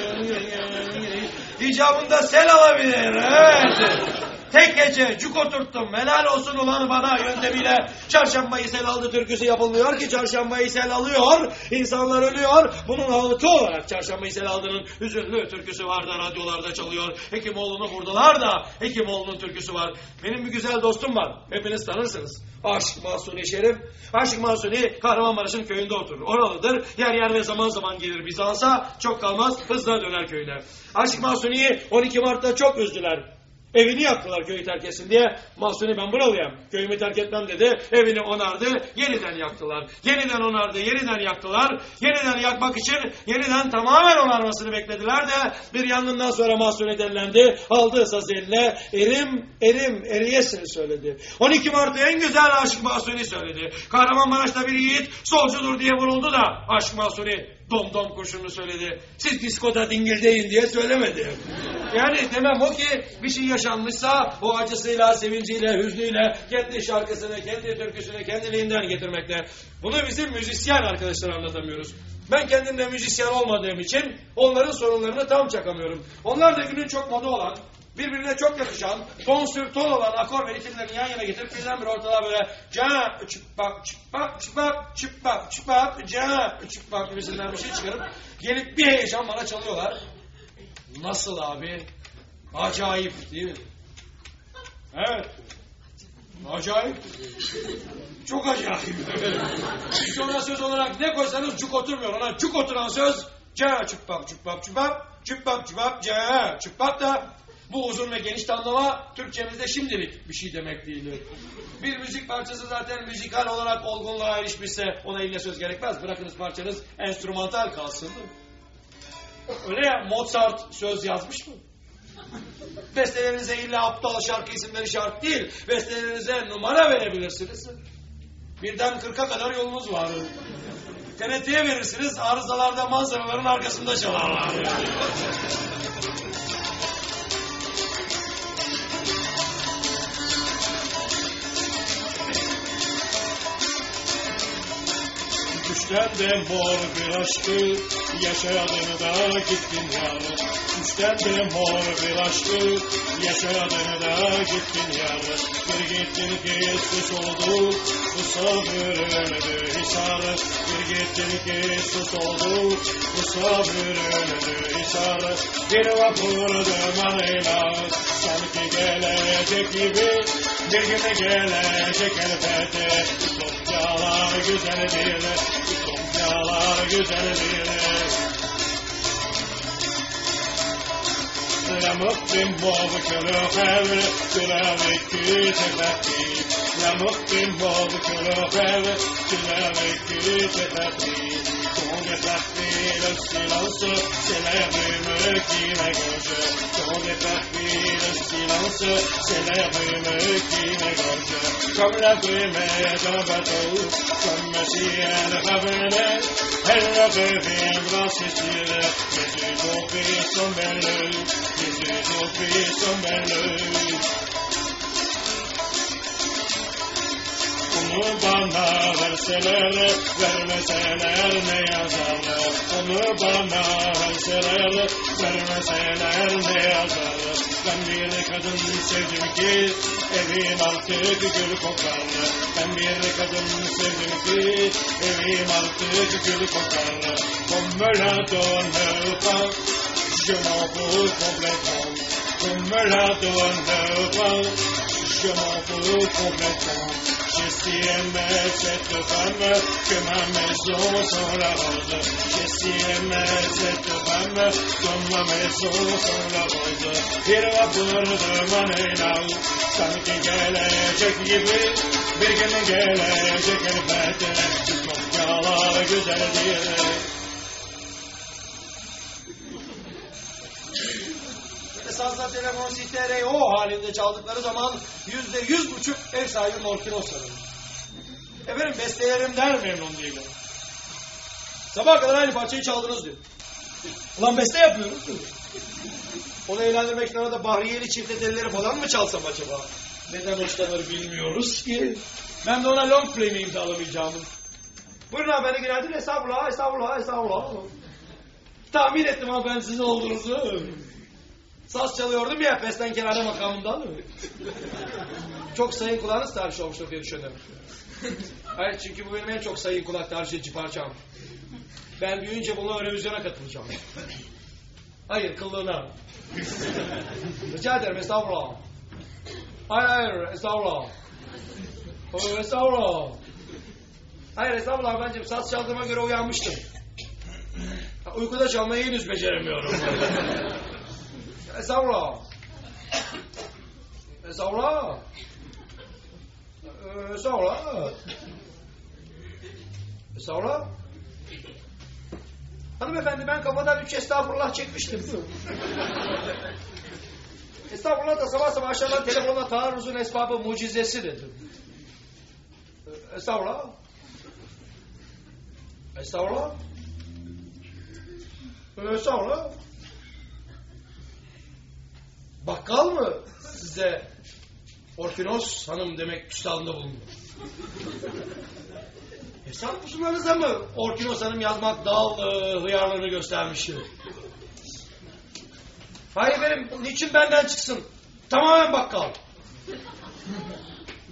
İcabında sel alabilir. Evet. Tek gece cuk oturttum. Helal olsun ulan bana yöntemiyle çarşambayı sel aldı türküsü yapılmıyor ki çarşambayı sel alıyor. İnsanlar ölüyor. Bunun ağıtı olarak çarşambayı sel aldığının hüzünlü türküsü var da radyolarda çalıyor. Hekimoğlu'nu vurdular da Hekimoğlu'nun türküsü var. Benim bir güzel dostum var. Hepiniz tanırsınız. Aşık Mahsuni Şerif. Aşık Mahsuni Kahramanmaraş'ın köyünde oturur. Oralıdır. Yer yer ve zaman zaman gelir Bizans'a. Çok kalmaz hızla döner köyüne. Aşık Mahsuni'yi 12 Mart'ta çok üzdüler. Evini yaktılar köyü terk etsin diye. Mahsuni ben buralıyım. Köyümü terk etmem dedi. Evini onardı. Yeniden yaktılar. Yeniden onardı. Yeniden yaktılar. Yeniden yakmak için yeniden tamamen onarmasını beklediler de bir yangından sonra Mahsuni denilendi. Aldı saz eline. Erim, erim, eriyesin söyledi. 12 Mart'ta en güzel aşık Mahsuni söyledi. Kahramanmaraş'ta bir yiğit solcudur diye vuruldu da aşk Mahsuni dom dom kurşunu söyledi. Siz diskoda dingildeyin diye söylemedi. Yani demem o ki bir şey yaşanmışsa o acısıyla, sevinciyle, hüznüyle kendi şarkısını, kendi türküsünü kendiliğinden getirmekte. Bunu bizim müzisyen arkadaşlar anlatamıyoruz. Ben kendimde müzisyen olmadığım için onların sorunlarını tam çakamıyorum. Onlar da günün çok moda olan, birbirine çok yakışan, ton sür ton olan akor ve ritimlerini yan yana getirip birdenbire ortalığa böyle ca çıpap çıpap çıpap çıpap çıpap ca çıpap gibisinden bir şey çıkarıp gelip bir heyecan bana çalıyorlar. Nasıl abi? Acayip değil mi? Evet. Acayip. Çok acayip. Hiç ona söz olarak ne koysanız cuk oturmuyor. Ona cuk oturan söz ca çıpap çıpap çıpap çıpap çıpap ca çıpap da bu uzun ve geniş tamlama Türkçemizde şimdilik bir şey demek değil. Bir müzik parçası zaten müzikal olarak olgunluğa erişmişse ona ille söz gerekmez. Bırakınız parçanız enstrümantal kalsın. Öyle ya Mozart söz yazmış mı? Bestelerinize illa aptal şarkı isimleri şart değil. Bestelerinize numara verebilirsiniz. Birden kırka kadar yolunuz var. TRT'ye verirsiniz arızalarda manzaraların arkasında çalarlar. De mor bir aşkı yaşadığını da gittin yar. Düşten de mor bir aşkı yaşadığını da gittin yar. Bir gittin sus oldu, bu sabır öldü hisar. Bir gittin sus oldu, bu sabır öldü hisar. Bir vapur dumanıyla sanki gelecek gibi bir gün gelecek elbette. Utopyalar güzeldir, utopyalar güzeldir. La morte muove che lo fève, que la vécu te parti. La morte muove che lo fève, que la vécu te parti. Le. Quand est parti le silence, c'est l'air brume qui m'égorge. Comme la brume d'un bateau, comme si elle revenait, elle reviendra, c'est sûr. Jésus, ton fils, son belle, Jésus, ton fils, son belle. Onu bana verseler, vermeseler ne yazar? Onu bana verseler, vermeseler ne yazar? Ben bir kadın sevdim ki evim artık gül kokar. Ben bir kadın sevdim ki evim artık gül kokar. Comme la donne pas, je m'en fous complètement. Comme la donne pas, je m'en fous complètement. Suis aimé cette femme que ma maison sans la rose. Suis aimé cette femme comme ma maison sans la rose. Bir vapur manayla sanki gelecek gibi bir gün gelecek elbette. Çok yalan güzeldir. Esasında telefon stereo halinde çaldıkları zaman yüzde yüz buçuk ev sahibi Morkinos sanırım. Efendim bestelerimden memnun değilim. Sabah kadar aynı parçayı çaldınız diyor. Ulan beste yapıyoruz diyor. Onu eğlendirmek için arada Bahriyeli çifte delileri falan mı çalsam acaba? Neden hoşlanır bilmiyoruz ki. Ben de ona long play mi imzalamayacağımı. Buyurun hanımefendi günaydın. Estağfurullah, estağfurullah, estağfurullah. Tahmin ettim hanımefendi sizin olduğunuzu. Saz çalıyordum ya Festen Kerane makamından. çok sayın kulağınız tercih olmuştur diye düşünüyorum. Hayır çünkü bu benim en çok sayın kulak edici parçam. Ben büyüyünce bununla Eurovizyona katılacağım. Hayır kıllığına. Rica ederim estağfurullah. Hayır hayır estağfurullah. Oo, estağfurullah. Hayır estağfurullah bence saz çaldığıma göre uyanmıştım. Uykuda çalmayı henüz beceremiyorum. Estağfurullah. Estağfurullah. Ee, Estağfurullah. Estağfurullah. Hanımefendi ben kafadan üç estağfurullah çekmiştim. estağfurullah da sabah sabah aşağıdan telefonla taarruzun esbabı mucizesi dedim. Estağfurullah. Estağfurullah. Estağfurullah. Bakkal mı size Orkinos hanım demek üstadında bulundu? Hesap kusurlarınıza mı Orkinos hanım yazmak dal e, göstermiş? Hayır benim niçin benden çıksın? Tamamen bakkal.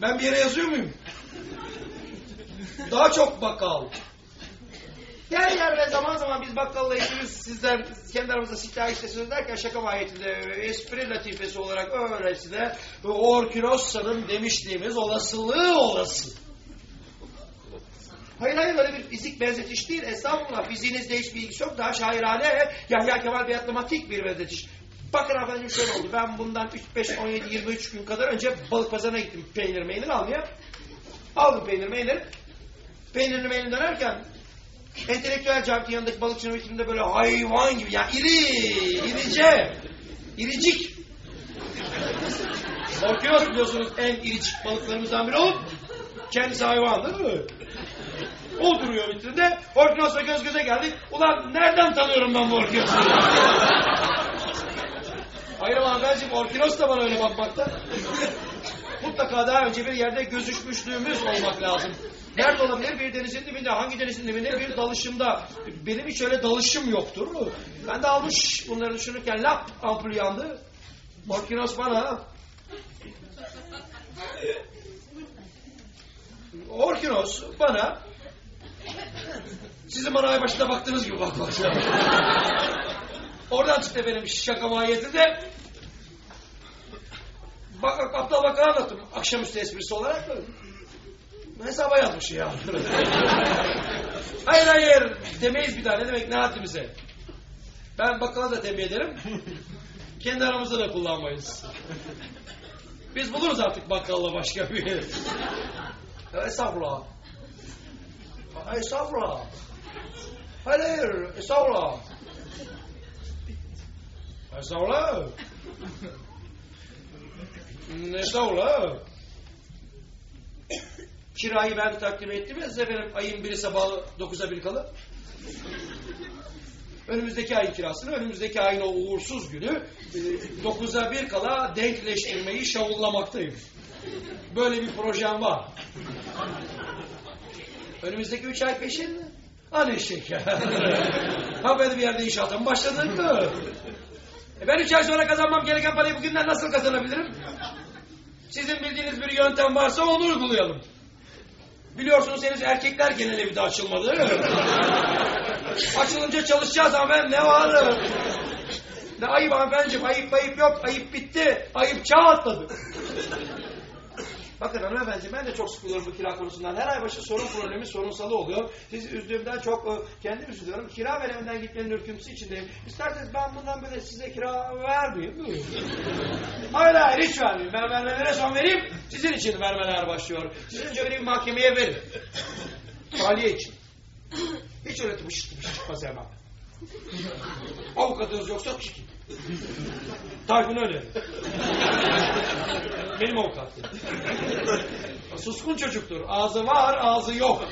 Ben bir yere yazıyor muyum? Daha çok bakkal. Yer yer ve zaman zaman biz bakkalla ikimiz sizden kendi aramızda istesiniz derken şaka mahiyetinde espri latifesi olarak öylesine Orkinosa'nın demişliğimiz olasılığı olası. Hayır hayır öyle bir fizik benzetiş değil. Estağfurullah fiziğinizde hiçbir ilgisi yok. Daha şairane Yahya Kemal Beyatlımatik bir benzetiş. Bakın efendim şöyle oldu. Ben bundan 3, 5, 17, 23 gün kadar önce balık pazarına gittim peynir meynir almaya. Aldım peynir meynir. Peynirli meynir dönerken entelektüel caminin yanındaki balıkçının vitrinde böyle hayvan gibi ya iri, irice, iricik. Orkinos biliyorsunuz en iricik balıklarımızdan biri olup kendisi hayvan değil mi? O duruyor vitrinde. Orkinos'la göz göze geldik. Ulan nereden tanıyorum ben bu Orkinos'u? Hayır ama hanımefendiciğim Orkinos da bana öyle bakmakta. Mutlaka daha önce bir yerde gözüşmüşlüğümüz olmak lazım. Nerede olabilir? Bir denizin dibinde. Hangi denizin dibinde? Bir dalışımda. Benim hiç öyle dalışım yoktur. Ben de almış bunları düşünürken lap ampul yandı. Orkinos bana Orkinos bana sizin bana ay başında baktığınız gibi bakmak Oradan çıktı benim şaka mahiyetinde. Bak, aptal bakan anlattım. Akşamüstü esprisi olarak da. Hesaba yazmış ya. hayır hayır demeyiz bir daha. Ne demek ne haddimize. Ben bakkala da tembih ederim. Kendi aramızda da kullanmayız. Biz buluruz artık bakkalla başka bir. Estağfurullah. Estağfurullah. Hayır hayır. Estağfurullah. Estağfurullah. Estağfurullah. Kirayı ben takdim ettim ya size efendim ayın biri sabahı 9'a bir kalı. Önümüzdeki ayın kirasını, önümüzdeki ayın o uğursuz günü 9'a bir kala denkleştirmeyi şavullamaktayım. Böyle bir projem var. Önümüzdeki üç ay peşin mi? Hani şeker. ha böyle bir yerde inşaata mı başladın mı? E ben üç ay sonra kazanmam gereken parayı bugünden nasıl kazanabilirim? Sizin bildiğiniz bir yöntem varsa onu uygulayalım. Biliyorsunuz henüz erkekler genel evi de açılmadı. Açılınca çalışacağız ama ne var? Ne ayıp hanımefendiciğim ayıp ayıp yok ayıp bitti. Ayıp çağ atladı. Bakın hanımefendi ben de çok sıkılıyorum bu kira konusundan. Her ay başı sorun problemi sorunsalı oluyor. Sizi üzdüğümden çok e, kendim üzülüyorum. Kira vereminden gitmenin ürküntüsü içindeyim. İsterseniz ben bundan böyle size kira vermeyeyim. hayır hayır hiç vermeyeyim. Ben vermelere son vereyim. Sizin için vermeler başlıyor. Sizin önce vereyim mahkemeye verin. Tahliye için. Hiç öyle tıpış tıpış çıkmaz hemen. Avukatınız yoksa çıkın. Tayfun öyle. Benim avukatlığım. Suskun çocuktur. Ağzı var, ağzı yok.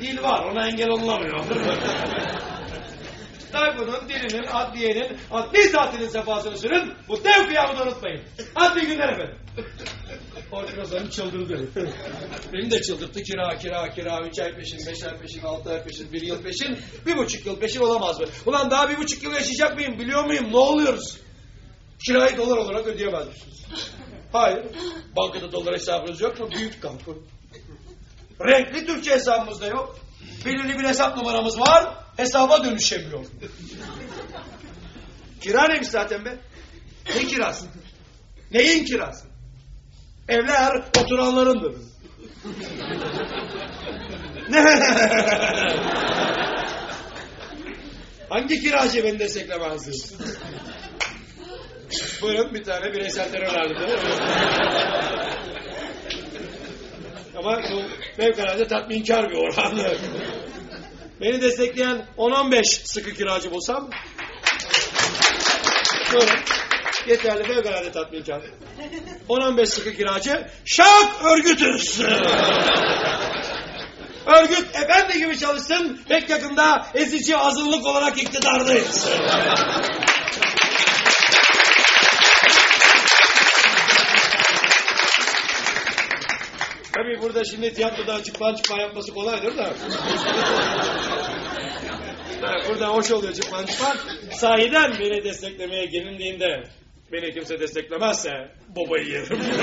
Dil var, ona engel olulamıyor. Tayfun'un, dilinin, adliyenin, adli tatilin sefasını sürün. Bu dev kıyamını unutmayın. Adli günler efendim. Orkinosa'nın çıldırdı. Beni de çıldırttı. Kira, kira, kira. Üç ay peşin, beş ay peşin, altı ay peşin, bir yıl peşin. Bir buçuk yıl peşin olamaz mı? Ulan daha bir buçuk yıl yaşayacak mıyım? Biliyor muyum? Ne oluyoruz? Kirayı dolar olarak ödeyemezmişsiniz. Hayır. Bankada dolar hesabınız yok mu? Büyük kapı. Renkli Türkçe hesabımız da yok. Belirli bir hesap numaramız var. Hesaba dönüşemiyor. Kira neymiş zaten be? Ne kirası? Neyin kirası? Evler oturanlarındır. Hangi kiracı beni desteklemezdi? Buyurun bir tane bireysel terör halinde. Ama bu fevkalade tatminkar bir oran. Beni destekleyen 10-15 sıkı kiracı bulsam Buyurun. Yeterli fevkalade tatminkar. 10-15 sıkı kiracı şak örgütüz. Örgüt efendi gibi çalışsın. Pek yakında ezici azınlık olarak iktidardayız. Tabii burada şimdi tiyatrodan çıkman çıkman yapması kolaydır da. Burada hoş oluyor çıkman çıkman. Sahiden beni desteklemeye gelindiğinde beni kimse desteklemezse babayı yerim.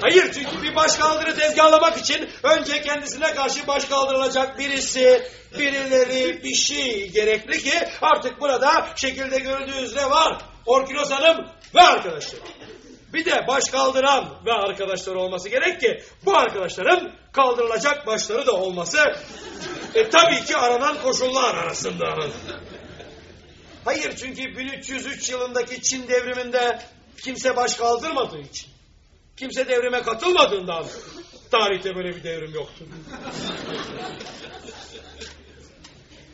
Hayır çünkü bir başkaldırı tezgahlamak için önce kendisine karşı başkaldırılacak birisi, birileri, bir şey gerekli ki artık burada şekilde görüldüğü üzere var. Orkinos Hanım ve arkadaşları. Bir de baş kaldıran ve arkadaşları olması gerek ki bu arkadaşların kaldırılacak başları da olması e, tabii ki aranan koşullar arasında. Hayır çünkü 1303 yılındaki Çin devriminde kimse baş kaldırmadığı için, kimse devrime katılmadığından tarihte böyle bir devrim yoktu.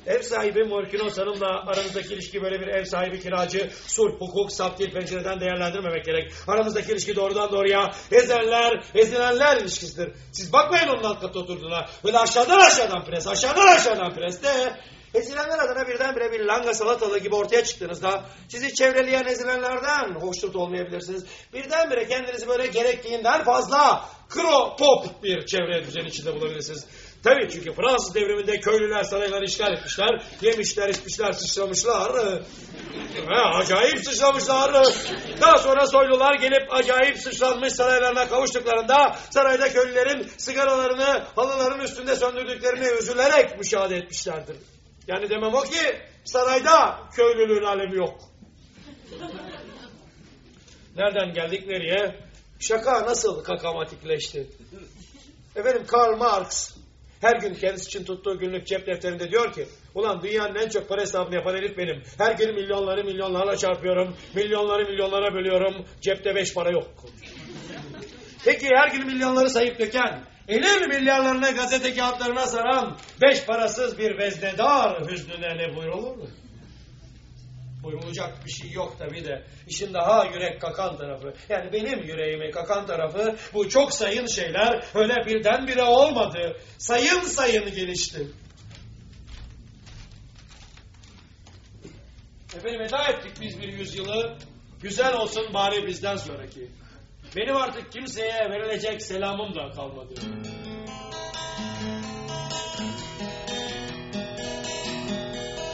Ev sahibi Morkinos Hanım'la aramızdaki ilişki böyle bir ev sahibi kiracı, sulh, hukuk, saptil pencereden değerlendirmemek gerek. Aramızdaki ilişki doğrudan doğruya ezenler, ezilenler ilişkisidir. Siz bakmayın onun alt katı oturduğuna. Böyle aşağıdan aşağıdan pres, aşağıdan aşağıdan pres de. Ezilenler adına birdenbire bir langa salatalığı gibi ortaya çıktığınızda sizi çevreleyen ezilenlerden hoşnut olmayabilirsiniz. Birdenbire kendinizi böyle gerektiğinden fazla kro pop bir çevre düzeni içinde bulabilirsiniz. Tabii çünkü Fransız devriminde köylüler sarayları işgal etmişler. Yemişler, içmişler, sıçramışlar. Ve acayip sıçramışlar. Daha sonra soylular gelip acayip sıçranmış saraylarına kavuştuklarında sarayda köylülerin sigaralarını halıların üstünde söndürdüklerini üzülerek müşahede etmişlerdir. Yani demem o ki sarayda köylülüğün alemi yok. Nereden geldik nereye? Şaka nasıl kakamatikleşti? Efendim Karl Marx her gün kendisi için tuttuğu günlük cep defterinde diyor ki ulan dünyanın en çok para hesabını yapan herif benim. Her gün milyonları milyonlarla çarpıyorum. Milyonları milyonlara bölüyorum. Cepte beş para yok. Peki her gün milyonları sayıp döken, elin milyarlarına gazete kağıtlarına saran beş parasız bir veznedar hüznüne ne buyrulur mu? Buyrulacak bir şey yok tabi de. İşin daha yürek kakan tarafı. Yani benim yüreğimi kakan tarafı bu çok sayın şeyler öyle birdenbire olmadı. Sayın sayın gelişti. Efendim veda ettik biz bir yüzyılı. Güzel olsun bari bizden sonraki. Benim artık kimseye verilecek selamım da kalmadı.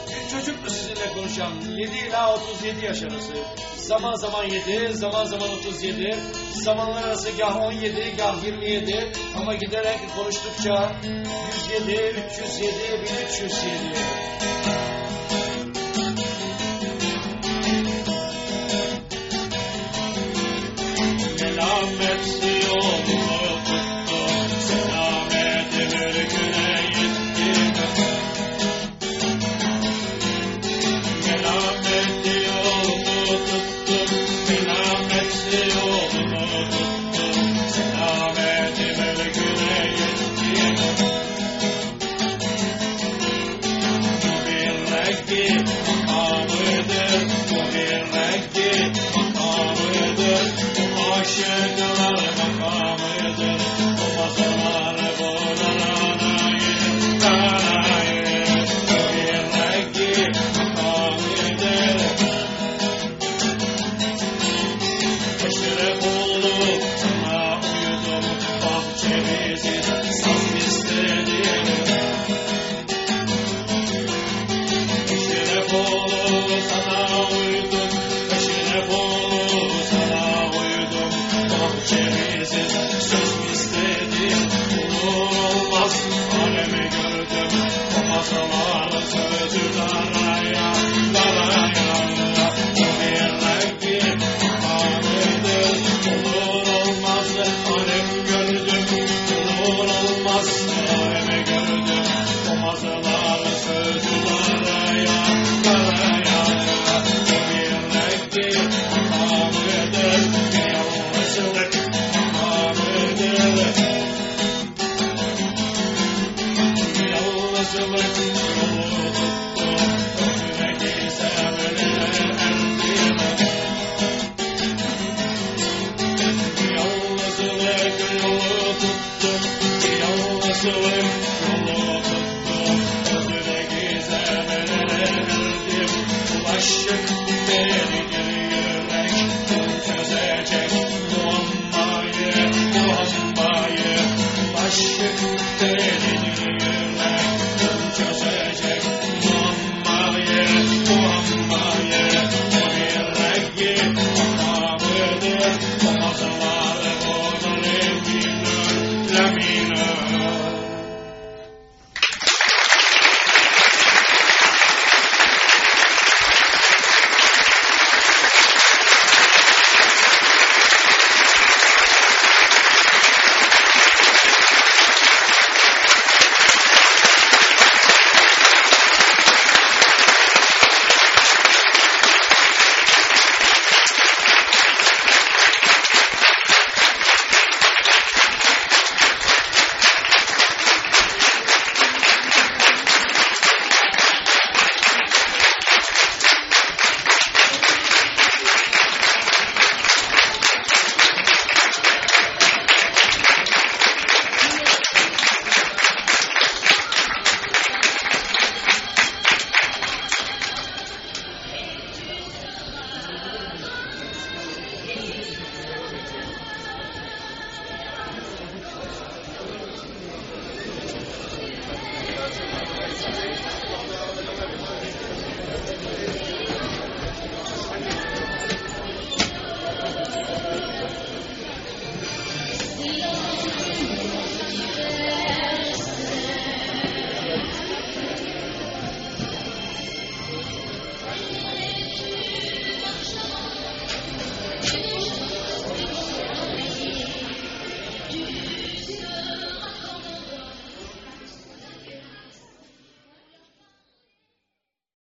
Bir çocuktu sizinle konuşan. 7 ila 37 yaş arası. Zaman zaman 7, zaman zaman 37. Zamanlar arası gah 17, gah 27. Ama giderek konuştukça 107, 307, 1307. I met the old world.